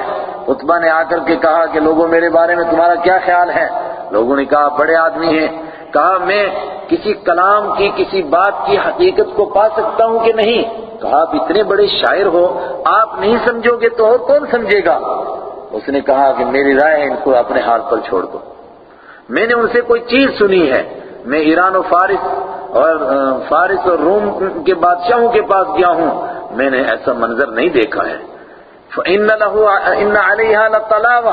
اتبا نے آ کر کے کہا کہ لوگوں، میرے بارے میں تمہارا کیا خیال ہے؟ لوگوں نے کہا، بڑے آدمی ہیں کہا، میں کسی کلام کی، کسی بات کی حقیقت کو پا سکتا ہوں کہ نہیں؟ کہا، آپ اتنے بڑے شاعر ہو، آپ نہیں سمجھو گے تو اور کون سمجھے گا؟ اس نے کہا کہ میری رائے ان کو اپنے ہاتھ پر چھوڑ دو۔ میں نے ان سے کوئی چیز سنی ہے۔ میں ایران و فارس اور فارس اور روم کے بادشاہوں کے پاس گیا ہوں۔ میں نے ایسا منظر نہیں دیکھا ہے۔ إِنَّ عَلَيْهَا لَطَلَاوَ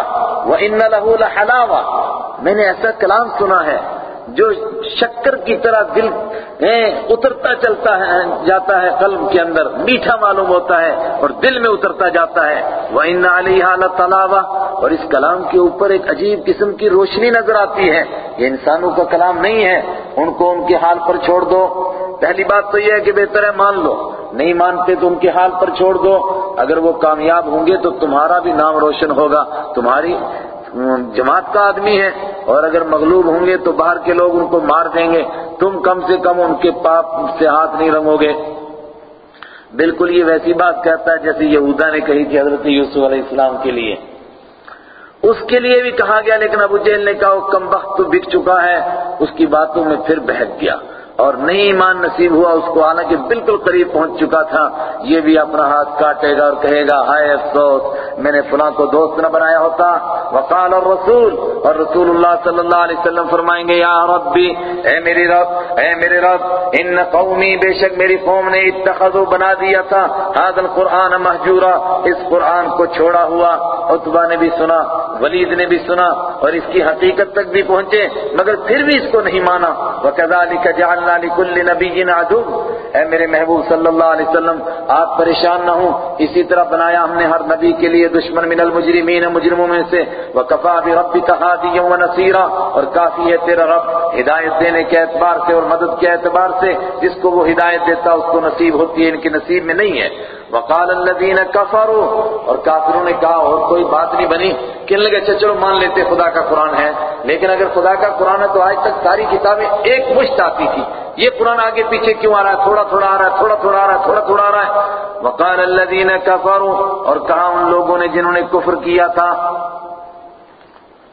وَإِنَّ لَهُ لَحَلَاوَ میں نے ایسا کلام سنا ہے۔ جو شکر کی طرح دل اترتا چلتا ہے، جاتا ہے قلب کے اندر، میٹھا معلوم ہوتا ہے اور دل میں اترتا جاتا ہے۔ وَإِنَّ عَلَيْهَا لَطَلَاوَ اور اس کلام کے اوپر ایک عجیب قسم کی روشنی نظر آتی ہے۔ یہ انسانوں کا کلام نہیں ہے۔ ان کو ان کے حال پر چھوڑ دو۔ پہلی بات تو یہ ہے کہ بہتر ہے مان لو۔ نہیں مانتے تو ان کے حال پر چھوڑ دو۔ اگر وہ کامیاب ہوں گے تو تمہارا بھی نام روشن ہوگا۔ تمہاری جماعت کا آدمی ہے اور اگر مغلوب ہوں گے تو باہر کے لوگ ان کو مار دیں گے۔ تم کم سے کم ان کے پاپ سے ہاتھ نہیں رنگو گے۔ بالکل یہ ویسی بات کہتا ہے جیسے یہودا نے کہی تھی حضرت یوسف علیہ السلام کے لیے۔ اس کے لیے بھی کہا گیا، لیکن ابو جیل نے کہا، وہ کم وقت تو بک چکا ہے، اس کی باتوں میں پھر بہت گیا۔ اور نہیں ایمان نصیب ہوا، اس کو حالانکہ بالکل قریب پہنچ چکا تھا۔ یہ بھی اپنا ہاتھ کاٹے گا اور کہے گا، ہائے افسوس، میں نے فلاں کو دوست نہ بنایا ہوتا۔ وقال الرسول، اور رسول اللہ صلی اللہ علیہ وسلم فرمائیں گے، یا ربی، اے میری رب، اے میرے رب، ان قومی بے شک میری قوم نے اتخذو بنا دیا تھا۔ هذا القرآن محجورا اس قرآن کو چھوڑا ہوا۔ عطبہ نے بھی سنا، ولید نے بھی سنا، اور اس کی حقیقت تک بھی پہنچے، مگر پھر بھی اس کو نہیں مانا۔ وَكَذَلِكَ جَعَلْنَا لِكُلِّ نَبِيٍّ عَدُوٍ۔ اے میرے محبوب صلی اللہ علیہ وسلم، آپ پریشان نہ ہوں۔ اسی طرح بنایا ہم نے ہر نبی کے لیے دشمن من المجرمین مجرموں میں سے۔ وَكَفَى بِرَبِّكَ هَادِيًا وَنَصِيرًا اور کافی ہے تیرا رب ہدایت دینے کے اعتبار سے اور مدد کے اعتبار سے۔ جس کو وہ ہدایت دیتا، اس کو نصیب ہوتی ہے، ان کے نصیب میں نہیں ہے۔ وقال الذين كفروا، اور کافروں نے کہا، اور کوئی بات نہیں بنی۔ کہنے لگے اچھا چلو مان لیتے خدا کا قرآن ہے۔ لیکن اگر خدا کا قرآن ہے تو آج تک ساری کتابیں ایک مشت آتی تھی۔ یہ قرآن آگے پیچھے کیوں آ رہا ہے؟ تھوڑا تھوڑا آ رہا ہے، تھوڑا تھوڑا آ رہا ہے، تھوڑا تھوڑا آ رہا ہے۔ وقال الذين كفروا، اور کہا ان لوگوں نے جنہوں نے کفر کیا تھا۔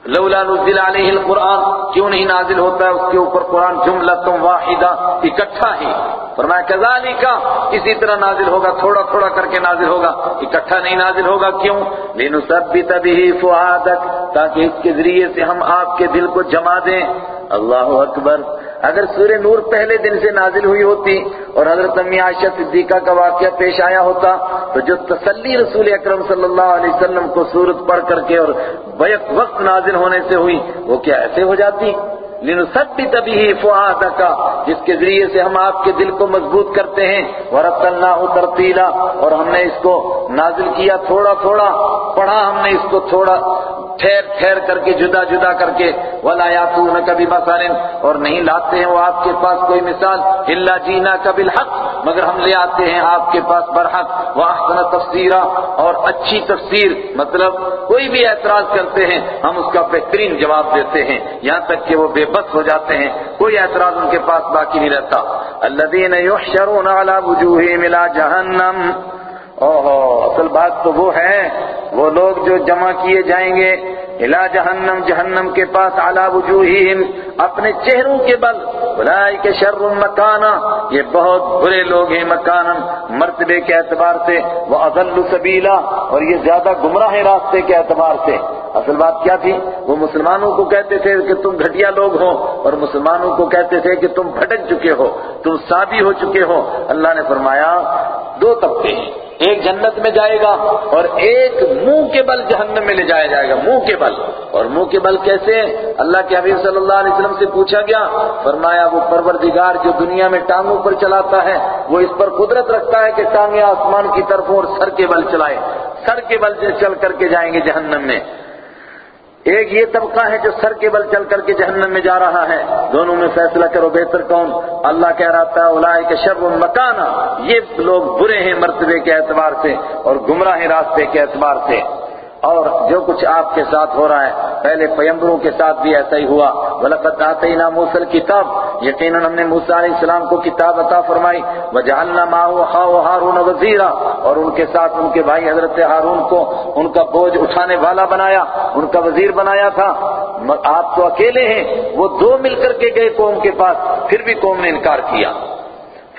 لولا نزل علیہ القرآن، کیوں نہیں نازل ہوتا ہے؟ اس کے اوپر قرآن جملہ واحدہ اکٹھا ہی فرمایا کذالک کا اسی طرح نازل ہوگا، تھوڑا تھوڑا کر کے نازل ہوگا۔ اکٹھا نہیں نازل ہوگا، کیوں؟ لنثبت به فؤادک، تاکہ اس کے ذریعے سے ہم آپ کے دل کو جما دیں۔ اللہ اکبر اگر سورہ نور پہلے دن سے نازل ہوئی ہوتی اور حضرت امی عائشہ صدیقہ کا واقعہ پیش آیا ہوتا، تو جو تسلی رسول اکرم صلی اللہ علیہ وسلم کو سورت پڑھ کر کے اور بیک وقت نازل ہونے سے ہوئی، وہ کیا ایسے ہو جاتی؟ لنثبت به فؤادک، جس کے ذریعے سے ہم آپ کے دل کو مضبوط کرتے ہیں ورتلناه ترتیلا، اور ہم نے اس کو نازل کیا تھوڑا تھوڑا، پڑھا ہم نے اس کو تھوڑا ٹھہر ٹھہر کر کے، جدا جدا کر کے، ولا یاتونک بمثال اور نہیں لاتے ہیں وہ آپ کے پاس کوئی مثال۔ الا جینا بالحق۔ مگر ہم لے آتے ہیں آپ کے پاس برحق۔ واحسن تفسیرا اور اچھی تفسیر مطلب کوئی بھی اعتراض کرتے ہیں، ہم اس کا بہترین جواب دیتے ہیں۔ یہاں تک کہ وہ بے بس ہو جاتے ہیں۔ کوئی اعتراض ان کے پاس باقی نہیں رہتا۔ الذين يحشرون على وجوههم الى جهنم۔ اوہو، اصل بات تو وہ ہے، وہ لوگ جو جمع کیے جائیں گے، الى جہنم جہنم کے پاس علی وجوہہم، اپنے چہروں کے بل اولئک شر مکانا، یہ بہت برے لوگ ہیں مکانا، مرتبے کے اعتبار سے وہ اضل سبیلا اور یہ زیادہ گمراہ راستے کے اعتبار سے۔ اصل بات کیا تھی؟ وہ مسلمانوں کو کہتے تھے کہ تم گھٹیا لوگ ہو، اور مسلمانوں کو کہتے تھے کہ تم بھٹک چکے ہو، تم سابی ہو چکے ہو۔ اللہ نے فرمایا، دو طبقے ہیں۔ ایک جنت میں جائے گا اور ایک منہ کے بل جہنم میں لے جایا جائے گا، منہ کے بل۔ اور منہ کے بل کیسے؟ اللہ کے حبیب صلی اللہ علیہ وسلم سے پوچھا گیا، فرمایا، وہ پروردگار جو دنیا میں ٹانگوں پر چلاتا ہے، وہ اس پر قدرت رکھتا ہے کہ ٹانگیں آسمان کی طرف اور سر کے بل چلائے۔ سر کے بل چل کر کے جائیں گے جہنم میں۔ ایک یہ طبقہ ہے جو سر کے بل چل کر کے جہنم میں جا رہا ہے۔ دونوں میں فیصلہ کرو بہتر کون۔ اللہ کہہ رہا تھا اولائے کے شب مکانا یہ لوگ برے ہیں مرتبے کے اعتبار سے اور گمراہ راستے کے اعتبار سے۔ اور جو کچھ آپ کے ساتھ ہو رہا ہے، پہلے پیمبروں کے ساتھ بھی ایسا ہی ہوا۔ وَلَقَدْ آتَيْنَا مُوسَى الْكِتَابِ۔ یقیناً ہم نے موسیٰ علیہ السلام کو کتاب عطا فرمائی۔ وَجَعَلْنَا مَعَهُ أَخَاهُ هَارُونَ وَزِيرًا۔ اور ان کے ساتھ ان کے بھائی حضرت ہارون کو ان کا بوجھ اٹھانے والا بنایا، ان کا وزیر بنایا تھا۔ آپ تو اکیلے ہیں، وہ دو مل کر کے گئے قوم کے پاس، پھر بھی قوم نے انکار کیا۔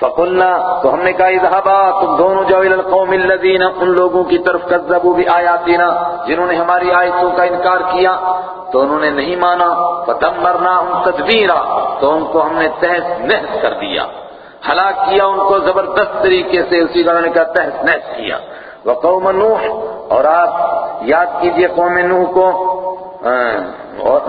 فقلنا، تو ہم نے کہا اذهبا تم دونوں جاؤ القوم الذين ان لوگوں کی طرف كذبوا بآياتنا جنہوں نے ہماری آیتوں کا انکار کیا۔ تو انہوں نے نہیں مانا فدمرناهم تدبیرا، تو ان کو ہم نے تہس نحس کر دیا۔ ہلاک کیا ان کو زبردست طریقے سے، اسی کا نے کہا، تہس نحس کیا۔ وقوم نوح، اور آپ یاد کیجیے قوم نوح کو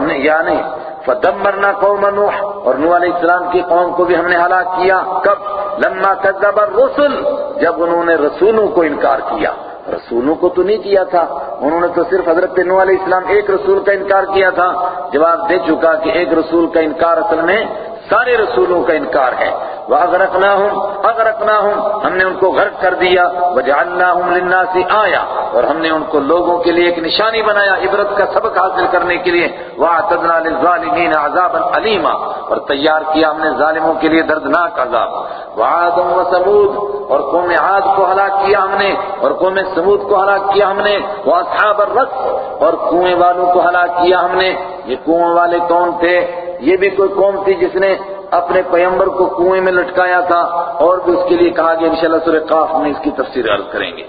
یا نہیں فدمرنا قوم نوح، اور نوح علیہ السلام کی قوم کو بھی ہم نے ہلاک کیا۔ کب؟ لما کذب الرسل، جب انہوں نے رسولوں کو انکار کیا۔ رسولوں کو تو نہیں کیا تھا، انہوں نے تو صرف حضرت نوح علیہ السلام ایک رسول کا انکار کیا تھا۔ جواب دے چکا کہ ایک رسول کا انکار اصل میں سارے رسولوں کا انکار ہے۔ وَأَغْرَقْنَاهُمْ، أَغْرَقْنَاهُمْ، ہم نے ان کو غرق کر دیا۔ وَجَعَلْنَاهُمْ لِلنَّاسِ آیا اور ہم نے ان کو لوگوں کے لیے ایک نشانی بنایا، عبرت کا سبق حاصل کرنے کے لیے۔ وَأَعْتَدْنَا لِلظَّالِمِينَ عَذَابًا عَلِيمًا اور تیار کیا ہم نے ظالموں کے لیے دردناک عذاب۔ وَعَادٌ وَثَمُودٌ، اور قوم عاد کو ہلاک کیا ہم نے، اور قوم سمود کو ہلاک کیا ہم نے۔ وَأَصْحَابَ الرَّسِّ اور کنویں والوں کو ہلاک کیا ہم نے۔ یہ کنویں والے کون تھے؟ یہ بھی کوئی قوم تھی جس نے اپنے پیمبر کو کنویں میں لٹکایا تھا اور بھی اس کے لیے کہا گیا انشاءاللہ سورہ قاف میں اس کی تفسیر عرض کریں گے۔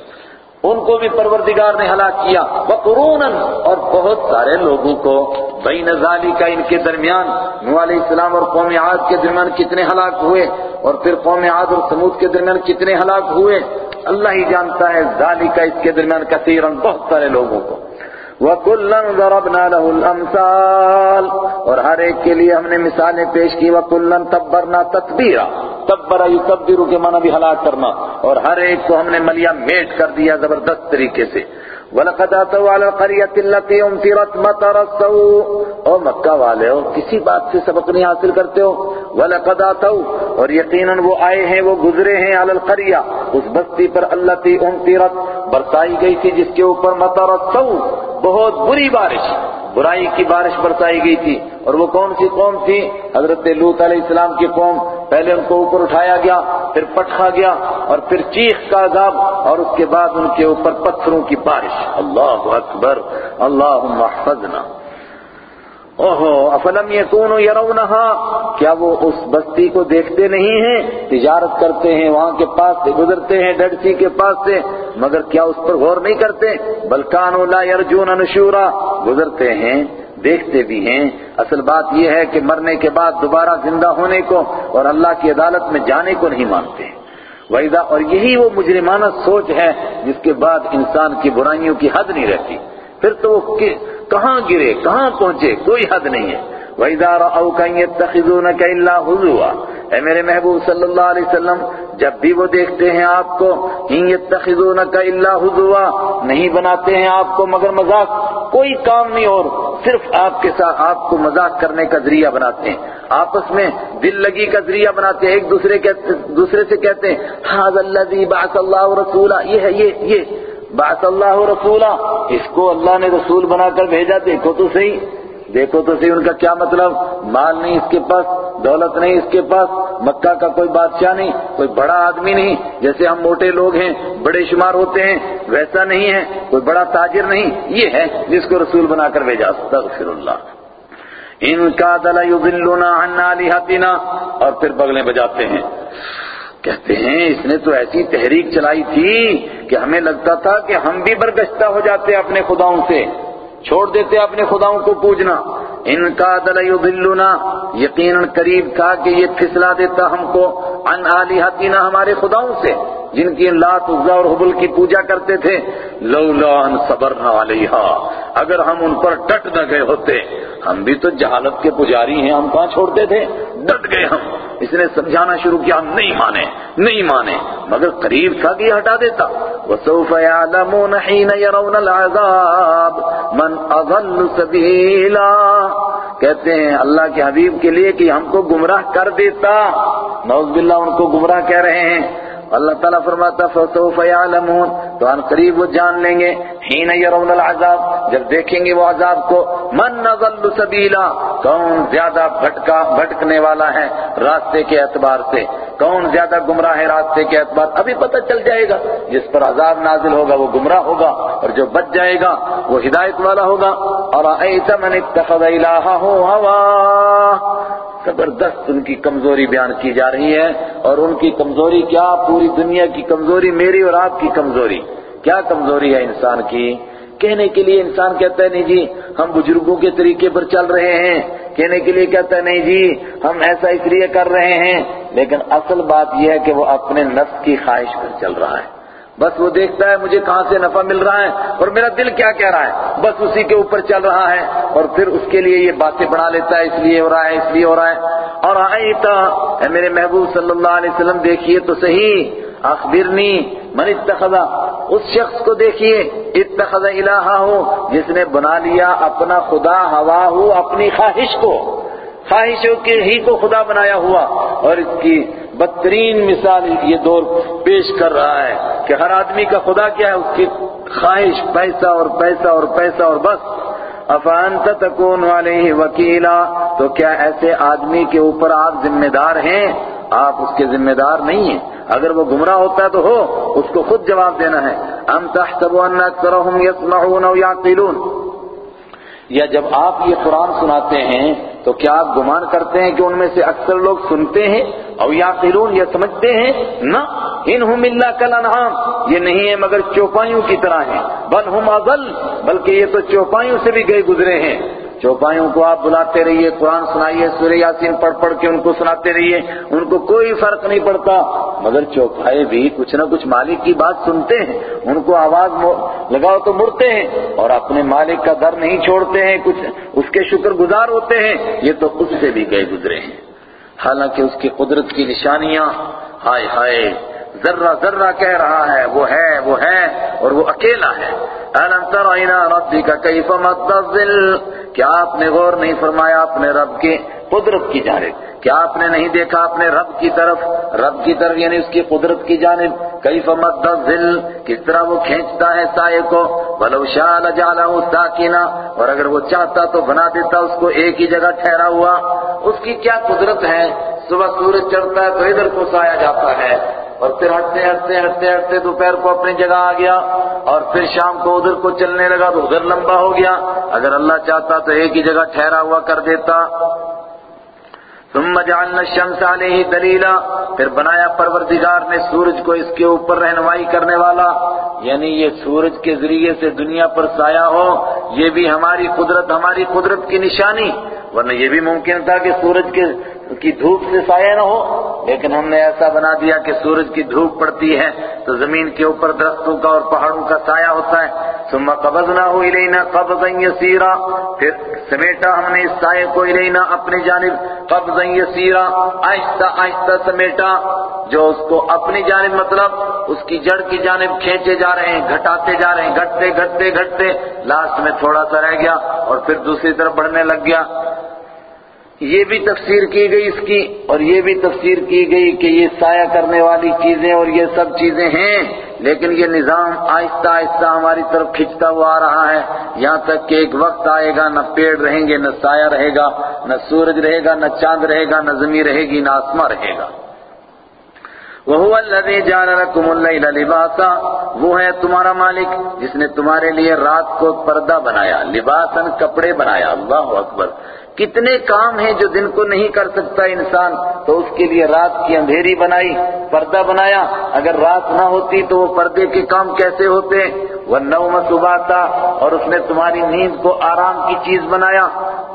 ان کو بھی پروردگار نے ہلاک کیا۔ وقرونن اور بہت سارے لوگوں کو بین ذالی کا ان کے درمیان، نوح علیہ السلام اور قوم عاد کے درمیان کتنے ہلاک ہوئے، اور پھر قوم عاد اور سمود کے درمیان کتنے ہلاک ہوئے۔ اللہ ہی جانتا ہے ذالی کا اس کے درمیان کثیرن بہت سارے لوگوں کو۔ وَكُلًّا ضَرَبْنَا لَهُ الْأَمْثَالِ اور ہر ایک کے لیے ہم نے مثالیں پیش کی، وَكُلًّا تَبَّرْنَا تَتْبِيرًا۔ تبرا یکبرو کے معنی بھی ہلاک کرنا۔ اور ہر ایک کو ہم نے ملیا میٹ کر دیا زبردست طریقے سے۔ وَلَقَدْ آتَوْا عَلَى الْقَرْيَةِ الَّتِي أُمْطِرَتْ مَطَرَ السَّوْءِ۔ او مکہ والے ہو، کسی بات سے سبق نہیں حاصل کرتے ہو۔ وَلَقَدْ آتَوْا، اور یقیناً وہ آئے ہیں، وہ گزرے ہیں عَلَى الْقَرْيَةِ۔ اس بستی پر الَّتِي أُمْطِرَتْ برسائی گئی تھی جس کے اوپر مطر السَّوْء۔ بہت بری بارش۔ برائی کی بارش برسائی گئی تھی اور وہ کون سی قوم تھی؟ حضرت لوت علیہ السلام کی قوم. پہلے ان کو اوپر اٹھایا گیا، پھر پٹھا گیا اور پھر چیخ کا عذاب اور اس کے بعد ان کے اوپر پتھروں کی بارش۔ اللہ اکبر اللہ احفظنا۔ اوہو، افلم یکونو یرونہا؟ کیا وہ اس بستی کو دیکھتے نہیں ہیں؟ تجارت کرتے ہیں، وہاں کے پاس سے گزرتے ہیں ڈڈسی کے پاس سے، مگر کیا اس پر غور نہیں کرتے؟ بلکانو لا یرجون نشورا۔ گزرتے ہیں، دیکھتے بھی ہیں۔ اصل بات یہ ہے کہ مرنے کے بعد دوبارہ زندہ ہونے کو اور اللہ کی عدالت میں جانے کو نہیں مانتے۔ ویدا اور یہی وہ مجرمانہ سوچ ہے جس کے بعد انسان کی برائیوں کی حد نہیں رہتی۔ پھر تو وہ کہاں گرے، کہاں پہنچے، کوئی حد نہیں ہے۔ وَإِذَا رَأَوْكَ يَتَّخِذُونَكَ إِلَّا هُزُوًا۔ اے میرے محبوب صلی اللہ علیہ وسلم، جب بھی وہ دیکھتے ہیں آپ کو ہِن يَتَّخِذُونَكَ إِلَّا هُزُوًا، نہیں بناتے ہیں آپ کو مگر مذاق، کوئی کام نہیں، اور صرف آپ کے ساتھ آپ کو مذاق کرنے کا ذریعہ بناتے ہیں۔ آپس میں دل لگی کا ذریعہ بناتے ہیں، ایک دوسرے کے، دوسرے سے کہتے ہیں حَاذَا الَّذِي بَعَثَ اللَّهُ رَسُولًا یہ ہے، یہ یہ۔ بات اللہ رسولہ اس کو اللہ نے رسول بنا کر بھیجا، دیکھو تو صحیح، دیکھو تو صحیح، ان کا کیا مطلب؟ مال نہیں اس کے پاس، دولت نہیں اس کے پاس، مکہ کا کوئی بادشاہ نہیں، کوئی بڑا آدمی نہیں، جیسے ہم موٹے لوگ ہیں، بڑے شمار ہوتے ہیں، ویسا نہیں ہے، کوئی بڑا تاجر نہیں، یہ ہے جس کو رسول بنا کر بھیجا، استغفر اللہ۔ ان کا دل یضلنا عن الہتنا اور پھر بغلیں بجاتے ہیں۔ کہتے ہیں، اس نے تو ایسی تحریک چلائی تھی کہ ہمیں لگتا تھا کہ ہم بھی برگشتہ ہو جاتے اپنے خداؤں سے۔ چھوڑ دیتے اپنے خداؤں کو پوجنا۔ ان کا دل یضلنا۔ یقیناً قریب تھا کہ یہ پھسلا دیتا ہم کو۔ ان آلیہتنا ہمارے خداؤں سے۔ جن کی لات عزا اور حبل کی پوجا کرتے تھے، لولا ان صبرنا علیہا۔ اگر ہم ان پر ڈٹ نہ گئے ہوتے، ہم بھی تو جہالت کے پجاری ہیں، ہم کہاں چھوڑتے تھے ڈٹ گئے ہم۔ اس نے سمجھانا شروع کیا، ہم نہیں مانے نہیں مانے۔ مگر قریب تھا کہ ہٹا دیتا۔ وَسَوْفَ يَعْلَمُونَ حِينَ يَرَوْنَ الْعَذَابِ مَنْ أَضَلُّ سَبِيلًا کہتے ہیں، اللہ کے حبیب کے لیے کہ ہم کو گمراہ کر دیتا۔ نوز باللہ، ان کو گمراہ کہہ رہے ہیں۔ اللہ تعالیٰ فرماتا فَسَوْفَ يَعْلَمُونَ۔ تو ان قریب وہ جان لیں گے۔ حین یرون العذاب۔ جب دیکھیں گے وہ عذاب کو، من نظل سبیلا کون زیادہ بھٹکا، بھٹکنے والا ہے راستے کے اعتبار سے۔ کون زیادہ گمراہ ہے راستے کے اعتبار۔ ابھی پتہ چل جائے گا۔ جس پر عذاب نازل ہوگا، وہ گمراہ ہوگا۔ اور جو بچ جائے گا، وہ ہدایت والا ہوگا۔ اور ایسا من اتخذ الہہ ہوا زبردست ان کی کمزوری بیان کی جا رہی ہے اور ان کی کمزوری کیا؟ پوری دنیا کی کمزوری میری اور آپ کی کمزوری۔ کیا کمزوری ہے انسان کی؟ کہنے کے لیے انسان کہتا ہے، نہیں جی ہم بزرگوں کے طریقے پر چل رہے ہیں۔ کہنے کے لیے کہتا ہے، نہیں جی ہم ایسا اس لیے کر رہے ہیں۔ لیکن اصل بات یہ ہے کہ وہ اپنے نفس کی خواہش پر چل رہا ہے۔ بس وہ دیکھتا ہے مجھے کہاں سے نفع مل رہا ہے اور میرا دل کیا کہہ رہا ہے؟ بس اسی کے اوپر چل رہا ہے اور پھر اس کے لیے یہ باتیں بنا لیتا ہے، اس لیے ہو رہا ہے، اس لیے ہو رہا ہے۔ اور آئیتا اے میرے محبوب صلی اللہ علیہ وسلم، دیکھیے تو صحیح۔ اخبرنی من اتخذا اس شخص کو دیکھیے، اتخذ الہا ہو جس نے بنا لیا اپنا خدا، ہوا ہو، اپنی خواہش کو۔ خواہشوں کے ہی کو خدا بنایا ہوا اور اس کی بدترین مثال یہ دور پیش کر رہا ہے کہ ہر آدمی کا خدا کیا ہے؟ اس کی خواہش، پیسہ اور پیسہ اور پیسہ اور بس۔ افانت تکون علیہ وکیلا؟ تو کیا ایسے آدمی کے اوپر آپ ذمہ دار ہیں؟ آپ اس کے ذمہ دار نہیں ہیں۔ اگر وہ گمراہ ہوتا ہے تو ہو، اس کو خود جواب دینا ہے۔ ام تحسب ان اکثرهم يسمعون او يعقلون یا جب آپ یہ قرآن سناتے ہیں تو کیا آپ گمان کرتے ہیں کہ ان میں سے اکثر لوگ سنتے ہیں اور یا قرون یا سمجھتے ہیں؟ نہ، انہم اللہ کل انعام یہ نہیں ہے مگر چوپائیوں کی طرح ہیں۔ بل ہم اضل، بلکہ یہ تو چوپائیوں سے بھی گئے گزرے ہیں۔ چوپایوں کو آپ بلاتے رہیے، قرآن سنائیے، سورہ یاسین پڑھ پڑھ کے ان کو سناتے رہیے، ان کو کوئی فرق نہیں پڑتا۔ مگر چوپائے بھی کچھ نہ کچھ مالک کی بات سنتے ہیں، ان کو آواز لگاؤ تو مڑتے ہیں اور اپنے مالک کا در نہیں چھوڑتے ہیں، کچھ اس کے شکر گزار ہوتے ہیں، یہ تو اس سے بھی گئے گزرے ہیں۔ حالانکہ اس کی قدرت کی نشانیاں، ہائے ہائے، ذرہ ذرہ کہہ رہا ہے، وہ ہے وہ ہے اور وہ اکیلا ہے۔ أَلَمْ تَرَ إِلَىٰ رَبِّكَ كَيْفَ مَدَّ الظِّلِّ؟ کیا آپ نے غور نہیں فرمایا اپنے رب کی قدرت کی جانب؟ کیا آپ نے نہیں دیکھا اپنے رب کی طرف؟ رب کی طرف یعنی اس کی قدرت کی جانب. کیف مد الظل؟ کس طرح وہ کھینچتا ہے سائے کو؟ ولو شاء لجعله ساکنا. اور اگر وہ چاہتا تو بنا دیتا، اس کو ایک ہی جگہ ٹھہرا ہوا۔ اس کی کیا قدرت ہے؟ صبح سورج چڑھتا ہے تو ادھر کو سایا جاتا ہے۔ اور پھر ہٹتے ہٹتے ہٹتے ہٹتے دوپہر کو اپنی جگہ آ گیا اور پھر شام کو ادھر کو چلنے لگا تو ادھر لمبا ہو گیا۔ اگر اللہ چاہتا تو ایک ہی جگہ ٹھہرا ہوا کر دیتا۔ ثم جعلنا الشمس علیہ دلیلا۔ پھر بنایا پروردگار نے سورج کو اس کے اوپر رہنمائی کرنے والا۔ یعنی یہ سورج کے ذریعے سے دنیا پر سایہ ہو، یہ بھی ہماری قدرت ہماری قدرت کی نشانی۔ ورنہ یہ بھی ممکن تھا کہ سورج کے کی دھوپ سے سایہ نہ ہو، لیکن ہم نے ایسا بنا دیا کہ سورج کی دھوپ پڑتی ہے تو زمین کے اوپر درختوں کا اور پہاڑوں کا سایہ ہوتا ہے۔ ثم قبضناه الینا قبضا یسیرا۔ پھر سمیٹا ہم نے اس سائے کو الینا اپنی جانب۔ قبضا یسیرا، آہستہ آہستہ سمیٹا، جو اس کو اپنی جانب مطلب اس کی جڑ کی جانب کھینچے جا رہے ہیں، گھٹاتے جا رہے ہیں۔ گھٹتے گھٹتے گھٹتے۔ لاسٹ میں تھوڑا سا رہ گیا اور پھر دوسری طرف بڑھنے لگ گیا۔ یہ بھی تفسیر کی گئی اس کی اور یہ بھی تفسیر کی گئی کہ یہ سایہ کرنے والی چیزیں اور یہ سب چیزیں ہیں، لیکن یہ نظام آہستہ آہستہ ہماری طرف کھنچتا ہوا آ رہا ہے۔ یہاں تک کہ ایک وقت آئے گا، نہ پیڑ رہیں گے، نہ سایہ رہے گا، نہ سورج رہے گا، نہ چاند رہے گا، نہ زمین رہے گی، نہ آسماں رہے گا۔ وہ الذي جعل لكم الليل لباسا، وہ ہے تمہارا مالک جس نے تمہارے لیے رات کو پردہ بنایا لباسن کپڑے بنایا۔ اللہ اکبر۔ کتنے کام ہیں جو دن کو نہیں کر سکتا انسان، تو اس کے لیے رات کی اندھیری بنائی، پردہ بنایا۔ اگر رات نہ ہوتی تو وہ پردے کے کام کیسے ہوتے؟ والنوم سباتا، اور اس نے تمہاری نیند کو آرام کی چیز بنایا۔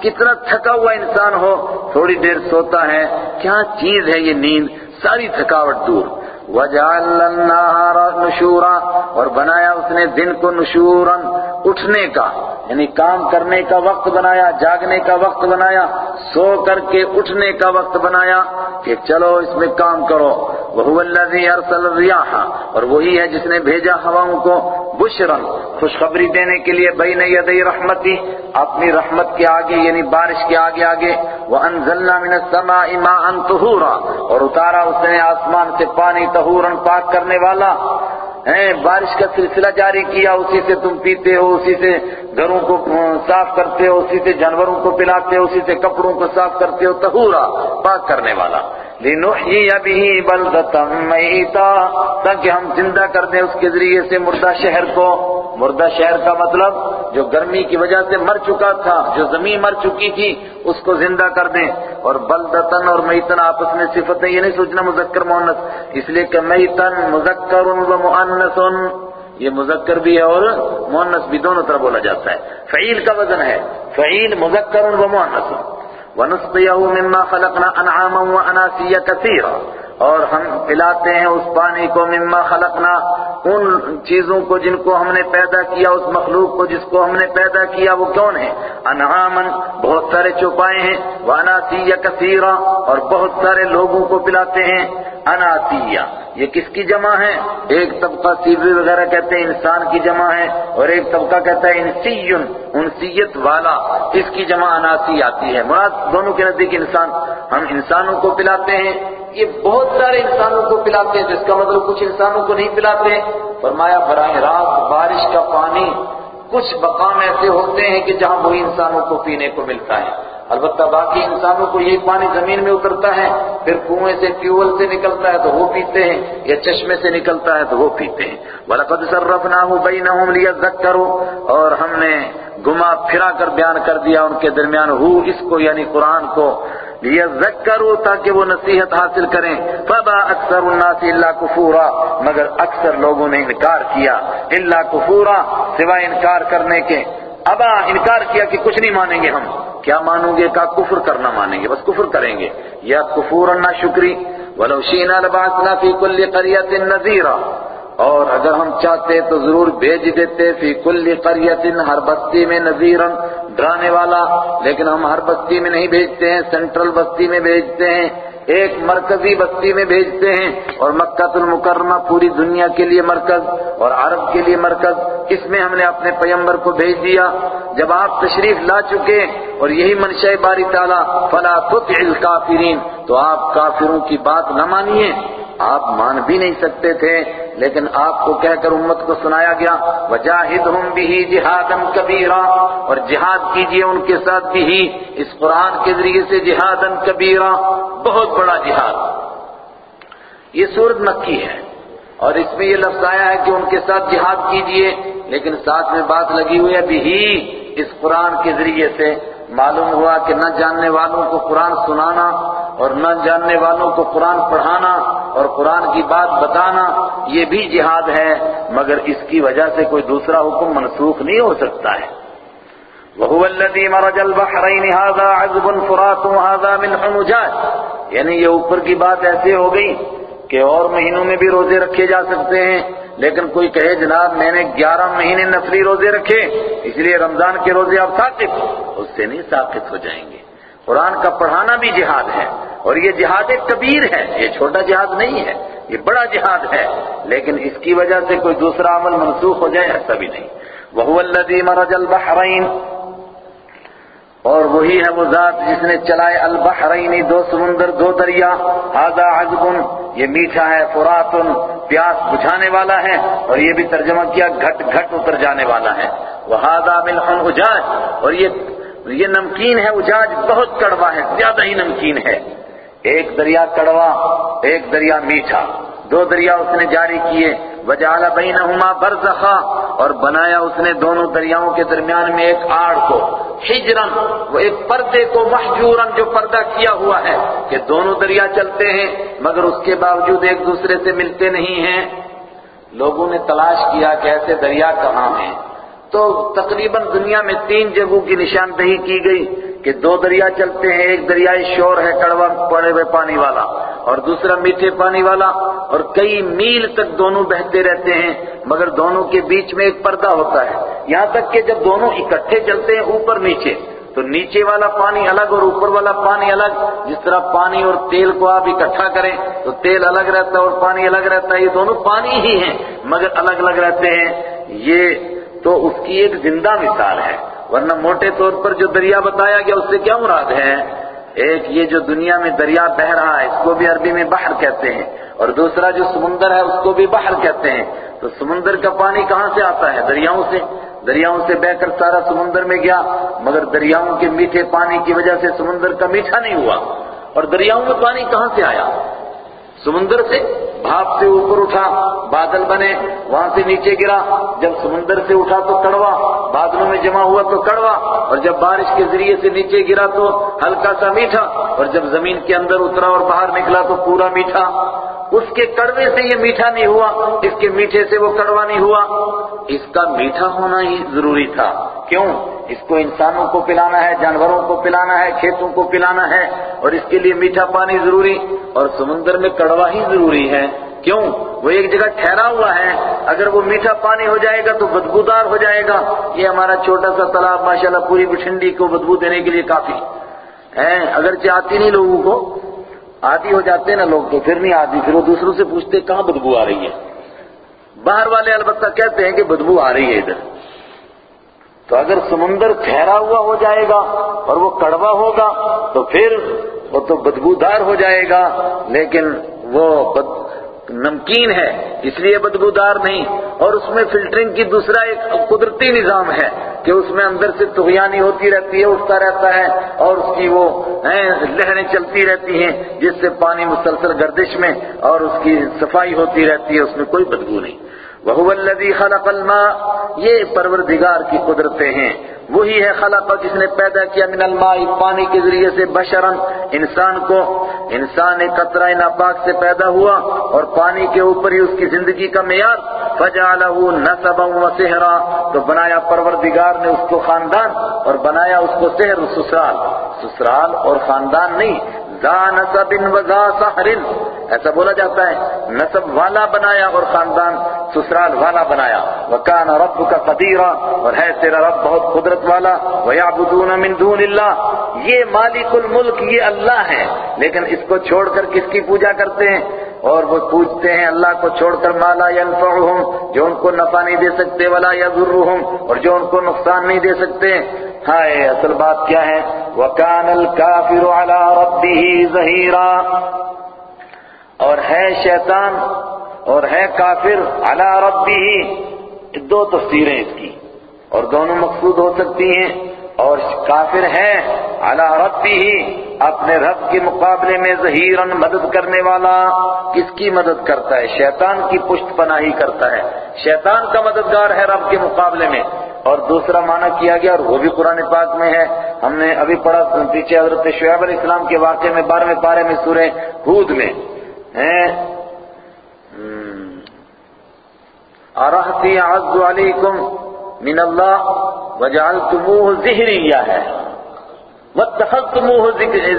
کتنا تھکا ہوا انسان ہو، تھوڑی دیر سوتا ہے۔ کیا چیز ہے یہ نیند؟ ساری تھکاوٹ دور۔ وَجَعَلَّ النَّهَارَ نُشُورًا اور بنایا اس نے دن کو نشوراً، اٹھنے کا یعنی کام کرنے کا وقت بنایا، جاگنے کا وقت بنایا، سو کر کے اٹھنے کا وقت بنایا کہ چلو اس میں کام کرو۔ وَهُوَ الَّذِي أَرْسَلَ الرِّيَاحَ اور وہی ہے جس نے بھیجا ہواؤں کو۔ بشرن خوشخبری دینے کے لیے بین یدی رحمتی، اپنی رحمت کے آگے یعنی بارش کے آگے آگے، وَأَنزَلْنَا مِنَ السَّمَاءِ مَاءً طُهُورًا، اور اتارا اس نے آسمان سے پانی طہورن پاک کرنے والا۔ ہیں بارش کا سلسلہ جاری کیا، اسی سے تم پیتے ہو، اسی سے گھروں کو صاف کرتے ہو، اسی سے جانوروں کو پلاتے ہو، اسی سے کپڑوں کو صاف کرتے ہو تہورا پاک کرنے والا۔ لِنُحْيِيَ بِهِ بَلْدَةً مَيْتًا تاکہ ہم زندہ کر دیں اس کے ذریعے سے مردہ شہر کو۔ مردہ شہر کا مطلب جو گرمی کی وجہ سے مر چکا تھا، جو زمین مر چکی تھی، اس کو زندہ کر دیں۔ اور بلدتن اور میتن آپس میں صفت ہے یہ نہیں سوچنا مذکر مونس اس لیے کہ میتن مذکر و مؤنث۔ یہ مذکر بھی ہے اور مونس بھی دونوں طرح بولا جاتا ہے۔ فعیل کا وزن ہے۔ فعیل، مذکر و مؤنث۔ وَنُسْقِيَهُ مِمَّا خَلَقْنَا أَنْعَامًا وَأَنَاسِيَّ كَثِيرًا. اور ہم پلاتے ہیں اس پانی کو مما خلقنا، ان چیزوں کو جن کو ہم نے پیدا کیا، اس مخلوق کو جس کو ہم نے پیدا کیا، وہ کون ہے انعامن بہت سارے چوپائے ہیں، واناسیہ کثیرا اور بہت سارے لوگوں کو پلاتے ہیں، اناسیہ۔ یہ کس کی جمع ہے؟ ایک طبقہ سیبری وغیرہ کہتے ہیں، انسان کی جمع ہے، اور ایک طبقہ کہتا ہے، انسیون، انسیت والا۔ اس کی جمع اناسی آتی ہے۔ مراد دونوں کے نزدیک انسان، ہم انسانوں کو پلاتے ہیں یہ بہت سارے انسانوں کو پلاتے ہیں، جس کا مطلب کچھ انسانوں کو نہیں پلاتے فرمایا، براہ راست بارش کا پانی کچھ مقام ایسے ہوتے ہیں کہ جہاں وہی انسانوں کو پینے کو ملتا ہے۔ البتہ باقی انسانوں کو یہی پانی زمین میں اترتا ہے، پھر کنویں سے ٹیوبل سے نکلتا ہے تو وہ پیتے ہیں، یا چشمے سے نکلتا ہے تو وہ پیتے ہیں۔ وَلَقَدْ صَرَّفْنَاهُ بَيْنَهُمْ لِيَذَّكَّرُوا، اور ہم نے گما پھرا کر بیان کر دیا ان کے درمیان، ہو اس کو یعنی قرآن کو۔ لیذکروا تاکہ وہ نصیحت حاصل کریں فبا اکثر الناس الا کفورا، مگر اکثر لوگوں نے انکار کیا۔ الا کفورا، سوائے انکار کرنے کے۔ ابا، انکار کیا کہ کچھ نہیں مانیں گے ہم۔ کیا مانوں گے کا کفر کرنا مانیں گے؟ بس کفر کریں گے۔ یا کفور نا شکری، ولو شینا لباسنا فی کل قریت نذیرا۔ اور اگر ہم چاہتے تو ضرور بھیج دیتے، فی کل قریت ہر بستی میں نذیرا۔ ڈرانے والا، لیکن ہم ہر بستی میں نہیں بھیجتے ہیں، سینٹرل بستی میں بھیجتے ہیں، ایک مرکزی بستی میں بھیجتے ہیں، اور مکہ المکرمہ پوری دنیا کے لیے مرکز، اور عرب کے لیے مرکز، اس میں ہم نے اپنے پیمبر کو بھیج دیا۔ جب آپ تشریف لا چکے، اور یہی منشاء باری تعالیٰ، فلا تطع الکافرین، تو آپ کافروں کی بات نہ مانیے۔ آپ مان بھی نہیں سکتے تھے، لیکن آپ کو کہہ کر امت کو سنایا گیا وجاہدہم بھی جہادم کبیرا اور جہاد کیجیے ان کے ساتھ بھی، اس قرآن کے ذریعے سے جہادن کبیرا بہت بڑا جہاد۔ یہ سورت مکی ہے، اور اس میں یہ لفظ آیا ہے کہ ان کے ساتھ جہاد کیجیے، لیکن ساتھ میں بات لگی ہوئی ہے بھی اس قرآن کے ذریعے سے۔ معلوم ہوا کہ نہ جاننے والوں کو قرآن سنانا اور نہ جاننے والوں کو قرآن پڑھانا اور قرآن کی بات بتانا یہ بھی جہاد ہے، مگر اس کی وجہ سے کوئی دوسرا حکم منسوخ نہیں ہو سکتا ہے۔ وَهُوَ الَّذِي مَرَجَ الْبَحْرَيْنِ هَذَا عَذْبٌ فُرَاتٌ وَهَذَا مِلْحٌ أُجَاجٌ یعنی یہ اوپر کی بات ایسے ہو گئی کہ اور مہینوں میں بھی روزے رکھے جا سکتے ہیں۔ لیکن کوئی کہے جناب میں نے گیارہ مہینے نفلی روزے رکھے، اس لیے رمضان کے روزے اب ثابت اس سے نہیں ثابت ہو جائیں گے۔ قرآن کا پڑھانا بھی جہاد ہے اور یہ جہاد کبیر ہے، یہ چھوٹا جہاد نہیں ہے، یہ بڑا جہاد ہے۔ لیکن اس کی وجہ سے کوئی دوسرا عمل منسوخ ہو جائے ایسا بھی نہیں۔ وہ الذی مرج البحرین۔ اور وہی ہے وہ ذات جس نے چلائے البحرین دو سمندر، دو دریا۔ ہاضا عذب یہ میٹھا ہے، فراتن پیاس بجھانے والا ہے اور یہ بھی ترجمہ کیا، گھٹ گھٹ اتر جانے والا ہے۔ وہ ملحن اجاج اور یہ یہ نمکین ہے، اجاج بہت کڑوا ہے، زیادہ ہی نمکین ہے۔ ایک دریا کڑوا، ایک دریا میٹھا۔ دو دریا اس نے جاری کیے۔ وجعل بینہما برزخا اور بنایا اس نے دونوں دریاؤں کے درمیان میں ایک آڑ کو حجرن وہ ایک پردے کو محجورن جو پردہ کیا ہوا ہے کہ دونوں دریا چلتے ہیں، مگر اس کے باوجود ایک دوسرے سے ملتے نہیں ہیں۔ لوگوں نے تلاش کیا کہ ایسے دریا کہاں ہیں۔ تو تقریباً دنیا میں تین جگہوں کی نشاندہی کی گئی۔ کہ دو دریا چلتے ہیں، ایک دریائے شور ہے کڑوا پڑے ہوئے پانی والا اور دوسرا میٹھے پانی والا اور کئی میل تک دونوں بہتے رہتے ہیں، مگر دونوں کے بیچ میں ایک پردہ ہوتا ہے۔ یہاں تک کہ جب دونوں اکٹھے چلتے ہیں اوپر نیچے، تو نیچے والا پانی الگ اور اوپر والا پانی الگ۔ جس طرح پانی اور تیل کو آپ اکٹھا کریں، تو تیل الگ رہتا ہے اور پانی الگ رہتا ہے۔ یہ دونوں پانی ہی ہیں، مگر الگ الگ رہتے ہیں۔ یہ تو اس کی ایک زندہ مثال ہے۔ ورنہ موٹے طور پر جو دریا بتایا گیا اس سے کیا مراد ہے؟ ایک یہ جو دنیا میں دریا بہ رہا ہے، اس کو بھی عربی میں بحر کہتے ہیں، اور دوسرا جو سمندر ہے، اس کو بھی بحر کہتے ہیں۔ تو سمندر کا پانی کہاں سے آتا ہے؟ دریاؤں سے۔ دریاؤں سے بہ کر سارا سمندر میں گیا، مگر دریاؤں کے میٹھے پانی کی وجہ سے سمندر کا میٹھا نہیں ہوا۔ اور دریاؤں میں پانی کہاں سے آیا؟ سمندر سے بھاپ سے اوپر اٹھا، بادل بنے، وہاں سے نیچے گرا۔ جب سمندر سے اٹھا تو کڑوا، بادلوں میں جمع ہوا تو کڑوا۔ اور جب بارش کے ذریعے سے نیچے گرا تو ہلکا سا میٹھا۔ اور جب زمین کے اندر اترا اور باہر نکلا تو پورا میٹھا۔ اس کے کڑوے سے یہ میٹھا نہیں ہوا، اس کے میٹھے سے وہ کڑوا نہیں ہوا۔ اس کا میٹھا ہونا ہی ضروری تھا۔ کیوں؟ اس کو انسانوں کو پلانا ہے، جانوروں کو پلانا ہے، کھیتوں کو پلانا ہے، اور اس کے لیے میٹھا پانی ضروری، اور سمندر میں کڑوا ہی ضروری ہے۔ کیوں؟ وہ ایک جگہ ٹھہرا ہوا ہے۔ اگر وہ میٹھا پانی ہو جائے گا تو بدبودار ہو جائے گا۔ یہ ہمارا چھوٹا سا تالاب، ماشاءاللہ، پوری بٹھنڈی کو بدبو دینے کے لیے کافی ہے۔ اگرچہ آتی نہیں لوگوں کو آدھی ہو جاتے ہیں نا لوگ تو پھر نہیں آدھی پھر وہ دوسروں سے پوچھتے کہاں بدبو آ رہی ہے؟ باہر والے البتہ کہتے ہیں کہ بدبو آ رہی ہے ادھر۔ تو اگر سمندر ٹھہرا ہوا ہو جائے گا اور وہ کڑوا ہوگا تو پھر وہ تو بدبودار ہو جائے گا، لیکن وہ بد نمکین ہے، اس لیے بدبودار نہیں۔ اور اس میں فلٹرنگ کی دوسرا ایک قدرتی نظام ہے کہ اس میں اندر سے تغیانی ہوتی رہتی ہے، اٹھتا رہتا ہے، اور اس کی وہ لہریں چلتی رہتی ہیں، جس سے پانی مسلسل گردش میں اور اس کی صفائی ہوتی رہتی ہے، اس میں کوئی بدبو نہیں۔ وہ الذی خلق الماء، یہ پروردگار کی قدرتیں ہیں۔ وہی ہے خلق جس نے پیدا کیا من الماء، پانی کے ذریعے سے بشرن انسان کو۔ انسان ایک قطرہ ناپاک سے پیدا ہوا اور پانی کے اوپر ہی اس کی زندگی کا معیار۔ فجعلہ نسبا و سحرا۔ تو بنایا پروردگار نے اس کو خاندان اور بنایا اس کو سحر، سسرال۔ سسرال اور خاندان نہیں، ذا نسب و ذا سحر۔ ایسا بولا جاتا ہے، نسب والا بنایا اور خاندان سسرال والا بنایا۔ وکان رب کا قدیرہ اور ہے تیرا رب بہت قدرت۔ والا، وَيَعْبُدُونَ مِن دُونِ اللَّهِ، یہ مالک الملک، یہ اللہ ہے۔ لیکن اس کو چھوڑ کر کس کی پوجا کرتے ہیں؟ اور وہ پوچھتے ہیں اللہ کو چھوڑ کر مالا ينفعهم، جو ان کو نفع نہیں دے سکتے، ولا يضرهم، اور جو ان کو نقصان نہیں دے سکتے۔ ہائے، اصل بات کیا ہے؟ وَكَانَ الْكَافِرُ عَلَى رَبِّهِ ظَهِيرًا اور ہے شیطان، اور ہے کافر علی ربی دو تفسیریں اس کی۔ اور دونوں مقصود ہو سکتی ہیں اور کافر ہے علی ربی ہی اپنے رب کے مقابلے میں ظہیرن مدد کرنے والا کس کی مدد کرتا ہے؟ شیطان کی پشت پناہی کرتا ہے۔ شیطان کا مددگار ہے رب کے مقابلے میں۔ اور دوسرا معنی کیا گیا اور وہ بھی قرآن پاک میں ہے۔ ہم نے ابھی پڑھا پیچھے حضرت شعیب علیہ السلام کے واقعے میں بارہویں پارے میں سورہ ہود میں۔ ارحتی عز علیکم من اللہ وجعلتموہ ذہریہ ہے۔ واتخذتموہ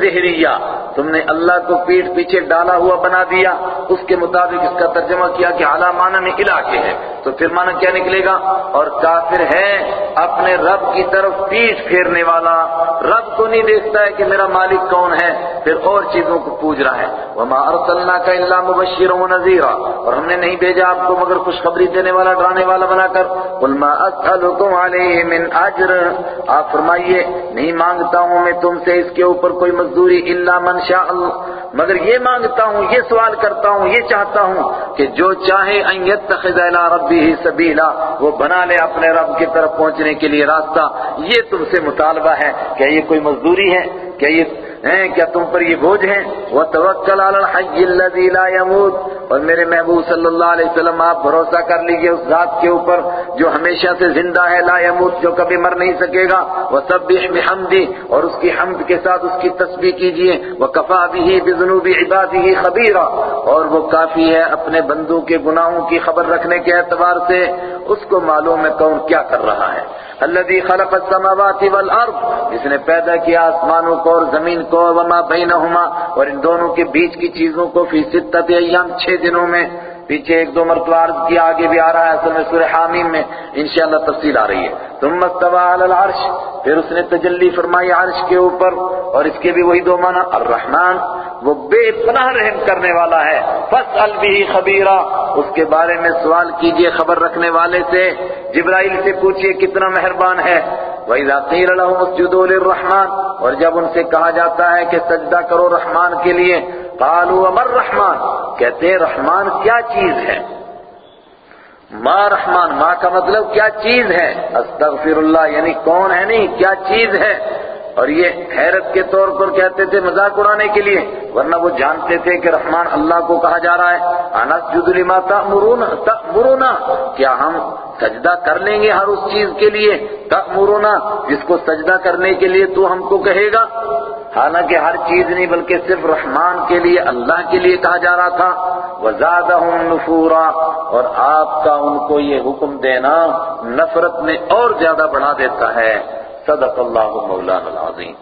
ذہریہ۔ تم نے اللہ کو پیٹ پیچھے ڈالا ہوا بنا دیا۔ اس کے مطابق اس کا ترجمہ کیا کہ اعلیٰ معنی میں علاقے ہے تو پھر معنی کیا نکلے گا؟ اور کافر ہے اپنے رب کی طرف پیٹ پھیرنے والا۔ رب کو نہیں دیکھتا ہے کہ میرا مالک کون ہے۔ پھر اور چیزوں کو پوج رہا ہے۔ وَمَا أَرْسَلْنَاكَ إِلَّا مُبَشِّرًا وَنَذِيرًا اور ہم نے نہیں بھیجا آپ کو مگر خوشخبری دینے والا، ڈرانے والا بنا کر۔ قُلْ مَا أَسْأَلُكُمْ عَلَيْهِ مِنْ أَجْرٍ آپ فرمائیے، نہیں مانگتا ہوں میں تم سے اس کے اوپر کوئی مزدوری الا من شاء اللہ۔ مگر یہ مانگتا ہوں، یہ سوال کرتا ہوں، یہ چاہتا ہوں کہ جو چاہے، ان يتخذ الى ربه سبیلا۔ وہ بنا لے اپنے رب کی طرف پہنچنے کے لیے راستہ۔ یہ تم سے مطالبہ ہے، کیا یہ کوئی مزدوری ہے؟ کیا یہ ہیں کیا تم پر یہ بوجھ ہیں؟ وتوکل علی الحی الذی لا يموت۔ اور میرے محبوب صلی اللہ علیہ وسلم، آپ بھروسہ کر لیجیے اس ذات کے اوپر جو ہمیشہ سے زندہ ہے، لا يموت جو کبھی مر نہیں سکے گا۔ وسبح بحمدی اور اس کی حمد کے ساتھ اس کی تسبیح کیجیے۔ وکفا به بذنوب عباده خبیرا اور وہ کافی ہے اپنے بندوں کے گناہوں کی خبر رکھنے کے اعتبار سے۔ اس کو معلوم ہے کون کیا کر رہا ہے۔ الذي خلق السماوات والارض جس نے پیدا کیا آسمانوں کو اور زمین کو۔ وما بینہما، اور ان دونوں کے بیچ کی چیزوں کو فی ستت ایام، چھ دنوں میں، پیچھے ایک دو مرتبہ عرض کیا آگے بھی آ رہا ہے اصل میں سورہ حامیم میں، انشاءاللہ تفصیل آ رہی ہے۔ ثم استوى على العرش، پھر اس نے تجلی فرمائی عرش کے اوپر، اور اس کے بھی وہی دو معنی، الرحمن، وہ بے پناہ رحم کرنے والا ہے۔ فاسأل به خبیرا، اس کے بارے میں سوال کیجیے خبر رکھنے والے سے۔ جبرائیل سے پوچھئے کتنا مہربان ہے۔ وَإِذَا قِيلَ لَهُمْ اسْجُدُوا لِلرَّحْمَنِ اور جب ان سے کہا جاتا ہے کہ سجدہ کرو رحمان کے لیے، قالوا وَمَا الرَّحْمَنِ؟ کہتے ہیں، رحمان کیا چیز ہے؟ ما رحمان؟ ما کا مطلب کیا چیز ہے؟ استغفر اللہ یعنی کون ہے؟ نہیں، کیا چیز ہے؟ اور یہ حیرت کے طور پر کہتے تھے مذاق اڑانے کے لیے، ورنہ وہ جانتے تھے کہ رحمان اللہ کو کہا جا رہا ہے۔ انسجد لما تأمرون تأمرون، کیا ہم سجدہ کر لیں گے ہر اس چیز کے لیے؟ تأمرون، جس کو سجدہ کرنے کے لیے تو ہم کو کہے گا۔ حالانکہ ہر چیز نہیں، بلکہ صرف رحمان کے لیے، اللہ کے لیے کہا جا رہا تھا۔ وَزَادَهُمْ نُفُورًا، اور آپ کا ان کو یہ حکم دینا نفرت میں اور زیادہ بڑھا دیتا ہے۔ صدق الله مولانا العظيم.